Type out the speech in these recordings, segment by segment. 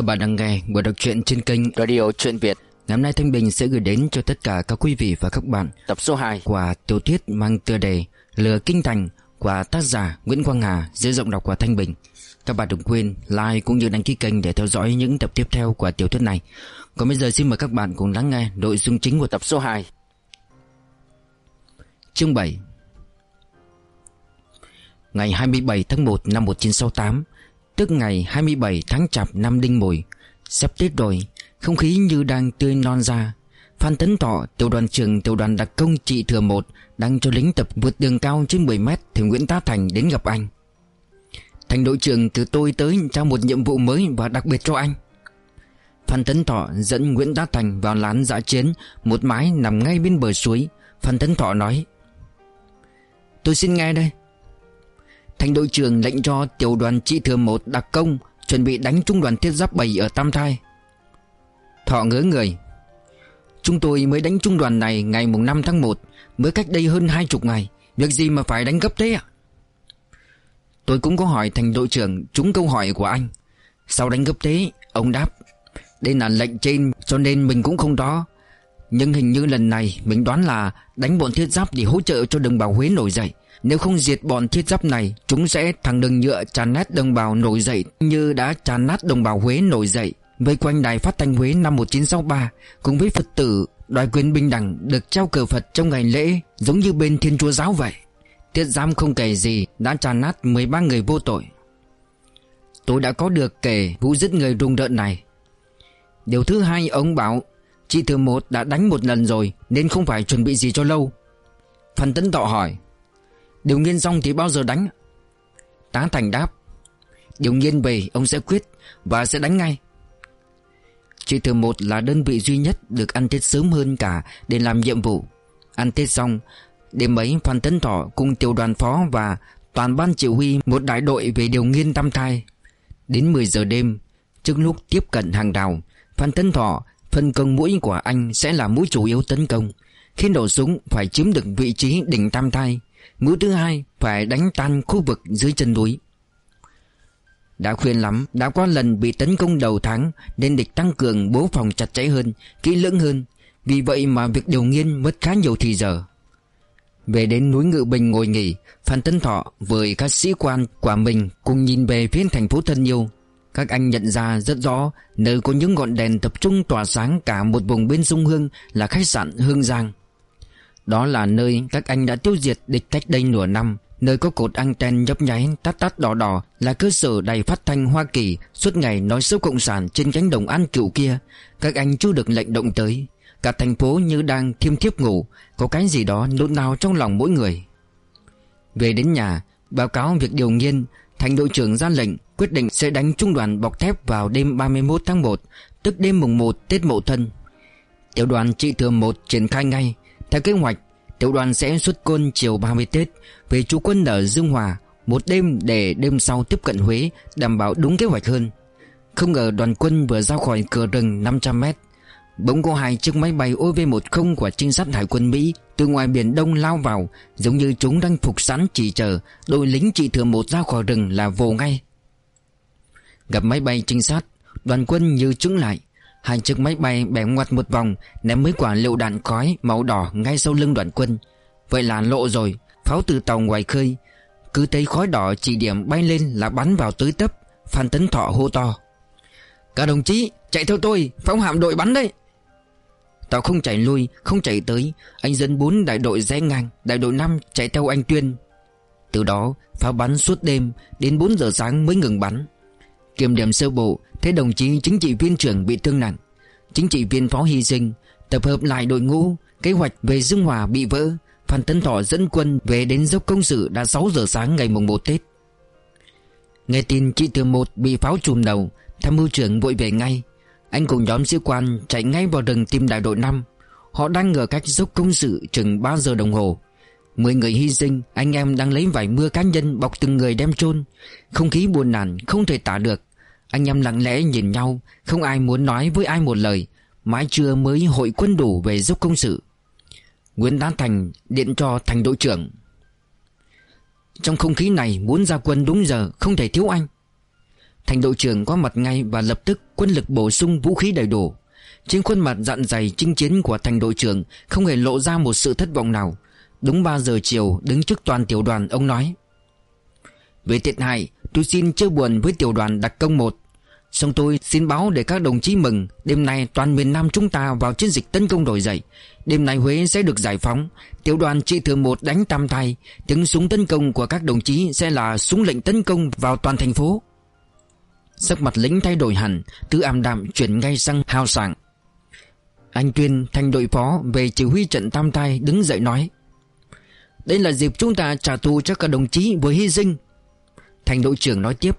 Các bạn đang nghe buổi đọc truyện trên kênh Radio Truyện Việt. Ngày hôm nay Thanh Bình sẽ gửi đến cho tất cả các quý vị và các bạn Tập số 2 Của tiểu thuyết mang tựa đề Lừa Kinh Thành Của tác giả Nguyễn Quang Hà Dưới giọng đọc của Thanh Bình. Các bạn đừng quên like cũng như đăng ký kênh để theo dõi những tập tiếp theo của tiểu thuyết này. Còn bây giờ xin mời các bạn cùng lắng nghe nội dung chính của tập Tập số 2 chương 7 Ngày 27 tháng 1 năm 1968 Tức ngày 27 tháng chạp năm Đinh Mùi Sắp Tết rồi Không khí như đang tươi non ra. Phan Tấn Thọ, tiểu đoàn trưởng tiểu đoàn đặc công trị thừa 1 Đang cho lính tập vượt đường cao trên 10 mét Thì Nguyễn Tá Thành đến gặp anh. Thành đội trưởng từ tôi tới trao một nhiệm vụ mới và đặc biệt cho anh. Phan Tấn Thọ dẫn Nguyễn Tá Thành vào lán dã chiến Một mái nằm ngay bên bờ suối. Phan Tấn Thọ nói Tôi xin nghe đây. Thành đội trưởng lệnh cho tiểu đoàn trị thừa một đặc công, Chuẩn bị đánh trung đoàn thiết giáp 7 ở Tam Thai. Thọ ngớ người. Chúng tôi mới đánh trung đoàn này ngày mùng 5 tháng 1 Mới cách đây hơn hai chục ngày. Việc gì mà phải đánh gấp thế ạ? Tôi cũng có hỏi thành đội trưởng chúng câu hỏi của anh. Sao đánh gấp thế? Ông đáp, Đây là lệnh trên, cho nên mình cũng không đó Nhưng hình như lần này Mình đoán là đánh bọn thiết giáp để hỗ trợ cho đồng bào Huế nổi dậy nếu không diệt bọn thiết giáp này, Chúng sẽ thằng đường nhựa tràn nát đồng bào nổi dậy Như đã tràn nát đồng bào Huế nổi dậy. Vây quanh đài phát thanh Huế năm 1963 Cùng với Phật tử đòi quyền bình đẳng Được trao cờ Phật trong ngày lễ, Giống như bên Thiên Chúa Giáo vậy. Tiết giam không kể gì, Đã tràn nát 13 người vô tội. Tôi đã có được kể vụ giết người rung rợn này. Điều thứ hai, ông bảo, Chị thứ một đã đánh một lần rồi, Nên không phải chuẩn bị gì cho lâu. Phan Tấn Tọ hỏi Điều nghiên xong thì bao giờ đánh? Tá Thành đáp, Điều nghiên về ông sẽ quyết Và sẽ đánh ngay. Chị thừa một là đơn vị duy nhất Được ăn Tết sớm hơn cả Để làm nhiệm vụ. Ăn Tết xong, Đêm ấy Phan Tấn Thọ cùng tiểu đoàn phó Và toàn ban chỉ huy Một đại đội về điều nghiên tam thai. Đến 10 giờ đêm, Trước lúc tiếp cận hàng đào Phan Tấn Thọ Phân công mũi của anh sẽ là mũi chủ yếu tấn công Khi nổ súng phải chiếm được vị trí đỉnh tam thai. Mũi thứ hai phải đánh tan khu vực dưới chân núi. Đã khuyên lắm, Đã có lần bị tấn công đầu tháng Nên địch tăng cường bố phòng chặt chẽ hơn, Kỹ lưỡng hơn. Vì vậy mà việc điều nghiên mất khá nhiều thì giờ. Về đến núi Ngự Bình ngồi nghỉ, Phan Tấn Thọ với các sĩ quan của mình Cùng nhìn về phía thành phố Thân Yêu. Các anh nhận ra rất rõ Nơi có những ngọn đèn tập trung tỏa sáng Cả một vùng bên sông Hương Là khách sạn Hương Giang đó là nơi các anh đã tiêu diệt địch cách đây nửa năm. Nơi có cột anten nhấp nháy tắt tắt đỏ đỏ, Là cơ sở đài phát thanh Hoa Kỳ. Suốt ngày nói xấu Cộng sản trên cánh đồng An Cựu kia. Các anh chưa được lệnh động tới. Cả thành phố như đang thiêm thiếp ngủ. Có cái gì đó nôn nao trong lòng mỗi người. Về đến nhà, Báo cáo việc điều nghiên. Thành đội trưởng ra lệnh, Quyết định sẽ đánh trung đoàn bọc thép vào đêm 31 tháng 1 Tức đêm mùng 1 Tết Mậu Thân. Tiểu đoàn trị thừa 1 triển khai ngay theo kế hoạch, Tiểu đoàn sẽ xuất quân chiều 30 Tết Về trú quân ở Dương Hòa, Một đêm để đêm sau tiếp cận Huế, Đảm bảo đúng kế hoạch hơn. Không ngờ đoàn quân vừa ra khỏi cửa rừng 500 mét, Bỗng có hai chiếc máy bay OV-10 của trinh sát hải quân Mỹ Từ ngoài biển Đông lao vào, Giống như chúng đang phục sẵn chỉ chờ Đội lính trị thừa một ra khỏi rừng là vồ ngay. Gặp máy bay trinh sát, Đoàn quân như trứng lại. Hai chiếc máy bay bẻ ngoặt một vòng, Ném mấy quả lựu đạn khói màu đỏ ngay sau lưng đoàn quân. Vậy là lộ rồi, Pháo từ tàu ngoài khơi. Cứ thấy khói đỏ chỉ điểm bay lên là bắn vào tới tấp, Phan Tấn Thọ hô to. Các đồng chí, chạy theo tôi Pháo hạm đội bắn đấy. Tàu không chạy lui, không chạy tới. Anh dẫn bốn đại đội rẽ ngang, Đại đội 5 chạy theo anh Tuyên. Từ đó, pháo bắn suốt đêm, Đến 4 giờ sáng mới ngừng bắn. Kiểm điểm sơ bộ, Thấy đồng chí chính trị viên trưởng bị thương nặng. Chính trị viên phó hy sinh Tập hợp lại đội ngũ, Kế hoạch về Dương Hòa bị vỡ, Phan Tấn Thọ dẫn quân về đến dốc công sự Đã 6 giờ sáng ngày mùng 1 Tết. Nghe tin chị Từ một bị pháo trùm đầu, Tham mưu trưởng vội về ngay. Anh cùng nhóm sĩ quan chạy ngay vào rừng tìm đại đội 5 Họ đang ở cách dốc công sự chừng 3 giờ đồng hồ. Mười người hy sinh, Anh em đang lấy vải mưa cá nhân Bọc từng người đem chôn. Không khí buồn nản, không thể tả được anh em lặng lẽ nhìn nhau, Không ai muốn nói với ai một lời, Mãi trưa mới hội quân đủ về giúp công sự. Nguyễn Đán Thành điện cho thành đội trưởng. Trong không khí này, muốn ra quân đúng giờ, Không thể thiếu anh. Thành đội trưởng có mặt ngay và lập tức quân lực bổ sung vũ khí đầy đủ. Trên khuôn mặt dặn dày chinh chiến của thành đội trưởng, Không hề lộ ra một sự thất vọng nào. Đúng 3 giờ chiều, đứng trước toàn tiểu đoàn, ông nói. Về thiệt hại tôi xin chưa buồn với tiểu đoàn đặc công 1 Xong tôi xin báo để các đồng chí mừng, Đêm nay toàn miền Nam chúng ta vào chiến dịch tấn công đổi dậy. Đêm nay Huế sẽ được giải phóng. Tiểu đoàn trị thừa một đánh tam thay Tiếng súng tấn công của các đồng chí sẽ là súng lệnh tấn công vào toàn thành phố. Sắc mặt lính thay đổi hẳn, Từ ảm đạm chuyển ngay sang hào sảng. Anh Tuyên, thành đội phó về chỉ huy trận tam thai, đứng dậy nói, Đây là dịp chúng ta trả thù cho các đồng chí vừa hy sinh. Thành đội trưởng nói tiếp.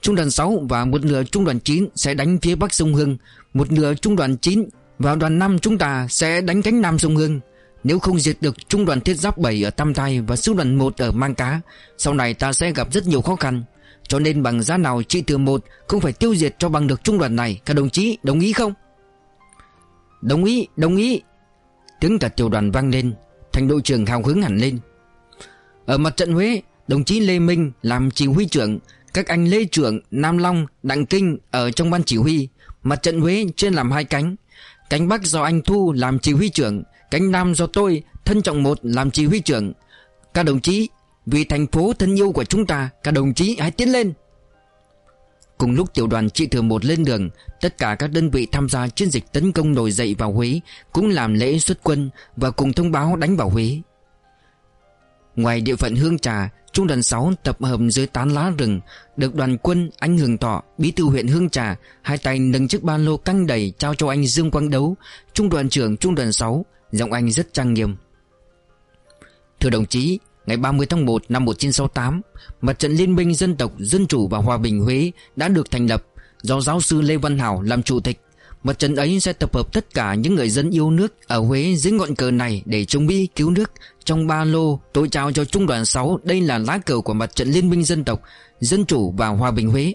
Trung đoàn 6 và một nửa trung đoàn 9 sẽ đánh phía bắc sông Hương. Một nửa trung đoàn 9 và đoàn 5 chúng ta sẽ đánh cánh nam sông Hương. Nếu không diệt được trung đoàn thiết giáp 7 ở Tam Thai và sư đoàn 1 ở Mang Cá Sau này ta sẽ gặp rất nhiều khó khăn. Cho nên bằng giá nào chỉ từ 1 không phải tiêu diệt cho bằng được trung đoàn này Các đồng chí đồng ý không? Đồng ý, đồng ý. Tiếng cả tiểu đoàn vang lên. Thành đội trưởng hào hứng hẳn lên. Ở mặt trận Huế Đồng chí Lê Minh làm chỉ huy trưởng các anh Lê Trưởng, Nam Long, Đặng Kinh ở trong ban chỉ huy. Mặt trận Huế trên làm hai cánh. Cánh Bắc do anh Thu làm chỉ huy trưởng Cánh Nam do tôi, thân trọng một làm chỉ huy trưởng. Các đồng chí, vì thành phố thân yêu của chúng ta Các đồng chí hãy tiến lên. Cùng lúc tiểu đoàn trị thừa một lên đường Tất cả các đơn vị tham gia chiến dịch tấn công nổi dậy vào Huế Cũng làm lễ xuất quân Và cùng thông báo đánh vào Huế. Ngoài địa phận Hương Trà, Trung đoàn 6 tập hợp dưới tán lá rừng, Được đoàn quân, anh Hường Thọ, Bí thư huyện Hương Trà, Hai tay nâng chiếc ba lô căng đầy Trao cho anh Dương Quang Đấu, Trung đoàn trưởng Trung đoàn 6 Giọng anh rất trang nghiêm. Thưa đồng chí, Ngày 30 tháng 1 năm 1968 Mặt trận Liên minh Dân tộc, Dân chủ và Hòa bình Huế Đã được thành lập Do giáo sư Lê Văn Hảo làm chủ tịch. Mặt trận ấy sẽ tập hợp tất cả những người dân yêu nước ở Huế dưới ngọn cờ này để chống Mỹ cứu nước. Trong ba lô, tôi trao cho Trung đoàn 6 đây là lá cờ của mặt trận Liên minh Dân tộc, Dân chủ và Hòa bình Huế.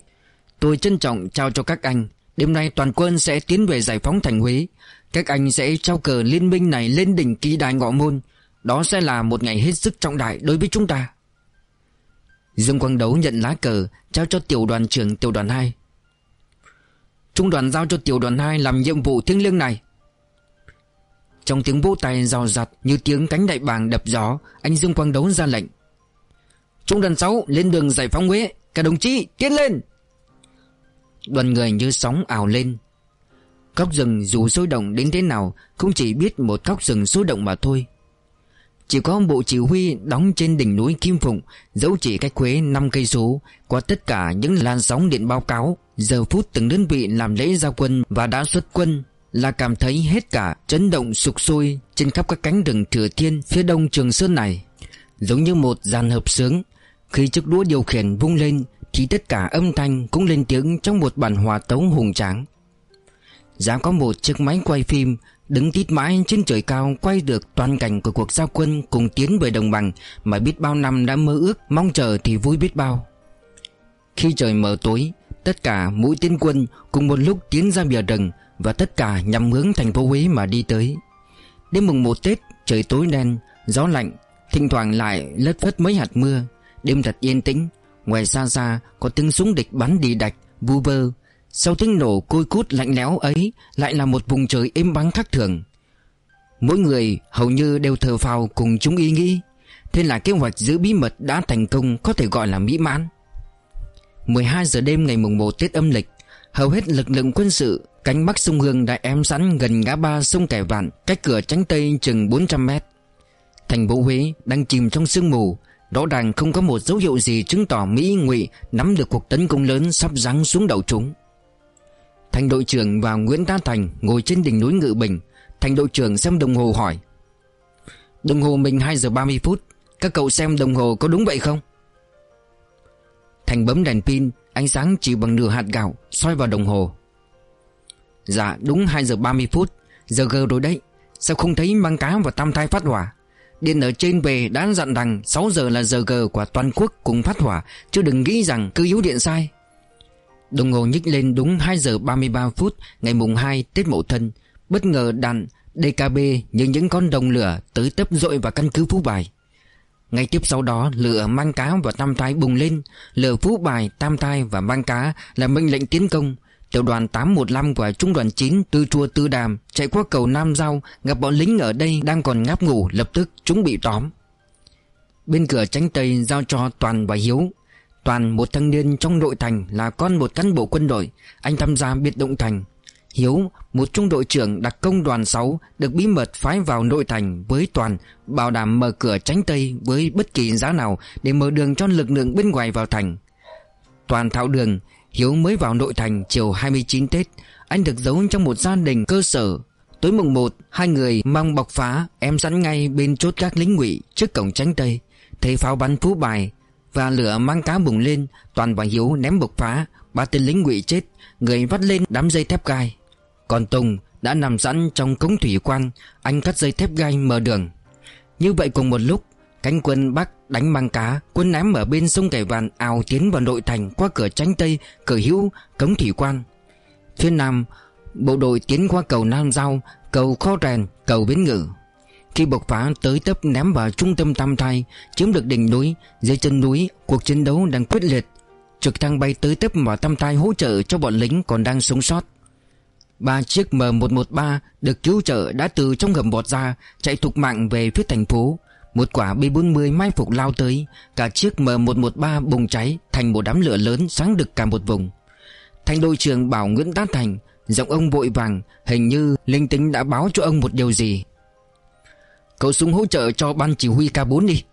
Tôi trân trọng trao cho các anh. Đêm nay toàn quân sẽ tiến về giải phóng thành Huế. Các anh sẽ trao cờ liên minh này lên đỉnh kỳ đài ngọ môn. Đó sẽ là một ngày hết sức trọng đại đối với chúng ta. Dương Quang Đấu nhận lá cờ trao cho tiểu đoàn trưởng tiểu đoàn 2 Trung đoàn giao cho tiểu đoàn 2 làm nhiệm vụ thiêng liêng này. Trong tiếng vỗ tay rào rạt như tiếng cánh đại bàng đập gió, Anh Dương Quang Đấu ra lệnh. Trung đoàn 6 lên đường giải phóng Huế Cả đồng chí tiến lên. Đoàn người như sóng ảo lên. Cóc rừng dù sôi động đến thế nào Cũng chỉ biết một cóc rừng sôi động mà thôi chỉ có bộ chỉ huy đóng trên đỉnh núi Kim Phụng Dẫu chỉ cách Huế 5 cây số, Qua tất cả những làn sóng điện báo cáo, Giờ phút từng đơn vị làm lễ giao quân Và đã xuất quân Là cảm thấy hết cả chấn động sục sôi Trên khắp các cánh rừng Thừa Thiên Phía đông Trường Sơn này. Giống như một dàn hợp sướng, Khi chiếc đũa điều khiển vung lên Thì tất cả âm thanh cũng lên tiếng Trong một bản hòa tấu hùng tráng. Giá có một chiếc máy quay phim Đứng tít mãi trên trời cao quay được toàn cảnh của cuộc giao quân cùng tiến về đồng bằng mà biết bao năm đã mơ ước mong chờ thì vui biết bao. Khi trời mờ tối, tất cả mũi tiến quân cùng một lúc tiến ra bìa rừng và tất cả nhằm hướng thành phố Huế mà đi tới. Đêm mùng một Tết, trời tối đen, gió lạnh, thỉnh thoảng lại lất phất mấy hạt mưa, đêm thật yên tĩnh, ngoài xa xa có tiếng súng địch bắn đi đạch, vu vơ sau tiếng nổ côi cút lạnh lẽo ấy, Lại là một vùng trời êm bắn khác thường. Mỗi người hầu như đều thờ phào cùng chúng ý nghĩ, Thế là kế hoạch giữ bí mật đã thành công Có thể gọi là mỹ mãn. 12 giờ đêm ngày mùng 1 Tết âm lịch, Hầu hết lực lượng quân sự Cánh Bắc sông Hương đã em sẵn gần ngã ba sông Kẻ Vạn Cách cửa tránh Tây chừng 400 mét. Thành phố Huế đang chìm trong sương mù, Rõ ràng không có một dấu hiệu gì chứng tỏ Mỹ ngụy nắm được cuộc tấn công lớn sắp giáng xuống đầu chúng. Thành đội trưởng và Nguyễn Đa Thành ngồi trên đỉnh núi Ngự Bình. Thành đội trưởng xem đồng hồ hỏi, Đồng hồ mình 2 giờ 30 phút, Các cậu xem đồng hồ có đúng vậy không? Thành bấm đèn pin, Ánh sáng chỉ bằng nửa hạt gạo soi vào đồng hồ. Dạ đúng 2 giờ 30 phút, Giờ gờ rồi đấy. Sao không thấy mang cá và tam thai phát hỏa? Điện ở trên về đã dặn rằng 6 giờ là giờ gờ của toàn quốc cùng phát hỏa, Chứ đừng nghĩ rằng cứ yếu điện sai. Đồng hồ nhích lên đúng 2 giờ 33 phút ngày mùng 2 Tết Mậu Thân Bất ngờ đạn DKB như những con đồng lửa tới tấp dội vào căn cứ Phú Bài Ngay tiếp sau đó lửa mang cá và tam thai bùng lên Lửa phú bài, tam thai và mang cá là mệnh lệnh tiến công Tiểu đoàn 815 và trung đoàn 9 từ chùa Tư Đàm chạy qua cầu Nam Giao gặp bọn lính ở đây đang còn ngáp ngủ lập tức chúng bị tóm. Bên cửa tránh Tây giao cho Toàn và Hiếu. Toàn một thanh niên trong nội thành là con một cán bộ quân đội, anh tham gia biệt động thành. Hiếu, một trung đội trưởng đặc công đoàn 6 được bí mật phái vào nội thành với Toàn bảo đảm mở cửa tránh Tây với bất kỳ giá nào để mở đường cho lực lượng bên ngoài vào thành. Toàn thạo đường, Hiếu mới vào nội thành chiều 29 Tết Anh được giấu trong một gia đình cơ sở Tối mùng 1 Hai người mang bọc phá Em sẵn ngay bên chốt các lính ngụy Trước cổng tránh tây Thấy pháo bắn phú bài và lửa mang cá bùng lên Toàn và Hiếu ném bộc phá Ba tên lính ngụy chết Người vắt lên đám dây thép gai. Còn Tùng đã nằm sẵn trong cống thủy quan Anh cắt dây thép gai mở đường. Như vậy cùng một lúc Cánh quân Bắc đánh mang cá Quân ném ở bên sông Cải Vạn ào tiến vào nội thành Qua cửa tránh Tây, cửa hữu, cống thủy quan. Phía Nam Bộ đội tiến qua cầu Nam Giao Cầu Kho Rèn, cầu Bến Ngự. Khi bộc phá tới tấp ném vào trung tâm Tam Thai, Chiếm được đỉnh núi, Dưới chân núi, Cuộc chiến đấu đang quyết liệt. Trực thăng bay tới tấp vào Tam Thai hỗ trợ cho bọn lính còn đang sống sót. Ba chiếc M113 được cứu trợ đã từ trong gầm bọt ra, Chạy thục mạng về phía thành phố. Một quả B-40 mai phục lao tới, Cả chiếc M113 bùng cháy Thành một đám lửa lớn sáng được cả một vùng. Thành đội trưởng bảo Nguyễn Đát Thành, Giọng ông vội vàng, Hình như linh tính đã báo cho ông một điều gì. Cậu xuống hỗ trợ cho ban chỉ huy K4 đi.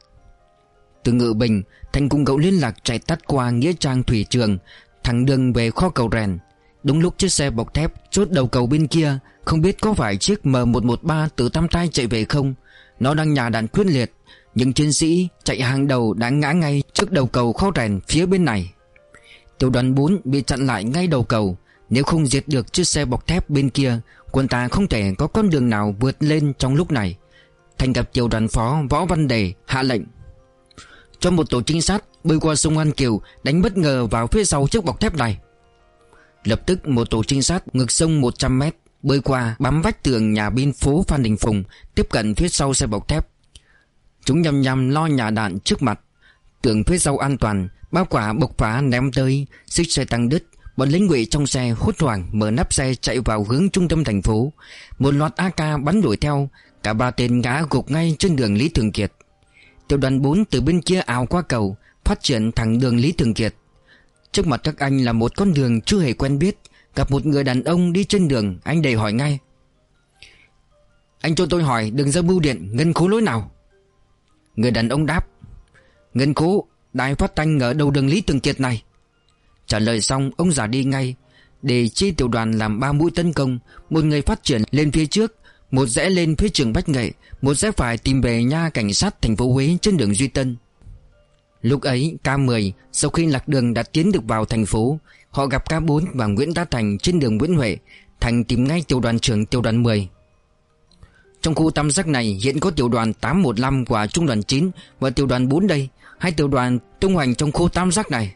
Từ ngự bình, Thành cùng cậu liên lạc chạy tắt qua Nghĩa Trang Thủy Trường, Thẳng đường về kho cầu rèn. Đúng lúc chiếc xe bọc thép chốt đầu cầu bên kia, Không biết có phải chiếc M113 từ tam tai chạy về không? Nó đang nhả đạn quyết liệt, Những chiến sĩ chạy hàng đầu đã ngã ngay trước đầu cầu kho rèn phía bên này. Tiểu đoàn 4 bị chặn lại ngay đầu cầu. Nếu không diệt được chiếc xe bọc thép bên kia, Quân ta không thể có con đường nào vượt lên trong lúc này. Thành gặp tiểu đoàn phó Võ Văn Đề hạ lệnh. Cho một tổ trinh sát bơi qua sông An Kiều, Đánh bất ngờ vào phía sau chiếc bọc thép này. Lập tức một tổ trinh sát ngược sông 100 mét Bơi qua bám vách tường nhà bên phố Phan Đình Phùng, Tiếp cận phía sau xe bọc thép. Chúng nhằm nhằm lo nhà đạn trước mặt. Tường phía sau an toàn, Bao quả bộc phá ném tới, Xích xe tăng đứt. Bọn lính ngụy trong xe hốt hoảng mở nắp xe chạy vào hướng trung tâm thành phố. Một loạt AK bắn đuổi theo Cả ba tên ngã gục ngay trên đường Lý Thường Kiệt. Tiểu đoàn 4 từ bên kia ảo qua cầu, Phát triển thẳng đường Lý Thường Kiệt. Trước mặt các anh là một con đường chưa hề quen biết, Gặp một người đàn ông đi trên đường, Anh đầy hỏi ngay. Anh cho tôi hỏi, đường ra bưu điện, Ngân khố lối nào? Người đàn ông đáp, Ngân khố, đài phát thanh ở đầu đường Lý thường Kiệt này. Trả lời xong, ông giả đi ngay, Để chi tiểu đoàn làm ba mũi tấn công, Một người phát triển lên phía trước một rẽ lên phía trường Bách Nghệ Một rẽ phải tìm về nha cảnh sát thành phố Huế trên đường Duy Tân. Lúc ấy K10 sau khi lạc đường đã tiến được vào thành phố Họ gặp K4 và Nguyễn Đá Thành trên đường Nguyễn Huệ. Thành tìm ngay tiểu đoàn trưởng tiểu đoàn 10 Trong khu tam giác này hiện có tiểu đoàn 815 của trung đoàn 9 Và tiểu đoàn 4 đây Hai tiểu đoàn tung hoành trong khu tam giác này.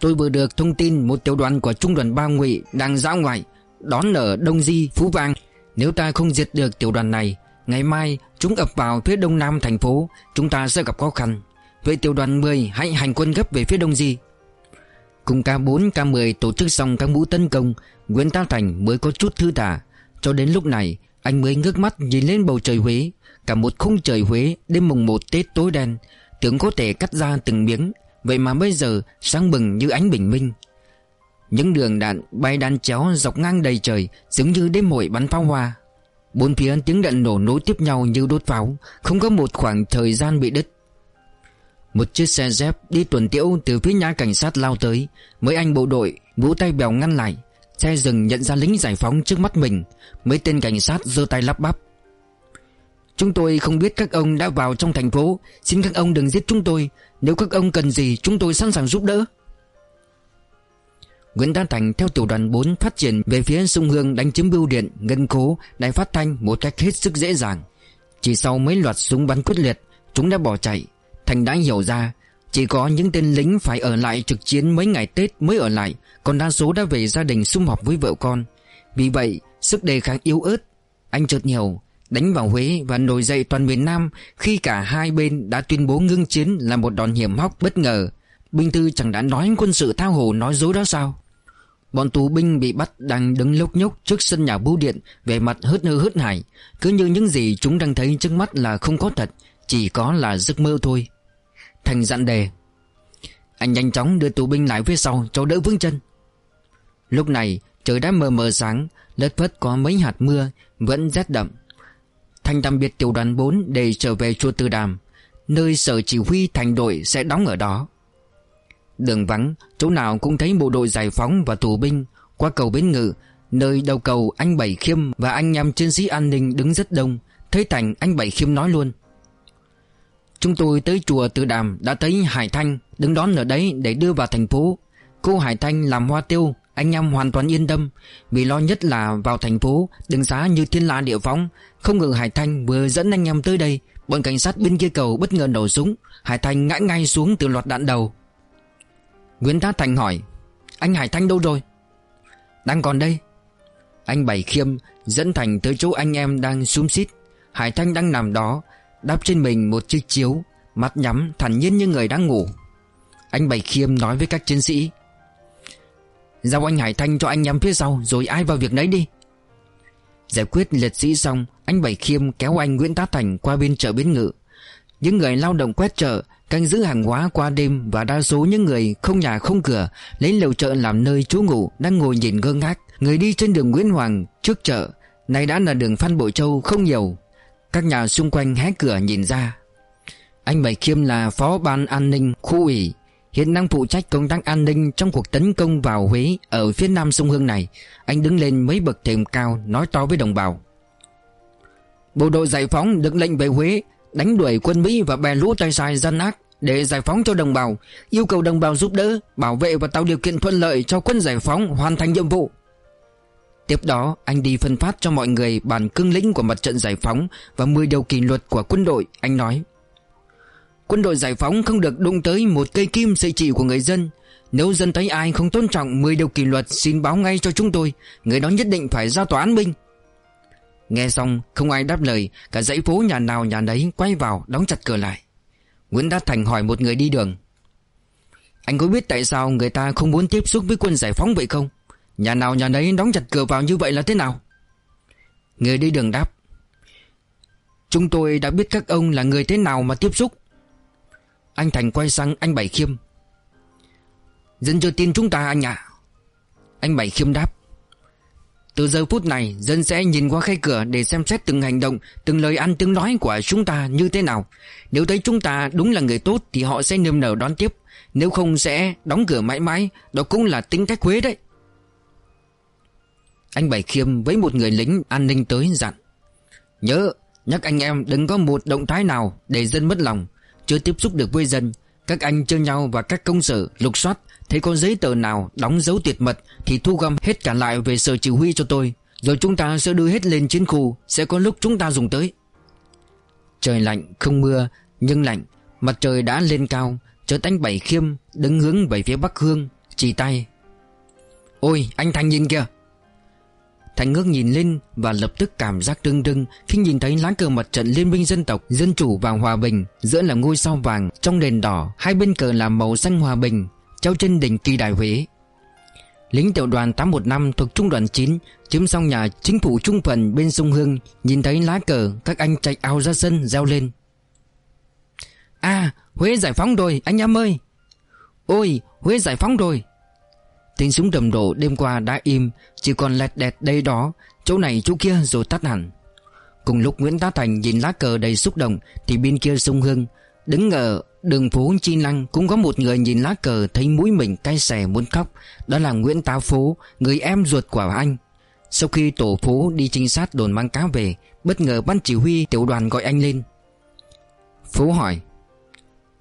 Tôi vừa được thông tin một tiểu đoàn của trung đoàn 3 ngụy đang dã ngoại Đón ở Đông Di, Phú Vang. Nếu ta không diệt được tiểu đoàn này Ngày mai chúng ập vào phía đông nam thành phố Chúng ta sẽ gặp khó khăn. Vậy tiểu đoàn 10 hãy hành quân gấp về phía đông gì? Cùng K4, K10 tổ chức xong các mũi tấn công Nguyễn Tá Thành mới có chút thư thả. Cho đến lúc này Anh mới ngước mắt nhìn lên bầu trời Huế Cả một khung trời Huế Đêm mùng 1 Tết tối đen. Tưởng có thể cắt ra từng miếng Vậy mà bây giờ sáng bừng như ánh bình minh. Những đường đạn bay đan chéo dọc ngang đầy trời, Giống như đêm hội bắn pháo hoa. Bốn phía tiếng đạn nổ nối tiếp nhau như đốt pháo, Không có một khoảng thời gian bị đứt. Một chiếc xe dép đi tuần tiễu từ phía nhà cảnh sát lao tới, Mấy anh bộ đội vũ tay bèo ngăn lại. Xe dừng nhận ra lính giải phóng trước mắt mình, Mấy tên cảnh sát giơ tay lắp bắp. Chúng tôi không biết các ông đã vào trong thành phố, Xin các ông đừng giết chúng tôi. Nếu các ông cần gì, chúng tôi sẵn sàng giúp đỡ. Nguyễn Đan Thành theo tiểu đoàn 4 phát triển về phía sông Hương đánh chiếm bưu điện, ngân khố, đài phát thanh một cách hết sức dễ dàng. Chỉ sau mấy loạt súng bắn quyết liệt, chúng đã bỏ chạy. Thành đã hiểu ra Chỉ có những tên lính phải ở lại trực chiến mấy ngày Tết mới ở lại Còn đa số đã về gia đình sum họp với vợ con Vì vậy sức đề kháng yếu ớt Anh chợt nhiều, Đánh vào Huế và nổi dậy toàn miền Nam Khi cả hai bên đã tuyên bố ngưng chiến Là một đòn hiểm hóc bất ngờ Binh Thư chẳng đã nói quân sự thao hồ nói dối đó sao? Bọn tù binh bị bắt đang đứng lốc nhốc trước sân nhà bưu điện Về mặt hớt nơ hớt hải. Cứ như những gì chúng đang thấy trước mắt là không có thật, Chỉ có là giấc mơ thôi. Thành dặn đề, Anh nhanh chóng đưa tù binh lại phía sau, cho đỡ vững chân. Lúc này, trời đã mờ mờ sáng, Lất phất có mấy hạt mưa, Vẫn rét đậm. Thành tạm biệt tiểu đoàn 4 để trở về chùa tư Đàm. Nơi sở chỉ huy thành đội sẽ đóng ở đó. Đường vắng, Chỗ nào cũng thấy bộ đội giải phóng và tù binh. Qua cầu Bến Ngự, Nơi đầu cầu anh Bảy Khiêm Và anh nhằm chiến sĩ an ninh đứng rất đông, Thấy Thành anh Bảy Khiêm nói luôn. Chúng tôi tới chùa Từ Đàm, Đã thấy Hải Thanh đứng đón ở đấy Để đưa vào thành phố. Cô Hải Thanh làm hoa tiêu, Anh em hoàn toàn yên tâm, Vì lo nhất là vào thành phố Đường giá như thiên la địa phóng. Không ngờ Hải Thanh vừa dẫn anh em tới đây, Bọn cảnh sát bên kia cầu bất ngờ nổ súng. Hải Thanh ngã ngay xuống từ loạt đạn đầu. Nguyễn Tá Thành hỏi, Anh Hải Thanh đâu rồi? Đang còn đây. Anh Bảy Khiêm dẫn Thành tới chỗ anh em đang xúm xít. Hải Thanh đang nằm đó Đắp trên mình một chiếc chiếu, Mắt nhắm, thản nhiên như người đang ngủ. Anh Bảy Khiêm nói với các chiến sĩ, Giao anh Hải Thanh cho anh em phía sau, Rồi ai vào việc nấy đi. Giải quyết liệt sĩ xong, Anh Bảy Khiêm kéo anh Nguyễn Tá Thành qua bên chợ Bến Ngự. Những người lao động quét chợ Canh giữ hàng hóa qua đêm Và đa số những người không nhà không cửa Lấy lều chợ làm nơi trú ngụ Đang ngồi nhìn ngơ ngác Người đi trên đường Nguyễn Hoàng trước chợ, Này đã là đường Phan Bội Châu không nhiều Các nhà xung quanh hé cửa nhìn ra Anh Bảy Khiêm là phó ban an ninh khu ủy, Hiện đang phụ trách công tác an ninh trong cuộc tấn công vào Huế ở phía nam sông Hương này. Anh đứng lên mấy bậc thềm cao nói to với đồng bào. Bộ đội giải phóng được lệnh về Huế đánh đuổi quân Mỹ và bè lũ tay sai dân ác để giải phóng cho đồng bào, yêu cầu đồng bào giúp đỡ, bảo vệ và tạo điều kiện thuận lợi cho quân giải phóng hoàn thành nhiệm vụ. Tiếp đó, anh đi phân phát cho mọi người bản cương lĩnh của mặt trận giải phóng và 10 điều kỷ luật của quân đội, anh nói. Quân đội giải phóng không được đụng tới một cây kim sợi chỉ của người dân Nếu dân thấy ai không tôn trọng 10 điều kỷ luật xin báo ngay cho chúng tôi Người đó nhất định phải ra tòa án binh Nghe xong, không ai đáp lời, Cả dãy phố nhà nào nhà nấy quay vào đóng chặt cửa lại. Nguyễn Đát Thành hỏi một người đi đường. Anh có biết tại sao người ta không muốn tiếp xúc với quân giải phóng vậy không? Nhà nào nhà nấy đóng chặt cửa vào như vậy là thế nào? Người đi đường đáp. Chúng tôi đã biết các ông là người thế nào mà tiếp xúc. Anh Thành quay sang anh Bảy Khiêm. Dân chưa tin chúng ta anh ạ. Anh Bảy Khiêm đáp. Từ giờ phút này, Dân sẽ nhìn qua khay cửa để xem xét từng hành động, Từng lời ăn tiếng nói của chúng ta như thế nào. Nếu thấy chúng ta đúng là người tốt Thì họ sẽ niềm nở đón tiếp. Nếu không sẽ đóng cửa mãi mãi, Đó cũng là tính cách Huế đấy. Anh Bảy Khiêm với một người lính an ninh tới dặn. Nhớ, Nhắc anh em đừng có một động thái nào Để dân mất lòng. Chưa tiếp xúc được với dân, Các anh chơi nhau và các công sở lục soát. Thấy có giấy tờ nào đóng dấu tuyệt mật Thì thu gom hết cả lại về sở chỉ huy cho tôi. Rồi chúng ta sẽ đưa hết lên chiến khu Sẽ có lúc chúng ta dùng tới. Trời lạnh không mưa Nhưng lạnh. Mặt trời đã lên cao Chợt anh Bảy Khiêm đứng hướng về phía Bắc Hương Chỉ tay. Ôi anh Thành nhìn kìa. Thành ngước nhìn lên và lập tức cảm giác rưng rưng khi nhìn thấy lá cờ mặt trận Liên minh Dân tộc Dân chủ và Hòa bình giữa là ngôi sao vàng trong nền đỏ, hai bên cờ là màu xanh hòa bình, treo trên đỉnh kỳ đài Huế. Lính tiểu đoàn 815 thuộc trung đoàn 9 chiếm xong nhà chính phủ trung phần bên sông Hương, nhìn thấy lá cờ, các anh chạy ao ra sân reo lên. À, Huế giải phóng rồi, anh em ơi! Ôi, Huế giải phóng rồi! Tiếng súng đầm đổ đêm qua đã im Chỉ còn lẹt đẹt đây đó Chỗ này chỗ kia rồi tắt hẳn Cùng lúc Nguyễn Tá Thành nhìn lá cờ đầy xúc động Thì bên kia sông Hương Đứng ở đường phố Chi Lăng Cũng có một người nhìn lá cờ Thấy mũi mình cay xè muốn khóc. Đó là Nguyễn Táo Phố Người em ruột của anh. Sau khi tổ phố đi trinh sát đồn mang cá về, Bất ngờ ban chỉ huy tiểu đoàn gọi anh lên. Phố hỏi,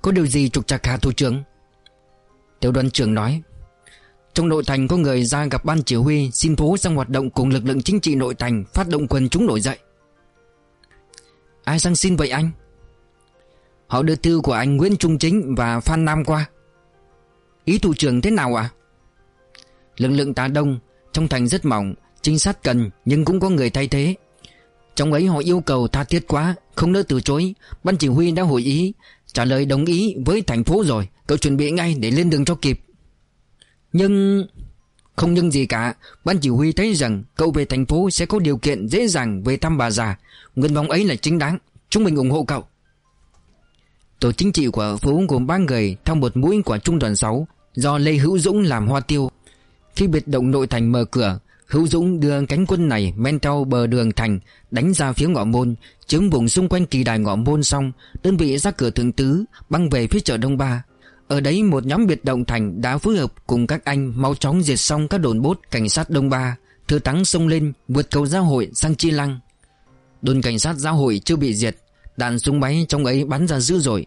Có điều gì trục trặc hà thủ trưởng? Tiểu đoàn trưởng nói, trong nội thành có người ra gặp ban chỉ huy, Xin phố sang hoạt động cùng lực lượng chính trị nội thành, Phát động quần chúng nổi dậy. Ai sang xin vậy anh? Họ đưa thư của anh Nguyễn Trung Chính Và Phan Nam qua. Ý thủ trưởng thế nào ạ? À? Lực lượng tá đông, Trong thành rất mỏng, Trinh sát cần nhưng cũng có người thay thế. Trong ấy họ yêu cầu tha thiết quá, Không nỡ từ chối. Ban chỉ huy đã hội ý, Trả lời đồng ý với thành phố rồi. Cậu chuẩn bị ngay để lên đường cho kịp. Nhưng, Không nhưng gì cả, Ban chỉ huy thấy rằng cậu về thành phố sẽ có điều kiện dễ dàng về thăm bà già. Nguyện vọng ấy là chính đáng. Chúng mình ủng hộ cậu. Tổ chính trị của phố gồm 3 người Theo một mũi của trung đoàn 6 Do Lê Hữu Dũng làm hoa tiêu. Khi biệt động nội thành mở cửa, Hữu Dũng đưa cánh quân này men theo bờ đường thành, Đánh ra phía ngõ môn Chiếm vùng xung quanh kỳ đài ngõ môn xong, Đơn vị ra cửa thượng tứ, Băng về phía chợ Đông Ba. Ở đấy một nhóm biệt động thành đã phối hợp Cùng các anh mau chóng diệt xong các đồn bốt Cảnh sát Đông Ba Thừa thắng xông lên, vượt cầu giao hội sang Chi Lăng. Đồn cảnh sát giao hội chưa bị diệt Đạn súng máy trong ấy bắn ra dữ dội.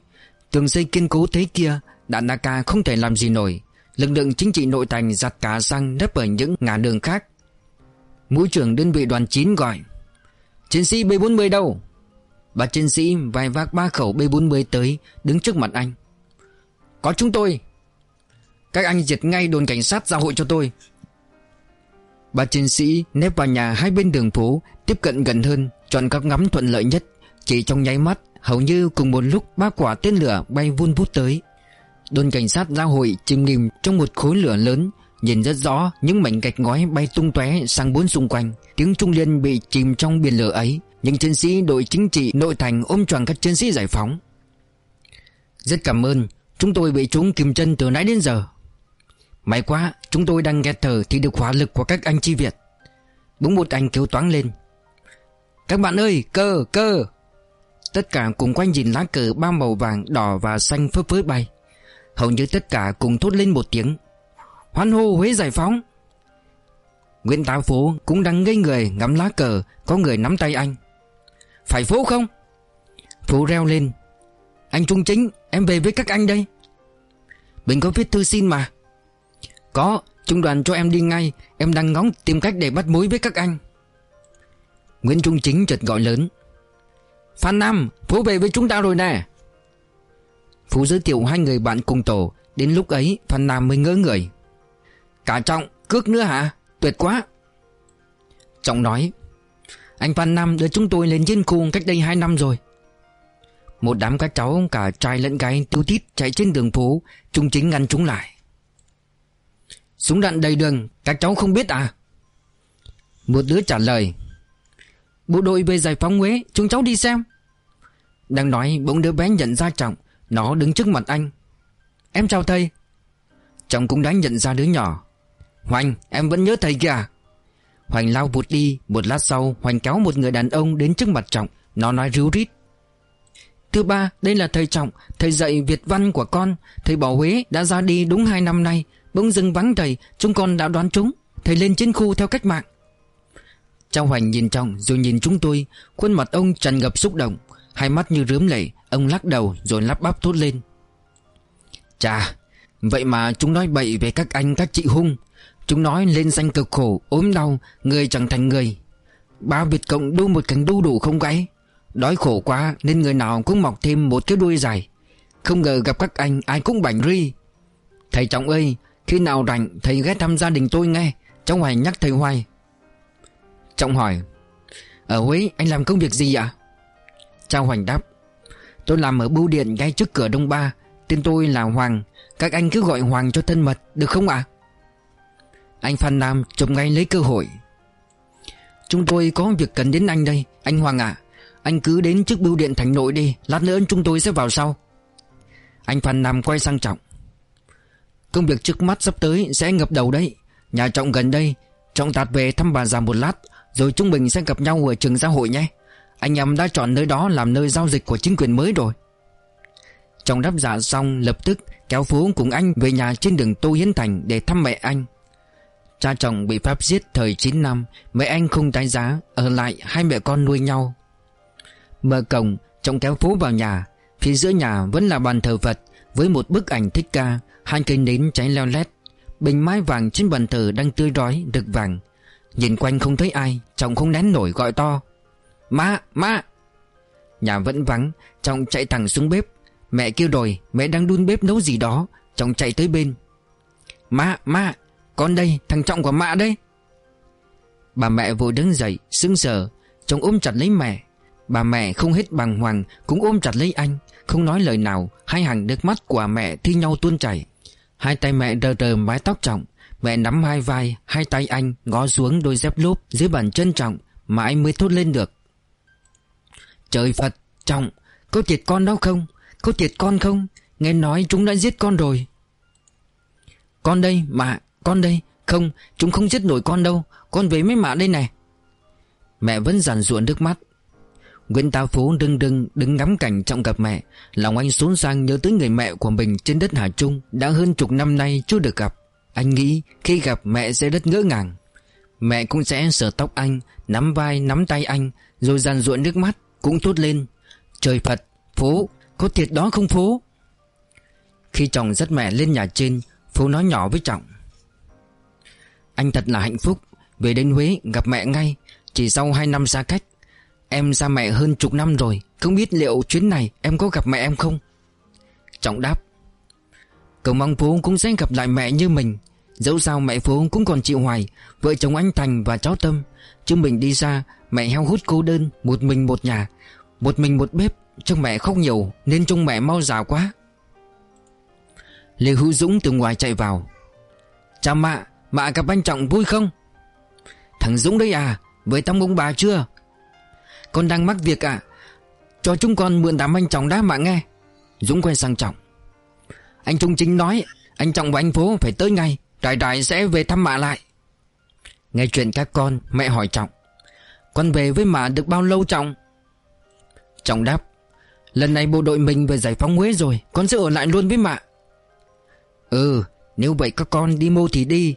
Tường xây kiên cố thế kia, Đạn naka không thể làm gì nổi. Lực lượng chính trị nội thành giặt cả sang nấp ở những ngã đường khác. Mũi trưởng đơn vị đoàn 9 gọi, Chiến sĩ B40 đâu? Bà chiến sĩ vai vác ba khẩu B40 tới, Đứng trước mặt anh. Có chúng tôi. Các anh diệt ngay đồn cảnh sát giao hội cho tôi. Bà chiến sĩ nếp vào nhà hai bên đường phố, Tiếp cận gần hơn, Chọn các ngắm thuận lợi nhất. Chỉ trong nháy mắt, Hầu như cùng một lúc ba quả tên lửa bay vun vút tới. Đồn cảnh sát giao hội chìm nghỉm trong một khối lửa lớn, Nhìn rất rõ những mảnh gạch ngói bay tung tóe sang bốn xung quanh. Tiếng trung liên bị chìm trong biển lửa ấy. Những chiến sĩ đội chính trị nội thành ôm tròn các chiến sĩ giải phóng. Rất cảm ơn, Chúng tôi bị chúng kìm chân từ nãy đến giờ. May quá, Chúng tôi đang nghe thở thì được hỏa lực của các anh chi Việt. Bỗng một anh kêu toáng lên. Các bạn ơi, cơ cơ! Tất cả cùng quanh nhìn lá cờ ba màu vàng, đỏ và xanh phớp phới bay. Hầu như tất cả cùng thốt lên một tiếng. Hoan hô Huế giải phóng. Nguyễn Tá Phố cũng đang ngây người ngắm lá cờ, Có người nắm tay anh. Phải Phố không? Phố reo lên. Anh Trung Chính, em về với các anh đây. Mình có viết thư xin mà. Có, Trung đoàn cho em đi ngay. Em đang ngóng tìm cách để bắt mối với các anh. Nguyễn Trung Chính chợt gọi lớn. Phan Nam phú về với chúng ta rồi nè. Phú giới thiệu hai người bạn cùng tổ. Đến lúc ấy, Phan Nam mới ngỡ người. Cả Trọng cước nữa hả? Tuyệt quá. Trọng nói, Anh Phan Nam đưa chúng tôi lên trên khu cách đây 2 năm rồi. Một đám các cháu, cả trai lẫn gái tiêu tít chạy trên đường phố, Trung chính ngăn chúng lại. Súng đạn đầy đường, Các cháu không biết à? Một đứa trả lời, Bộ đội về giải phóng Huế, Chúng cháu đi xem. Đang nói, bỗng đứa bé nhận ra Trọng. Nó đứng trước mặt anh. Em chào thầy. Trọng cũng đã nhận ra đứa nhỏ. Hoành, em vẫn nhớ thầy kìa. Hoành lao vụt đi. Một lát sau, Hoành kéo một người đàn ông đến trước mặt Trọng. Nó nói ríu rít. Thứ ba, đây là thầy Trọng. Thầy dạy Việt văn của con. Thầy bảo Huế đã ra đi đúng 2 năm nay. Bỗng dưng vắng thầy. Chúng con đã đoán trúng Thầy lên chiến khu theo cách mạng. Châu Hoành nhìn Trọng rồi nhìn chúng tôi. Khuôn mặt ông tràn ngập xúc động. Hai mắt như rướm lệ, Ông lắc đầu rồi lắp bắp thốt lên. Chà, Vậy mà chúng nói bậy về các anh, các chị hung. Chúng nói lên danh cực khổ, ốm đau, Người chẳng thành người. Ba Việt Cộng đu một cánh đu đủ không gãy. Đói khổ quá, nên người nào cũng mọc thêm một cái đuôi dài. Không ngờ gặp các anh, ai cũng bảnh ri. Thầy Trọng ơi, Khi nào rảnh, thầy ghé thăm gia đình tôi nghe. Cháu Hoài nhắc thầy Hoài. Trọng hỏi Ở Huế, anh làm công việc gì ạ? Trang Hoành đáp, Tôi làm ở bưu điện ngay trước cửa Đông Ba, Tên tôi là Hoàng, Các anh cứ gọi Hoàng cho thân mật, Được không ạ? Anh Phan Nam chụp ngay lấy cơ hội, Chúng tôi có việc cần đến anh đây, Anh Hoàng ạ. Anh cứ đến trước bưu điện thành nội đi, Lát nữa chúng tôi sẽ vào sau. Anh Phan Nam quay sang Trọng, Công việc trước mắt sắp tới sẽ ngập đầu đấy. Nhà Trọng gần đây, Trọng tạt về thăm bà già một lát, Rồi chúng mình sẽ gặp nhau ở trường xã hội nhé. Anh em đã chọn nơi đó làm nơi giao dịch của chính quyền mới rồi. Trong đáp dạ xong, lập tức kéo Phú cùng anh về nhà trên đường Tô Hiến Thành để thăm mẹ anh. Cha chồng bị Pháp giết thời 9 năm, Mẹ anh không tái giá, Ở lại hai mẹ con nuôi nhau. Mở cổng Trọng kéo Phú vào nhà. Phía giữa nhà vẫn là bàn thờ Phật, Với một bức ảnh thích ca, Hai cây nến cháy leo lét. Bình mái vàng trên bàn thờ đang tươi rói, Rực vàng. Nhìn quanh không thấy ai Trọng không nén nổi gọi to. Má, má. Nhà vẫn vắng Trọng chạy thẳng xuống bếp. Mẹ kêu rồi Mẹ đang đun bếp nấu gì đó. Trọng chạy tới bên. Má, má Con đây, thằng Trọng của mẹ đây. Bà mẹ vội đứng dậy, sững sờ. Chồng ôm chặt lấy mẹ. Bà mẹ không hết bàng hoàng Cũng ôm chặt lấy anh. Không nói lời nào Hai hàng nước mắt của mẹ thi nhau tuôn chảy. Hai tay mẹ đờ đờ mái tóc trọng. Mẹ nắm hai vai Hai tay anh ngó xuống đôi dép lốp Dưới bàn chân trọng Mà anh mới thốt lên được. Trời Phật, Trọng, Có thiệt con đâu không? Có thiệt con không? Nghe nói chúng đã giết con rồi. Con đây, mà, Con đây. Không, Chúng không giết nổi con đâu. Con về mấy mạ đây này. Mẹ vẫn giàn ruộng nước mắt. Nguyễn Tao Phú đưng đưng đứng ngắm cảnh trọng gặp mẹ. Lòng anh xuống sang nhớ tới người mẹ của mình trên đất Hà Trung Đã hơn chục năm nay chưa được gặp. Anh nghĩ khi gặp mẹ sẽ rất ngỡ ngàng. Mẹ cũng sẽ sờ tóc anh, Nắm vai, nắm tay anh, Rồi giàn ruộng nước mắt. Cũng thốt lên, Trời Phật, Phố, Có thiệt đó không Phố? Khi chồng dắt mẹ lên nhà trên, Phố nói nhỏ với Trọng Anh thật là hạnh phúc, Về đến Huế gặp mẹ ngay, Chỉ sau 2 năm xa cách, Em xa mẹ hơn chục năm rồi, Không biết liệu chuyến này em có gặp mẹ em không? Trọng đáp, Cầu mong Phú cũng sẽ gặp lại mẹ như mình, Dẫu sao mẹ Phú cũng còn chịu hoài, Vợ chồng anh Thành và cháu Tâm Chứ mình đi xa Mẹ heo hút cô đơn, Một mình một nhà. Một mình một bếp, Trông mẹ khóc nhiều, Nên trông mẹ mau già quá. Lê Hữu Dũng từ ngoài chạy vào. Chào mạ Mạ gặp anh Trọng vui không? Thằng Dũng đấy à Với tông ông bà chưa? Con đang mắc việc à Cho chúng con mượn đám anh Trọng đã, mạ nghe. Dũng quay sang Trọng. Anh Trung Chính nói, Anh Trọng và anh Phố phải tới ngay, Đại đại sẽ về thăm mạ lại. Nghe chuyện các con, Mẹ hỏi Trọng. Con về với mạ được bao lâu Trọng? Trọng đáp, Lần này bộ đội mình về giải phóng Huế rồi, Con sẽ ở lại luôn với mạ Ừ nếu vậy các con đi mô thì đi.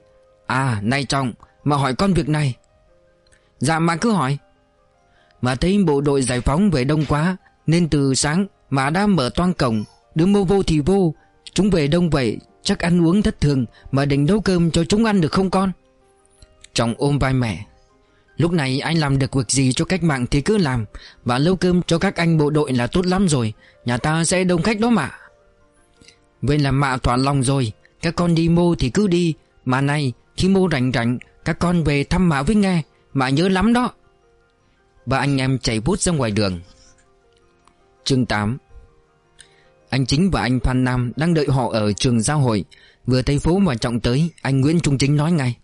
À này Trọng, Mà hỏi con việc này. Dạ mà cứ hỏi. Mà thấy bộ đội giải phóng về đông quá, Nên từ sáng mà đã mở toan cổng, Đứa mô vô thì vô. Chúng về đông vậy, Chắc ăn uống thất thường, Mà định nấu cơm cho chúng ăn được không con? Trọng ôm vai mẹ. Lúc này anh làm được việc gì cho cách mạng thì cứ làm, Và nấu cơm cho các anh bộ đội là tốt lắm rồi, Nhà ta sẽ đông khách đó mà. Vậy là mạ thỏa lòng rồi, Các con đi mô thì cứ đi, Mà này khi mô rảnh rảnh, Các con về thăm mạ với nghe, Mạ nhớ lắm đó. Và anh em chạy bút ra ngoài đường. Chương 8 Anh Chính và anh Phan Nam đang đợi họ ở trường giao hội. Vừa thấy phố và trọng tới, Anh Nguyễn Trung Chính nói ngay.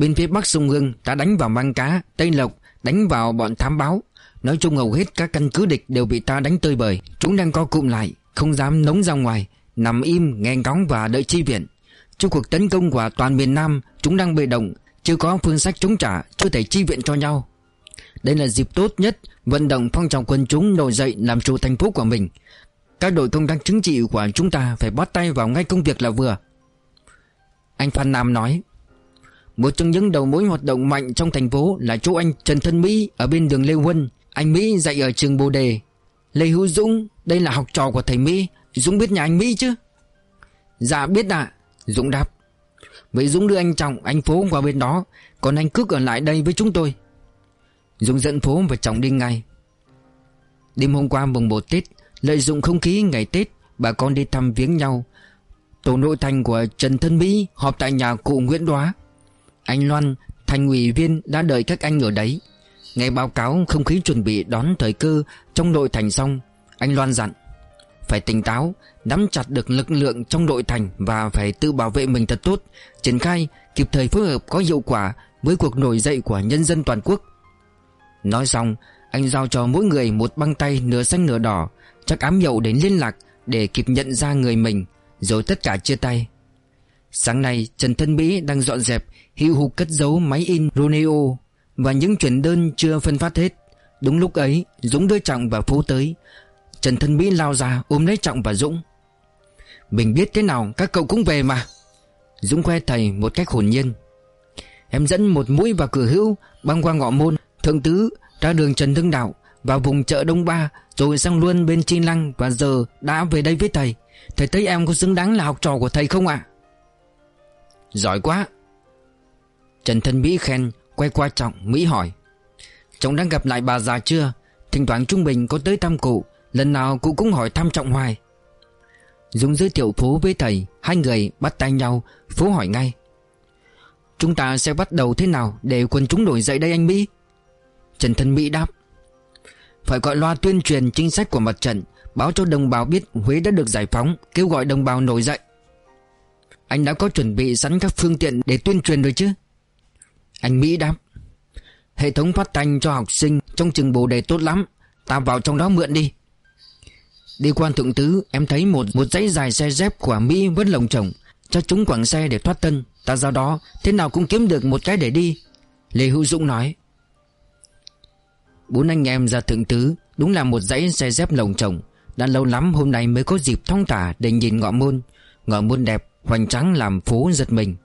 Bên phía bắc sông Hương ta đánh vào mang cá, Tây Lộc, đánh vào bọn thám báo. Nói chung hầu hết các căn cứ địch đều bị ta đánh tơi bời. Chúng đang co cụm lại, Không dám nóng ra ngoài, Nằm im, nghe ngóng và đợi chi viện. Trong cuộc tấn công của toàn miền Nam, Chúng đang bị động, Chưa có phương sách chống trả, Chưa thể chi viện cho nhau. Đây là dịp tốt nhất Vận động phong trào quân chúng nổi dậy Làm chủ thành phố của mình. Các đội công tác chính trị của chúng ta Phải bắt tay vào ngay công việc là vừa. Anh Phan Nam nói một trong những đầu mối hoạt động mạnh trong thành phố là chỗ anh Trần Thân Mỹ ở bên đường Lê Huân. Anh Mỹ dạy ở trường Bồ Đề. Lê Hữu Dũng, đây là học trò của thầy Mỹ. Dũng biết nhà anh Mỹ chứ? Dạ biết ạ. À. Dũng đáp. Vậy Dũng đưa anh Trọng, anh Phố qua bên đó. Còn anh Cước ở lại đây với chúng tôi. Dũng dẫn Phố và Trọng đi ngay. Đêm hôm qua mùng 1 Tết, lợi dụng không khí ngày Tết, bà con đi thăm viếng nhau. Tổ nội thành của Trần Thân Mỹ họp tại nhà cụ Nguyễn Đoá. Anh Loan, thành ủy viên đã đợi các anh ở đấy. Nghe báo cáo không khí chuẩn bị đón thời cơ trong đội thành xong Anh Loan dặn. Phải tỉnh táo, nắm chặt được lực lượng trong đội thành Và phải tự bảo vệ mình thật tốt Triển khai, kịp thời phối hợp có hiệu quả Với cuộc nổi dậy của nhân dân toàn quốc. Nói xong Anh giao cho mỗi người một băng tay nửa xanh nửa đỏ Chắc ám hiệu đến liên lạc Để kịp nhận ra người mình Rồi tất cả chia tay. Sáng nay, Trần Thân Mỹ đang dọn dẹp, Hữu hụt cất giấu máy in Romeo. Và những chuyển đơn chưa phân phát hết. Đúng lúc ấy, Dũng đưa Trọng và Phú tới. Trần Thân Mỹ lao ra, ôm lấy Trọng và Dũng. Mình biết thế nào, các cậu cũng về mà. Dũng khoe thầy một cách hồn nhiên. Em dẫn một mũi vào cửa hữu, Băng qua ngõ môn, Thượng tứ, ra đường Trần Hưng Đạo, Vào vùng chợ Đông Ba, Rồi sang luôn bên Chi Lăng Và giờ đã về đây với thầy. Thầy thấy em có xứng đáng là học trò của thầy không ạ? Giỏi quá. Trần Thân Mỹ khen, Quay qua Trọng Mỹ hỏi Trọng đang gặp lại bà già chưa? Thỉnh thoảng Trung Bình có tới thăm cụ, Lần nào cụ cũng hỏi thăm Trọng hoài. Dũng giới thiệu Phú với thầy, Hai người bắt tay nhau, Phú hỏi ngay, Chúng ta sẽ bắt đầu thế nào Để quần chúng nổi dậy đây anh Mỹ? Trần Thân Mỹ đáp, Phải gọi loa tuyên truyền chính sách của mặt trận, Báo cho đồng bào biết Huế đã được giải phóng, Kêu gọi đồng bào nổi dậy. Anh đã có chuẩn bị sẵn các phương tiện để tuyên truyền rồi chứ? Anh Mỹ đáp, Hệ thống phát thanh cho học sinh trong trường bồ đề tốt lắm, Ta vào trong đó mượn đi. Đi quan thượng tứ, Em thấy một một dãy dài xe dép của Mỹ vẫn lồng chồng. Cho chúng quảng xe để thoát thân, Ta ra đó, Thế nào cũng kiếm được một cái để đi. Lê Hữu Dũng nói, Bốn anh em ra thượng tứ, Đúng là một dãy xe dép lồng chồng. Đã lâu lắm hôm nay mới có dịp thong thả Để nhìn ngọ môn. Ngọ môn đẹp Hoành tráng làm phố giật mình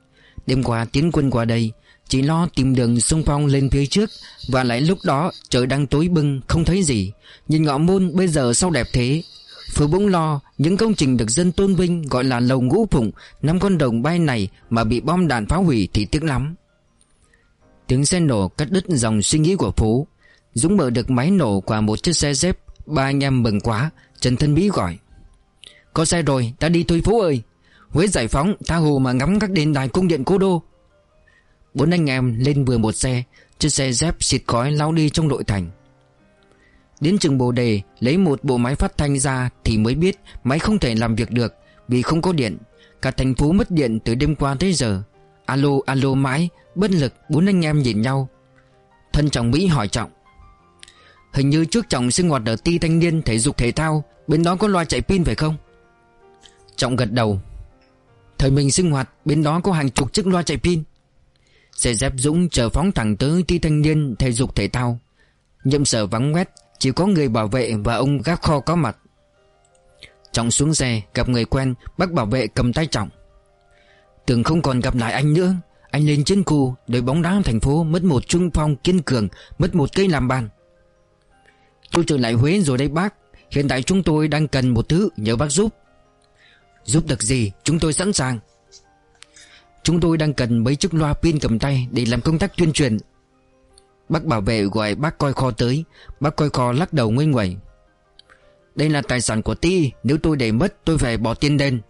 Đêm qua tiến quân qua đây Chỉ lo tìm đường xung phong lên phía trước Và lại lúc đó trời đang tối bưng Không thấy gì Nhìn ngọ môn bây giờ sao đẹp thế Phú bỗng lo những công trình được dân tôn vinh gọi là lầu ngũ phụng năm con đồng bay này mà bị bom đạn phá hủy thì tiếc lắm. Tiếng xe nổ cắt đứt dòng suy nghĩ của Phú. Dũng mở được máy nổ qua một chiếc xe dép. Ba anh em mừng quá. Trần Thân Mỹ gọi. Có xe rồi, ta đi thôi Phú ơi. Huế giải phóng, tha hồ mà ngắm các đền đài cung điện cố đô. Bốn anh em lên vừa một xe, chiếc xe dép xịt khói lao đi trong nội thành. Đến trường bồ đề lấy một bộ máy phát thanh ra thì mới biết máy không thể làm việc được vì không có điện. Cả thành phố mất điện từ đêm qua tới giờ. Alo alo mãi, bất lực bốn anh em nhìn nhau. Thân chồng Mỹ hỏi trọng. Hình như trước chồng sinh hoạt ở ti thanh niên thể dục thể thao Bên đó có loa chạy pin phải không Trọng gật đầu Thời mình sinh hoạt, bên đó có hàng chục chiếc loa chạy pin. Xe dép Dũng chờ phóng thẳng tới ti thanh niên, thể dục thể thao. Nhậm sở vắng quét chỉ có người bảo vệ và ông gác kho có mặt. Trọng xuống xe, gặp người quen, Bác bảo vệ cầm tay Trọng. Tưởng không còn gặp lại anh nữa, Anh lên trên khu, Đội bóng đá thành phố mất một trung phong kiên cường, Mất một cây làm bàn. Tôi trở lại Huế rồi đây bác, Hiện tại chúng tôi đang cần một thứ, nhờ bác giúp. Giúp được gì, chúng tôi sẵn sàng. Chúng tôi đang cần mấy chiếc loa pin cầm tay Để làm công tác tuyên truyền. Bác bảo vệ gọi bác coi kho tới. Bác coi kho lắc đầu nguôi nguẩy Đây là tài sản của ti, Nếu tôi để mất, tôi phải bỏ tiền đền.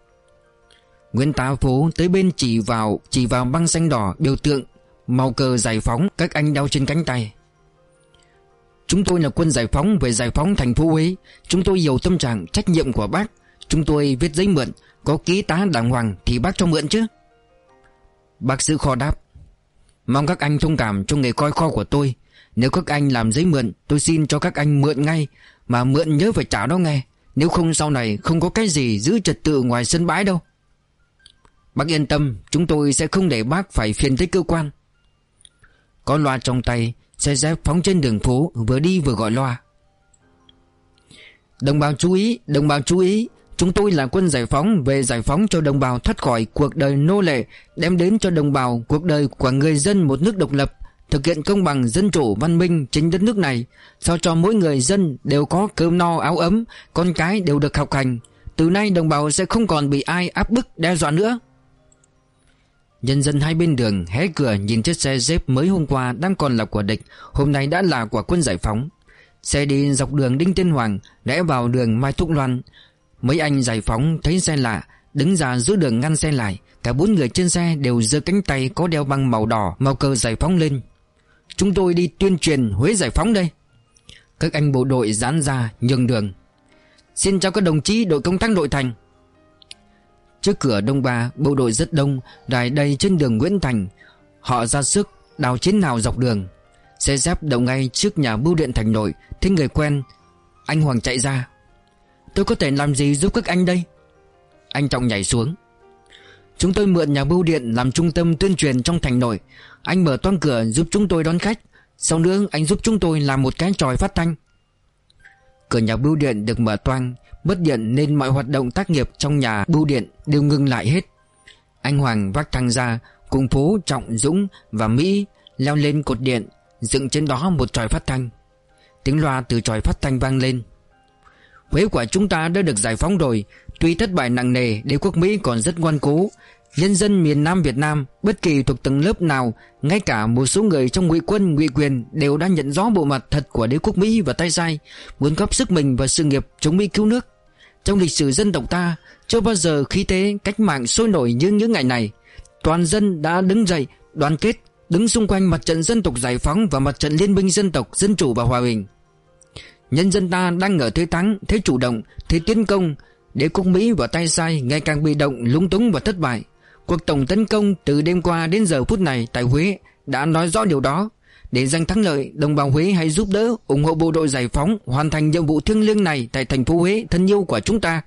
Nguyễn tá phố tới bên chỉ vào Chỉ vào băng xanh đỏ, biểu tượng, Màu cờ giải phóng, các anh đeo trên cánh tay. Chúng tôi là quân giải phóng về giải phóng thành phố Huế. Chúng tôi hiểu tâm trạng, trách nhiệm của bác. Chúng tôi viết giấy mượn, Có ký tá đàng hoàng thì bác cho mượn chứ. Bác sĩ kho đáp, Mong các anh thông cảm cho nghề coi kho của tôi. Nếu các anh làm giấy mượn, Tôi xin cho các anh mượn ngay, Mà mượn nhớ phải trả đó nghe. Nếu không sau này không có cái gì giữ trật tự ngoài sân bãi đâu. Bác yên tâm, Chúng tôi sẽ không để bác phải phiền tới cơ quan. Có loa trong tay, Xe dép phóng trên đường phố, Vừa đi vừa gọi loa. Đồng bào chú ý, Đồng bào chú ý Chúng tôi là quân giải phóng về giải phóng cho đồng bào thoát khỏi cuộc đời nô lệ, đem đến cho đồng bào cuộc đời của người dân một nước độc lập, thực hiện công bằng dân chủ văn minh chính đất nước này, sao cho mỗi người dân đều có cơm no áo ấm, con cái đều được học hành. Từ nay đồng bào sẽ không còn bị ai áp bức đe dọa nữa. Nhân dân hai bên đường hé cửa nhìn chiếc xe dép mới hôm qua đang còn là của địch, hôm nay đã là của quân giải phóng. Xe đi dọc đường Đinh Tiên Hoàng, rẽ vào đường Mai Thúc Loan, Mấy anh giải phóng thấy xe lạ, Đứng ra giữa đường ngăn xe lại. Cả bốn người trên xe đều giơ cánh tay Có đeo băng màu đỏ Màu cờ giải phóng lên. Chúng tôi đi tuyên truyền Huế giải phóng đây. Các anh bộ đội dán ra nhường đường. Xin chào các đồng chí đội công tác nội thành. Trước cửa Đông Ba, Bộ đội rất đông Đài đầy trên đường Nguyễn Thành. Họ ra sức đào chiến nào dọc đường Xe dép đậu ngay trước nhà bưu điện thành nội. Thấy người quen, Anh Hoàng chạy ra. Tôi có thể làm gì giúp các anh đây? Anh Trọng nhảy xuống. Chúng tôi mượn nhà bưu điện làm trung tâm tuyên truyền trong thành nội. Anh mở toan cửa giúp chúng tôi đón khách. Sau nữa, anh giúp chúng tôi làm một cái tròi phát thanh. Cửa nhà bưu điện được mở toang, bất điện nên mọi hoạt động tác nghiệp trong nhà bưu điện đều ngừng lại hết. Anh Hoàng vác thang ra, Cùng phố Trọng, Dũng và Mỹ leo lên cột điện, Dựng trên đó một tròi phát thanh. Tiếng loa từ tròi phát thanh vang lên. Huế quả chúng ta đã được giải phóng rồi. Tuy thất bại nặng nề, Đế quốc Mỹ còn rất ngoan cố. Nhân dân miền Nam Việt Nam, Bất kỳ thuộc tầng lớp nào, Ngay cả một số người trong ngụy quân, ngụy quyền Đều đã nhận rõ bộ mặt thật của đế quốc Mỹ và tay sai, Muốn góp sức mình vào sự nghiệp chống Mỹ cứu nước. Trong lịch sử dân tộc ta, Chưa bao giờ khí thế, cách mạng sôi nổi như những ngày này. Toàn dân đã đứng dậy, Đoàn kết, Đứng xung quanh mặt trận dân tộc giải phóng Và mặt trận liên minh dân tộc, Dân chủ và hòa bình. Nhân dân ta đang ở thế thắng Thế chủ động Thế tiến công. Đế quốc Mỹ và tay sai Ngày càng bị động lúng túng và thất bại. Cuộc tổng tấn công từ đêm qua đến giờ phút này Tại Huế đã nói rõ điều đó. Để giành thắng lợi Đồng bào Huế hãy giúp đỡ ủng hộ bộ đội giải phóng Hoàn thành nhiệm vụ thiêng liêng này Tại thành phố Huế thân yêu của chúng ta.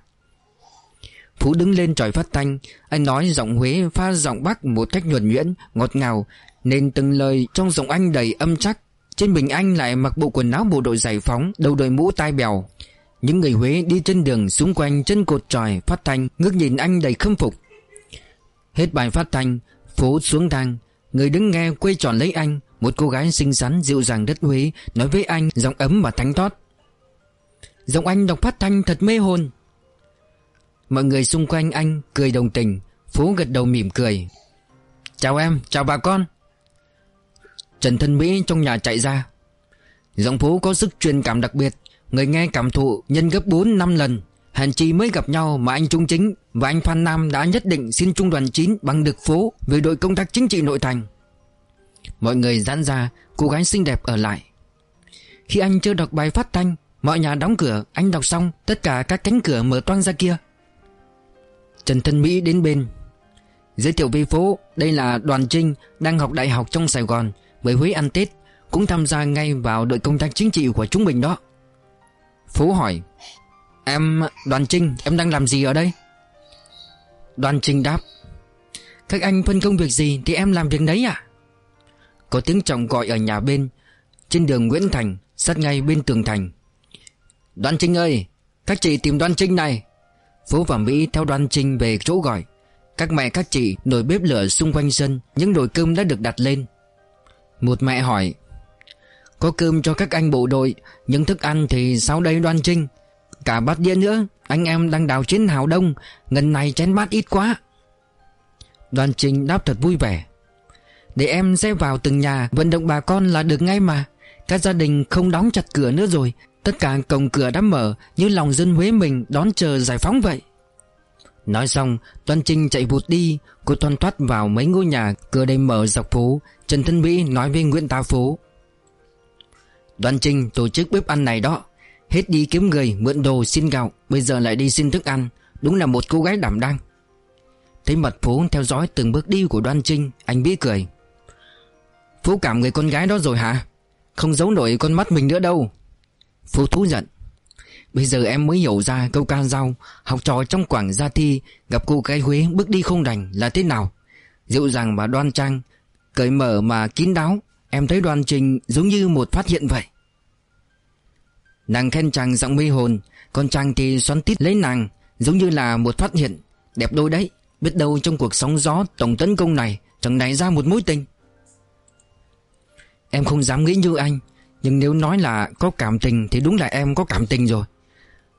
Phú đứng lên tròi phát thanh. Anh nói giọng Huế pha giọng Bắc một cách nhuần nhuyễn, ngọt ngào Nên từng lời trong giọng anh đầy âm chắc. Trên mình anh lại mặc bộ quần áo bộ đội giải phóng Đầu đội mũ tai bèo. Những người Huế đi trên đường xung quanh chân cột tròi phát thanh Ngước nhìn anh đầy khâm phục. Hết bài phát thanh phố xuống thang Người đứng nghe quay tròn lấy anh Một cô gái xinh xắn dịu dàng đất Huế Nói với anh giọng ấm và thánh thót. Giọng anh đọc phát thanh thật mê hồn. Mọi người xung quanh anh cười đồng tình Phú gật đầu mỉm cười. Chào em, chào bà con. Trần Thân Mỹ trong nhà chạy ra. Giọng Phú có sức truyền cảm đặc biệt. Người nghe cảm thụ nhân gấp 4 năm lần. Hàn chi mới gặp nhau mà anh Trung Chính Và anh Phan Nam đã nhất định xin Trung đoàn 9 bằng được phố Về đội công tác chính trị nội thành. Mọi người giãn ra, Cô gái xinh đẹp ở lại. Khi anh chưa đọc bài phát thanh, Mọi nhà đóng cửa, Anh đọc xong, Tất cả các cánh cửa mở toang ra kia. Trần Thân Mỹ đến bên. Giới thiệu về phố Đây là Đoàn Trinh, Đang học đại học trong Sài Gòn. Với Huế ăn Tết, Cũng tham gia ngay vào đội công tác chính trị của chúng mình đó. Phú hỏi, Em, Đoàn Trinh, Em đang làm gì ở đây? Đoàn Trinh đáp, Các anh phân công việc gì thì em làm việc đấy à? Có tiếng chồng gọi ở nhà bên, Trên đường Nguyễn Thành, Sát ngay bên tường thành. Đoàn Trinh ơi, Các chị tìm Đoàn Trinh này. Phú và Mỹ theo Đoàn trinh về chỗ gọi. Các mẹ các chị nồi bếp lửa xung quanh sân, Những nồi cơm đã được đặt lên. Một mẹ hỏi, Có cơm cho các anh bộ đội, những thức ăn thì sau đây đoan trinh? Cả bát đĩa nữa, Anh em đang đào chiến hào đông, Ngần này chén bát ít quá. Đoan trinh đáp thật vui vẻ, Để em sẽ vào từng nhà, Vận động bà con là được ngay mà. Các gia đình không đóng chặt cửa nữa rồi, Tất cả cổng cửa đã mở, Như lòng dân Huế mình đón chờ giải phóng vậy. Nói xong Toàn Trinh chạy vụt đi, Cô toan thoát vào mấy ngôi nhà, Cửa đầy mở dọc phố. Trần Thân Mỹ nói với Nguyễn Tá Phú: Đoàn Trinh tổ chức bếp ăn này đó, Hết đi kiếm người, mượn đồ, xin gạo, Bây giờ lại đi xin thức ăn. Đúng là một cô gái đảm đang. Thấy mặt Phú theo dõi từng bước đi của Đoan Trinh Anh bí cười. Phú cảm người con gái đó rồi hả? Không giấu nổi con mắt mình nữa đâu. Phú thú giận Bây giờ em mới hiểu ra câu ca dao, Học trò trong quảng gia thi, Gặp cô gái Huế bước đi không đành là thế nào. Dịu dàng mà đoan trang Cởi mở mà kín đáo, Em thấy đoàn trình giống như một phát hiện vậy. Nàng khen chàng giọng mê hồn, Còn chàng thì xoắn tít lấy nàng, Giống như là một phát hiện. Đẹp đôi đấy, Biết đâu trong cuộc sóng gió tổng tấn công này, Chẳng nảy ra một mối tình. Em không dám nghĩ như anh, nhưng nếu nói là có cảm tình Thì đúng là em có cảm tình rồi.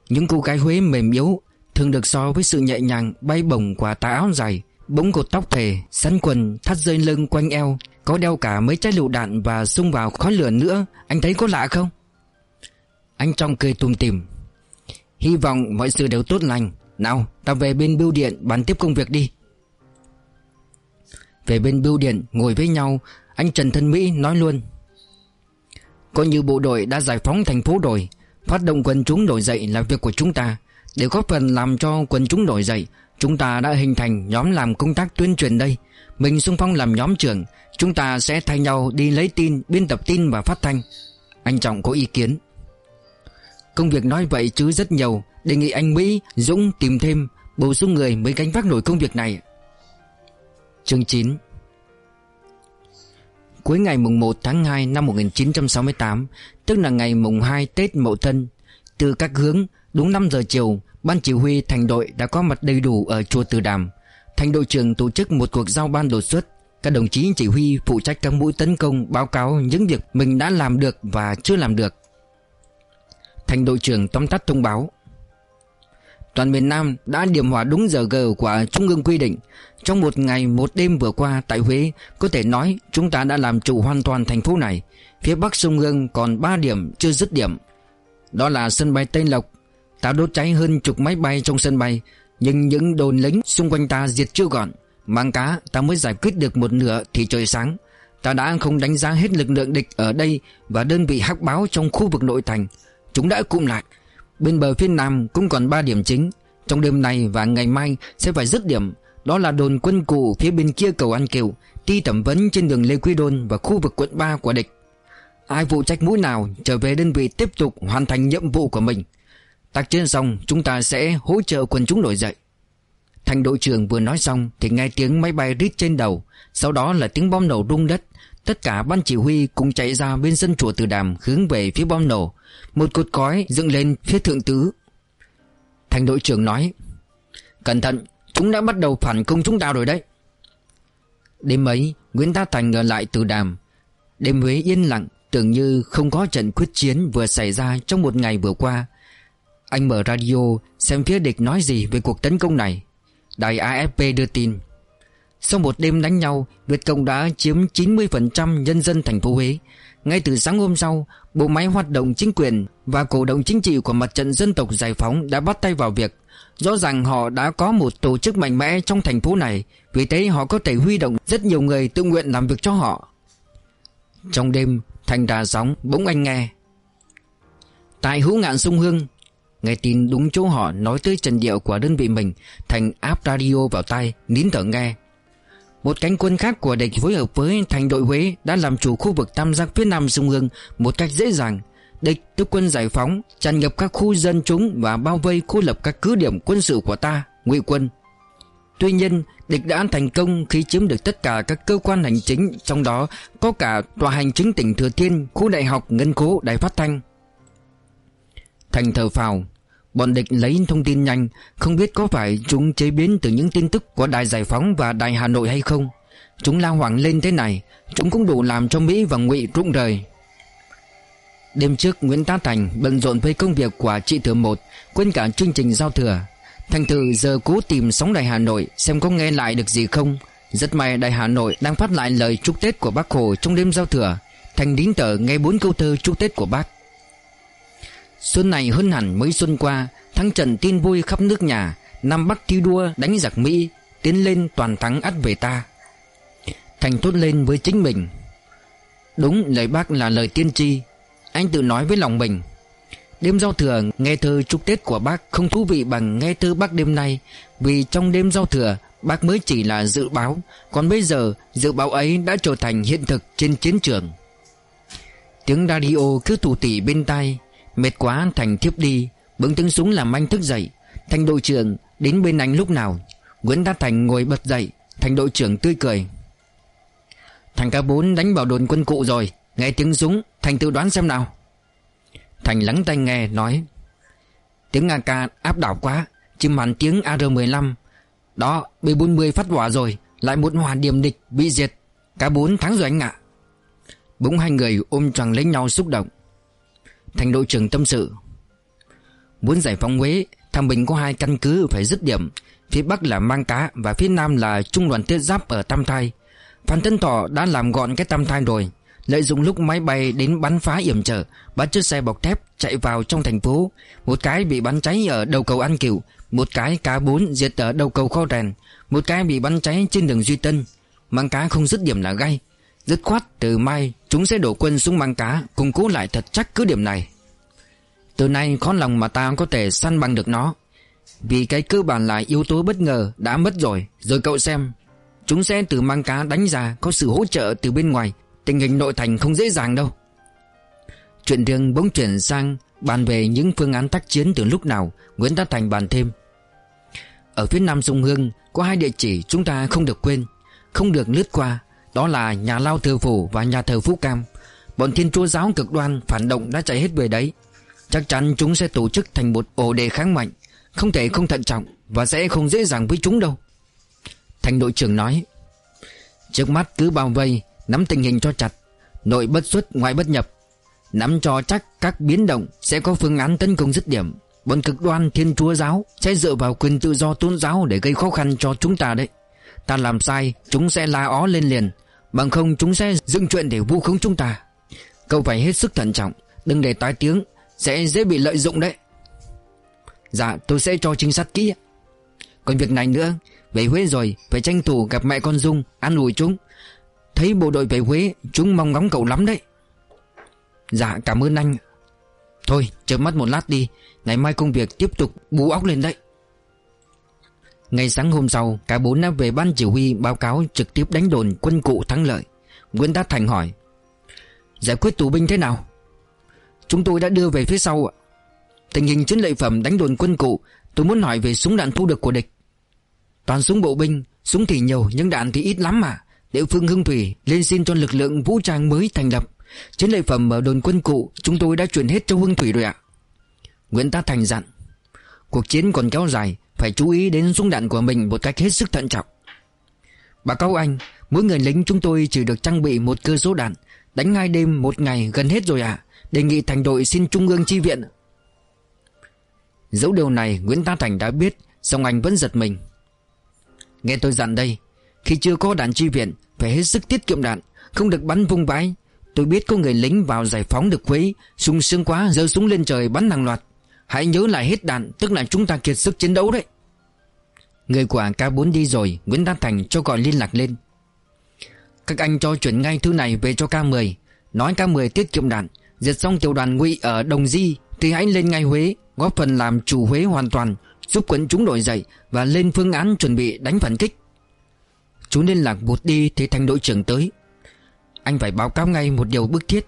Những cô gái Huế mềm yếu, Thường được so với sự nhẹ nhàng, bay bổng của tà áo dài bỗng cột tóc thề, Sắn quần, thắt dây lưng quanh eo, Có đeo cả mấy trái lựu đạn Và xung vào khói lửa nữa. Anh thấy có lạ không? Anh trong cười tùm tìm. Hy vọng mọi sự đều tốt lành. Nào, ta về bên bưu điện bàn tiếp công việc đi. Về bên bưu điện, ngồi với nhau, Anh Trần Thân Mỹ nói luôn. Coi như bộ đội đã giải phóng thành phố rồi, Phát động quần chúng nổi dậy là việc của chúng ta Để góp phần làm cho quần chúng nổi dậy Chúng ta đã hình thành nhóm làm công tác tuyên truyền đây. Mình xung phong làm nhóm trưởng Chúng ta sẽ thay nhau đi lấy tin Biên tập tin và phát thanh. Anh Trọng có ý kiến. Công việc nói vậy chứ rất nhiều. Đề nghị anh Mỹ, Dũng tìm thêm Bổ sung người mới gánh vác nổi công việc này. Chương 9 Cuối ngày mùng 1 tháng 2 năm 1968 Tức là ngày mùng 2 Tết Mậu Thân Từ các hướng Đúng 5 giờ chiều Ban chỉ huy thành đội đã có mặt đầy đủ ở chùa Từ Đàm. Thành đội trưởng tổ chức một cuộc giao ban đột xuất. Các đồng chí chỉ huy phụ trách các mũi tấn công báo cáo những việc mình đã làm được và chưa làm được. Thành đội trưởng tóm tắt thông báo. Toàn miền Nam đã điểm hỏa đúng giờ G của Trung ương quy định. Trong một ngày, một đêm vừa qua tại Huế, Có thể nói chúng ta đã làm chủ hoàn toàn thành phố này. Phía bắc sông Hương còn 3 điểm chưa dứt điểm. Đó là sân bay Tây Lộc Ta đốt cháy hơn chục máy bay trong sân bay, Nhưng những đồn lính xung quanh ta diệt chưa gọn. Mang cá, ta mới giải quyết được một nửa thì trời sáng. Ta đã không đánh giá hết lực lượng địch ở đây Và đơn vị hắc báo trong khu vực nội thành. Chúng đã cụm lại. Bên bờ phía nam cũng còn 3 điểm chính. Trong đêm nay và ngày mai sẽ phải dứt điểm. Đó là đồn quân cụ phía bên kia cầu An Kiều, Ti thẩm vấn trên đường Lê Quy Đôn Và khu vực quận 3 của địch. Ai phụ trách mũi nào trở về đơn vị tiếp tục hoàn thành nhiệm vụ của mình. Tác chiến xong chúng ta sẽ hỗ trợ quân chúng nổi dậy. Thành đội trưởng vừa nói xong Thì nghe tiếng máy bay rít trên đầu. Sau đó là tiếng bom nổ rung đất. Tất cả ban chỉ huy cùng chạy ra bên sân chùa Từ Đàm hướng về phía bom nổ. Một cột khói dựng lên phía thượng tứ. Thành đội trưởng nói, Cẩn thận, Chúng đã bắt đầu phản công chúng ta rồi đấy. Đêm ấy, Nguyễn Tá Thành ở lại Từ Đàm. Đêm Huế yên lặng, Tưởng như không có trận quyết chiến vừa xảy ra trong một ngày vừa qua. Anh mở radio, xem phía địch nói gì về cuộc tấn công này. Đài AFP đưa tin. Sau một đêm đánh nhau, Việt Cộng đã chiếm 90% nhân dân thành phố Huế. Ngay từ sáng hôm sau, Bộ máy hoạt động chính quyền Và cổ động chính trị của mặt trận dân tộc giải phóng Đã bắt tay vào việc Rõ ràng họ đã có một tổ chức mạnh mẽ trong thành phố này, Vì thế họ có thể huy động rất nhiều người tự nguyện làm việc cho họ. Trong đêm Thành đà sóng bỗng anh nghe. Tại hữu ngạn sông Hương Nghe tin đúng chỗ họ nói tới trần điệu của đơn vị mình, Thành áp radio vào tay Nín thở nghe. Một cánh quân khác của địch phối hợp với thành đội Huế Đã làm chủ khu vực tam giác phía nam sông Hương Một cách dễ dàng. Địch tức quân giải phóng, tràn ngập các khu dân chúng Và bao vây khu lập các cứ điểm quân sự của ta, ngụy quân. Tuy nhiên, địch đã thành công khi chiếm được tất cả các cơ quan hành chính, Trong đó có cả tòa hành chính tỉnh Thừa Thiên, Khu đại học, Ngân Cố Đài Phát Thanh. Thành thờ phào. Bọn địch lấy thông tin nhanh, Không biết có phải chúng chế biến từ những tin tức của Đài Giải Phóng và Đài Hà Nội hay không. Chúng la hoảng lên thế này, Chúng cũng đủ làm cho Mỹ và Ngụy rụng rời. Đêm trước, Nguyễn Tá Thành bận rộn với công việc của chị Thừa Một, Quên cả chương trình giao thừa. Thành thử giờ cố tìm sóng Đài Hà Nội Xem có nghe lại được gì không. Rất may Đài Hà Nội đang phát lại lời chúc Tết của bác Hồ trong đêm giao thừa. Thành đính tờ nghe bốn câu thơ chúc Tết của bác. Xuân này hơn hẳn mấy xuân qua Thắng trận tin vui khắp nước nhà, Nam Bắc thi đua đánh giặc Mỹ, Tiến lên toàn thắng ắt về ta. Thành tốt lên với chính mình. Đúng, lời bác là lời tiên tri. Anh tự nói với lòng mình. Đêm giao thừa, nghe thơ chúc Tết của bác không thú vị bằng nghe thơ bác đêm nay, Vì trong đêm giao thừa, bác mới chỉ là dự báo, Còn bây giờ, dự báo ấy đã trở thành hiện thực trên chiến trường. Tiếng radio cứ thủ tỉ bên tai Mệt quá, Thành thiếp đi. Bỗng tiếng súng làm anh thức dậy. Thành đội trưởng, đến bên anh lúc nào? Nguyễn Đa Thành ngồi bật dậy. Thành đội trưởng tươi cười. Thành ca bốn đánh vào đồn quân cụ rồi. Nghe tiếng súng, Thành tự đoán xem nào. Thành lắng tai nghe, nói. Tiếng AK áp đảo quá. Chim hẳn tiếng AR-15 Đó B-40 phát hỏa rồi. Lại một hòa điểm địch bị diệt. Cá bốn thắng rồi anh ạ. Bỗng hai người ôm choàng lấy nhau xúc động. Thành đội trưởng tâm sự. Muốn giải phóng Huế, Thăng Bình có hai căn cứ phải dứt điểm. Phía Bắc là Mang Cá Và phía Nam là Trung đoàn Thiết Giáp ở Tam Thai. Phan Tân Thọ đã làm gọn cái Tam Thai rồi, Lợi dụng lúc máy bay đến bắn phá yểm trở, Bắt chiếc xe bọc thép chạy vào trong thành phố. Một cái bị bắn cháy ở đầu cầu An Kiều Một cái cá bốn diệt ở đầu cầu Kho Rèn, Một cái bị bắn cháy trên đường Duy Tân. Mang cá không dứt điểm là gay Dứt khoát, từ mai, chúng sẽ đổ quân xuống băng cá, Củng cố lại thật chắc cứ điểm này. Từ nay, khó lòng mà ta có thể săn bằng được nó. Vì cái cơ bản là yếu tố bất ngờ đã mất rồi. Rồi cậu xem, Chúng sẽ từ mang cá đánh ra Có sự hỗ trợ từ bên ngoài. Tình hình nội thành không dễ dàng đâu. Chuyện riêng bỗng chuyển sang Bàn về những phương án tác chiến từ lúc nào. Nguyễn tất Thành bàn thêm. Ở phía nam sông Hương, Có hai địa chỉ chúng ta không được quên, Không được lướt qua. Đó là nhà lao thờ phủ và nhà thờ Phú Cam. Bọn thiên chúa giáo cực đoan phản động đã chạy hết về đấy. Chắc chắn chúng sẽ tổ chức thành một ổ đề kháng mạnh, Không thể không thận trọng Và sẽ không dễ dàng với chúng đâu. Thành đội trưởng nói, Trước mắt cứ bao vây, Nắm tình hình cho chặt, Nội bất xuất, ngoại bất nhập. Nắm cho chắc các biến động Sẽ có phương án tấn công dứt điểm. Bọn cực đoan thiên chúa giáo Sẽ dựa vào quyền tự do tôn giáo Để gây khó khăn cho chúng ta đấy. Ta làm sai, chúng sẽ la ó lên liền. Bằng không, chúng sẽ dựng chuyện để vu khống chúng ta. Cậu phải hết sức thận trọng, Đừng để tái tiếng Sẽ dễ bị lợi dụng đấy. Dạ tôi sẽ cho trinh sát kỹ. Còn việc này nữa, Về Huế rồi, Phải tranh thủ gặp mẹ con Dung Ăn ủi chúng. Thấy bộ đội về Huế, Chúng mong ngóng cậu lắm đấy. Dạ cảm ơn anh. Thôi chợp mắt một lát đi, Ngày mai công việc tiếp tục bú óc lên đấy. Ngày sáng hôm sau, Cả bốn đã về ban chỉ huy báo cáo trực tiếp đánh đồn quân cụ thắng lợi. Nguyễn Đát Thành hỏi, Giải quyết tù binh thế nào? Chúng tôi đã đưa về phía sau ạ. Tình hình chiến lợi phẩm đánh đồn quân cụ, Tôi muốn hỏi về súng đạn thu được của địch. Toàn súng bộ binh, Súng thì nhiều nhưng đạn thì ít lắm mà Địa phương Hưng Thủy lên xin cho lực lượng vũ trang mới thành lập. Chiến lợi phẩm ở đồn quân cụ, Chúng tôi đã chuyển hết cho Hưng Thủy rồi ạ. Nguyễn Tá Thành dặn, Cuộc chiến còn kéo dài phải chú ý đến súng đạn của mình một cách hết sức thận trọng. Bà cáo anh, Mỗi người lính chúng tôi chỉ được trang bị một cơ số đạn, Đánh ngay đêm một ngày gần hết rồi ạ. Đề nghị thành đội xin trung ương chi viện. Dẫu điều này, Nguyễn Tá Thành đã biết, song anh vẫn giật mình. Nghe tôi dặn đây, Khi chưa có đạn chi viện, Phải hết sức tiết kiệm đạn, Không được bắn vung vãi. Tôi biết có người lính vào giải phóng được quấy sung sướng quá, giơ súng lên trời bắn hàng loạt. Hãy nhớ lại hết đạn, Tức là chúng ta kiệt sức chiến đấu đấy. Người của K4 đi rồi, Nguyễn Đan Thành cho gọi liên lạc lên. Các anh cho chuyển ngay thứ này về cho K10 Nói K10 tiết kiệm đạn, Diệt xong tiểu đoàn ngụy ở Đồng Di, Thì hãy lên ngay Huế, Góp phần làm chủ Huế hoàn toàn, Giúp quấn chúng đổi dậy Và lên phương án chuẩn bị đánh phản kích. Chú liên lạc bụt đi, Thì thành đội trưởng tới. Anh phải báo cáo ngay một điều bức thiết.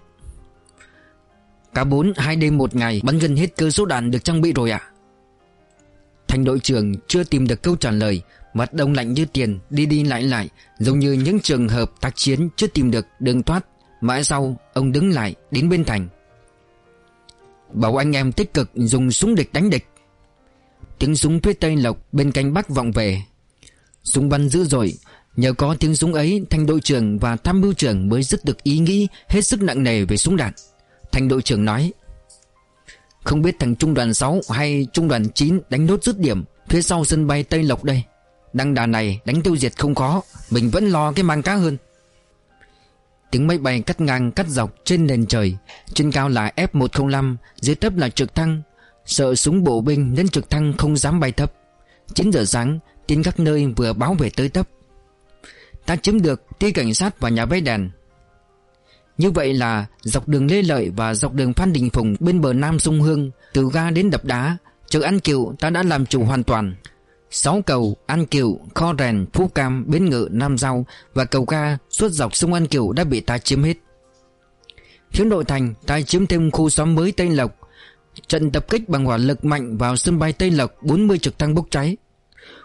Cả bốn, hai đêm một ngày, Bắn gần hết cơ số đạn được trang bị rồi ạ. Thành đội trưởng chưa tìm được câu trả lời, Mặt đông lạnh như tiền, Đi đi lại lại, Giống như những trường hợp tác chiến chưa tìm được đường thoát. Mãi sau, ông đứng lại, đến bên thành. Bảo anh em tích cực dùng súng địch đánh địch. Tiếng súng phía Tây Lộc bên cánh Bắc vọng về. Súng bắn dữ dội, Nhờ có tiếng súng ấy, Thành đội trưởng và tham mưu trưởng mới dứt được ý nghĩ Hết sức nặng nề về súng đạn. Thành đội trưởng nói, Không biết thằng trung đoàn 6 hay trung đoàn 9 đánh nốt dứt điểm Phía sau sân bay Tây Lộc đây. Đăng đà này đánh tiêu diệt không khó, Mình vẫn lo cái mang cá hơn. Tiếng máy bay cắt ngang cắt dọc trên nền trời, Trên cao là F-105 Dưới thấp là trực thăng. Sợ súng bộ binh nên trực thăng không dám bay thấp. 9 giờ sáng, Tin các nơi vừa báo về tới thấp Ta chiếm được ti cảnh sát và nhà bay đèn. Như vậy là Dọc đường Lê Lợi và dọc đường Phan Đình Phùng Bên bờ Nam sông Hương Từ ga đến đập đá Chợ An Kiều ta đã làm chủ hoàn toàn. Sáu cầu An Kiều, Kho Rèn, Phú Cam, Bến Ngự, Nam Giao Và cầu ga suốt dọc sông An Kiều đã bị ta chiếm hết. Phía nội thành ta chiếm thêm khu xóm mới Tây Lộc. Trận tập kích bằng hỏa lực mạnh vào sân bay Tây Lộc 40 trực thăng bốc cháy.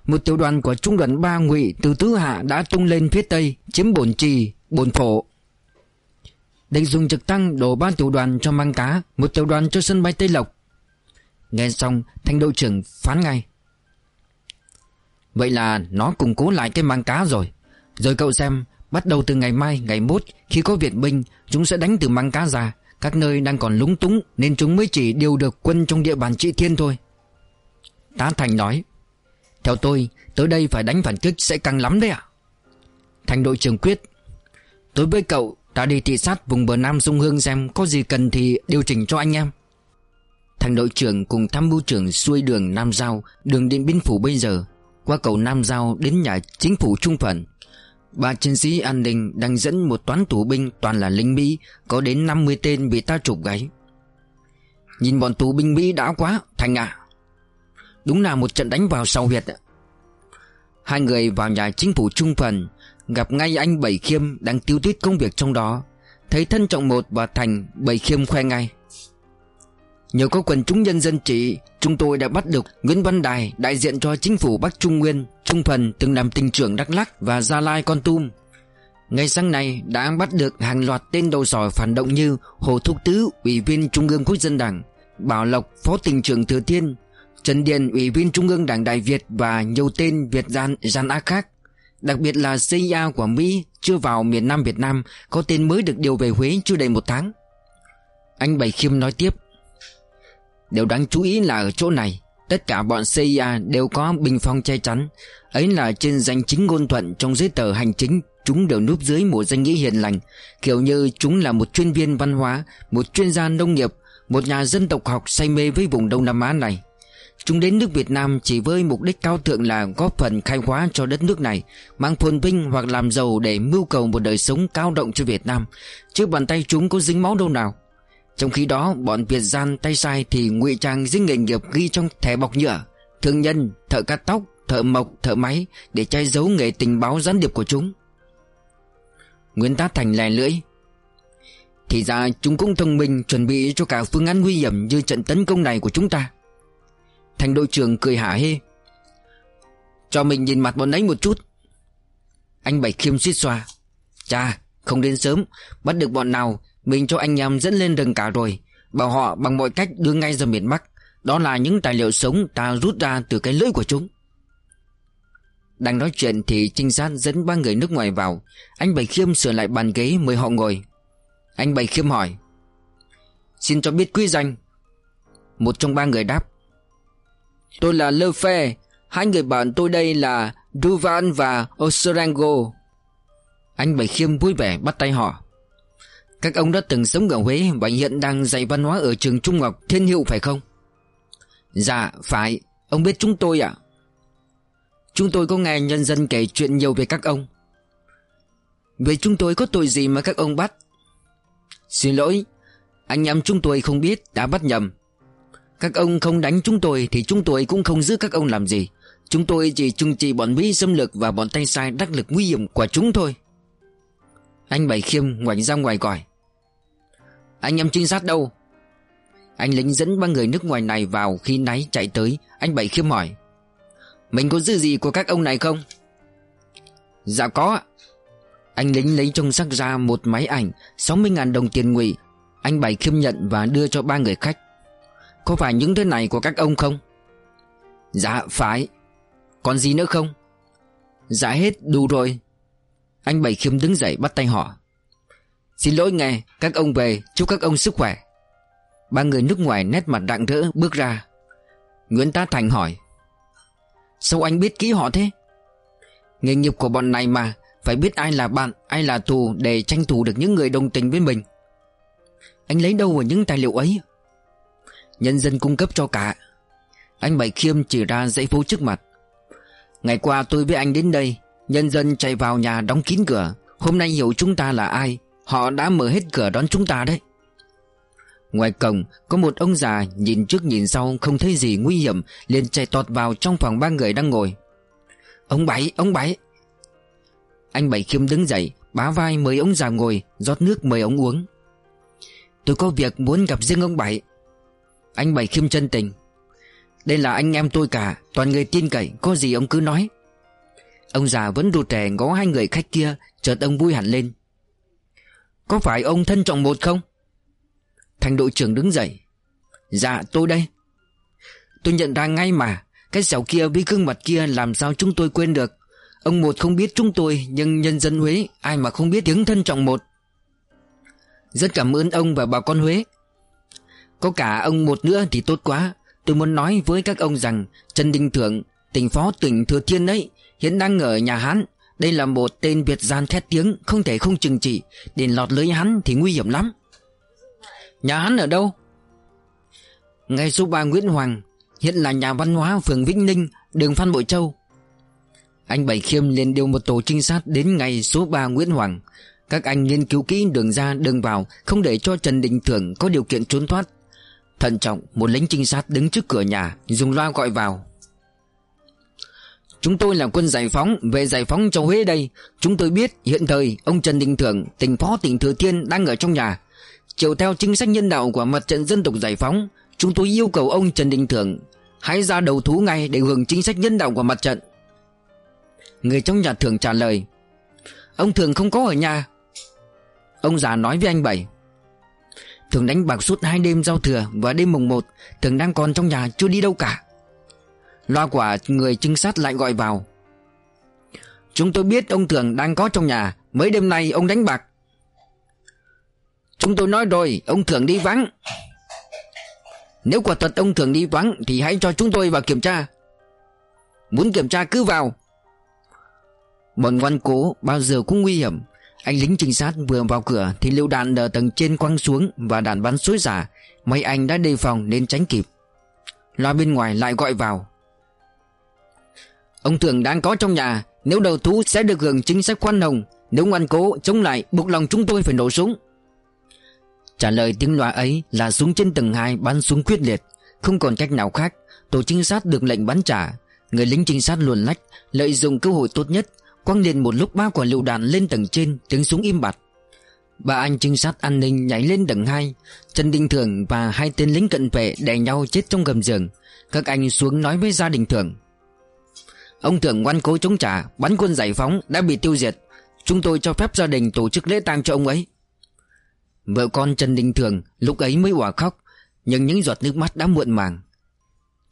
Một tiểu đoàn của trung đoàn 3 ngụy từ Tứ Hạ đã tung lên phía Tây Chiếm bổn trì, bổn phổ. Định dùng trực thăng đổ ba tiểu đoàn cho mang cá Một tiểu đoàn cho sân bay Tây Lộc. Nghe xong thanh đội trưởng phán ngay. Vậy là nó củng cố lại cái mang cá rồi. Rồi cậu xem Bắt đầu từ ngày mai, ngày mốt Khi có viện binh Chúng sẽ đánh từ mang cá ra. Các nơi đang còn lúng túng Nên chúng mới chỉ điều được quân trong địa bàn trị thiên thôi. Tá Thành nói Theo tôi Tới đây phải đánh phản kích sẽ căng lắm đấy ạ. Thành đội trưởng quyết Tối với cậu Ta đi thị sát vùng bờ Nam dung Hương xem Có gì cần thì điều chỉnh cho anh em. Thành đội trưởng cùng tham mưu trưởng xuôi đường Nam Giao, Đường Điện Biên Phủ bây giờ, qua cầu Nam Giao đến nhà chính phủ trung phận. Ba chiến sĩ an ninh đang dẫn một toán tù binh toàn là lính Mỹ, Có đến 50 tên bị ta trục gáy. Nhìn bọn tù binh Mỹ đã quá, Thành à Đúng là một trận đánh vào sau huyệt Hai người vào nhà chính phủ trung phần Gặp ngay anh Bảy Khiêm đang tiêu tuyết công việc trong đó. Thấy thân trọng một và Thành Bảy Khiêm khoe ngay. Nhờ có quần chúng nhân dân trị Chúng tôi đã bắt được Nguyễn Văn Đài Đại diện cho chính phủ Bắc Trung Nguyên Trung Phần từng làm tỉnh trưởng Đắk Lắc Và Gia Lai Con Tum. Ngày sáng nay đã bắt được hàng loạt tên đầu sỏi phản động như Hồ Thúc Tứ, Ủy viên Trung ương Quốc dân Đảng Bảo Lộc, Phó tỉnh trưởng Thừa Thiên Trần Điền, Ủy viên Trung ương Đảng Đại Việt Và nhiều tên Việt gian, gian ác khác. Đặc biệt là CIA của Mỹ Chưa vào miền Nam Việt Nam, Có tên mới được điều về Huế chưa đầy một tháng. Anh Bảy Khiêm nói tiếp, Điều đáng chú ý là ở chỗ này, Tất cả bọn CIA đều có bình phong che chắn. Ấy là trên danh chính ngôn thuận Trong giấy tờ hành chính, Chúng đều núp dưới một danh nghĩa hiền lành, Kiểu như chúng là một chuyên viên văn hóa, Một chuyên gia nông nghiệp, Một nhà dân tộc học say mê với vùng Đông Nam Á này. Chúng đến nước Việt Nam chỉ với mục đích cao thượng là góp phần khai hóa cho đất nước này Mang phồn vinh hoặc làm giàu để mưu cầu một đời sống cao động cho Việt Nam. Chứ bàn tay chúng có dính máu đâu nào. Trong khi đó bọn Việt gian tay sai thì ngụy trang dính nghề nghiệp ghi trong thẻ bọc nhựa Thương nhân, thợ cắt tóc, thợ mộc, thợ máy Để che giấu nghề tình báo gián điệp của chúng. Nguyễn Tá Thành lè lưỡi. Thì ra chúng cũng thông minh chuẩn bị cho cả phương án nguy hiểm như trận tấn công này của chúng ta. Thành đội trưởng cười hả hê. Cho mình nhìn mặt bọn ấy một chút. Anh Bảy Khiêm suýt xoa. Chà, không đến sớm. Bắt được bọn nào, Mình cho anh em dẫn lên rừng cả rồi. Bảo họ bằng mọi cách đưa ngay ra miền Bắc. Đó là những tài liệu sống ta rút ra từ cái lưỡi của chúng. Đang nói chuyện thì trinh sát dẫn ba người nước ngoài vào. Anh Bảy Khiêm sửa lại bàn ghế mời họ ngồi. Anh Bảy Khiêm hỏi. Xin cho biết quý danh. Một trong ba người đáp. Tôi là Lơ Phê Hai người bạn tôi đây là Duvan và Osorango Anh Bảy Khiêm vui vẻ bắt tay họ. Các ông đã từng sống ở Huế Và hiện đang dạy văn hóa ở trường Trung học Thiên Hiệu phải không? Dạ phải. Ông biết chúng tôi ạ. Chúng tôi có nghe nhân dân kể chuyện nhiều về các ông. Về chúng tôi có tội gì mà các ông bắt? Xin lỗi, Anh em chúng tôi không biết đã bắt nhầm các ông không đánh chúng tôi Thì chúng tôi cũng không giữ các ông làm gì. Chúng tôi chỉ trừng trị bọn Mỹ xâm lược Và bọn tay sai đắc lực nguy hiểm của chúng thôi. Anh Bảy Khiêm ngoảnh ra ngoài gọi. Anh em trinh sát đâu? Anh lính dẫn ba người nước ngoài này vào Khi náy chạy tới. Anh Bảy Khiêm hỏi. Mình có giữ gì của các ông này không? Dạ có Anh lính lấy trong sắc ra một máy ảnh 60.000 đồng tiền ngụy. Anh Bảy Khiêm nhận và đưa cho ba người khách có phải những thứ này của các ông không? Dạ phải. Còn gì nữa không? Dạ hết, đủ rồi. Anh Bảy Khiêm đứng dậy bắt tay họ. Xin lỗi nghe, Các ông về, chúc các ông sức khỏe. Ba người nước ngoài nét mặt rạng rỡ bước ra. Nguyễn Tá Thành hỏi. Sao anh biết kỹ họ thế? Nghề nghiệp của bọn này mà, Phải biết ai là bạn, Ai là thù Để tranh thủ được những người đồng tình với mình. Anh lấy đâu ở những tài liệu ấy? Nhân dân cung cấp cho cả. Anh Bảy Khiêm chỉ ra dãy phố trước mặt. Ngày qua tôi với anh đến đây Nhân dân chạy vào nhà đóng kín cửa. Hôm nay hiểu chúng ta là ai Họ đã mở hết cửa đón chúng ta đấy. Ngoài cổng Có một ông già nhìn trước nhìn sau Không thấy gì nguy hiểm liền chạy tọt vào trong phòng ba người đang ngồi. Ông Bảy, ông Bảy. Anh Bảy Khiêm đứng dậy Bá vai mời ông già ngồi rót nước mời ông uống. Tôi có việc muốn gặp riêng ông Bảy anh Bảy khiêm chân tình. Đây là anh em tôi cả, Toàn người tin cậy, Có gì ông cứ nói. Ông già vẫn rụt rè ngó hai người khách kia, Chợt ông vui hẳn lên. Có phải ông thân trọng một không? Thành đội trưởng đứng dậy. Dạ tôi đây. Tôi nhận ra ngay mà, Cái xẻo kia với gương mặt kia làm sao chúng tôi quên được. Ông một không biết chúng tôi, Nhưng nhân dân Huế, Ai mà không biết tiếng thân trọng một. Rất cảm ơn ông và bà con Huế có cả ông một nữa thì tốt quá. Tôi muốn nói với các ông rằng, Trần Đình Thượng, Tỉnh phó tỉnh Thừa Thiên ấy, Hiện đang ở nhà Hán. Đây là một tên Việt gian thét tiếng, Không thể không chừng trị. Để lọt lưới hắn thì nguy hiểm lắm. Nhà hắn ở đâu? Ngay số 3 Nguyễn Hoàng, Hiện là nhà văn hóa phường Vĩnh Ninh, Đường Phan Bội Châu. Anh Bảy Khiêm liền điều một tổ trinh sát Đến ngày số 3 Nguyễn Hoàng. Các anh nghiên cứu kỹ đường ra, đường vào, Không để cho Trần Đình Thượng có điều kiện trốn thoát. Thận trọng, một lính trinh sát đứng trước cửa nhà, Dùng loa gọi vào. Chúng tôi là quân giải phóng, Về giải phóng châu Huế đây. Chúng tôi biết hiện thời ông Trần Đình Thưởng, Tỉnh phó tỉnh Thừa Thiên đang ở trong nhà. Chiều theo chính sách nhân đạo của mặt trận dân tộc giải phóng, Chúng tôi yêu cầu ông Trần Đình Thưởng, Hãy ra đầu thú ngay để hưởng chính sách nhân đạo của mặt trận. Người trong nhà Thưởng trả lời, Ông Thưởng không có ở nhà. Ông già nói với anh Bảy Thường đánh bạc suốt hai đêm giao thừa Và đêm mùng 1 Thường đang còn trong nhà chưa đi đâu cả. Loa quả người trinh sát lại gọi vào. Chúng tôi biết ông Thường đang có trong nhà, Mấy đêm nay ông đánh bạc. Chúng tôi nói rồi, Ông Thường đi vắng. Nếu quả thật ông Thường đi vắng Thì hãy cho chúng tôi vào kiểm tra. Muốn kiểm tra cứ vào. Bọn ngoan cố bao giờ cũng nguy hiểm anh lính trinh sát vừa vào cửa Thì lựu đạn ở tầng trên quăng xuống Và đạn bắn xối xả. Mấy anh đã đề phòng nên tránh kịp. Loa bên ngoài lại gọi vào. Ông thượng đang có trong nhà, Nếu đầu thú sẽ được hưởng chính sách khoan hồng, Nếu ngoan cố chống lại, Buộc lòng chúng tôi phải nổ súng. Trả lời tiếng loa ấy là súng trên tầng 2 bắn súng quyết liệt. Không còn cách nào khác, Tổ trinh sát được lệnh bắn trả. Người lính trinh sát luồn lách, Lợi dụng cơ hội tốt nhất Quăng liền một lúc ba quả lựu đạn lên tầng trên, Tiếng súng im bặt. Ba anh trinh sát an ninh nhảy lên tầng 2 Trần Đình Thường và hai tên lính cận vệ đè nhau chết trong gầm giường. Các anh xuống nói với gia đình Thường Ông Thường ngoan cố chống trả, Bắn quân giải phóng đã bị tiêu diệt. Chúng tôi cho phép gia đình tổ chức lễ tang cho ông ấy. Vợ con Trần Đình Thường lúc ấy mới òa khóc, Nhưng những giọt nước mắt đã muộn màng.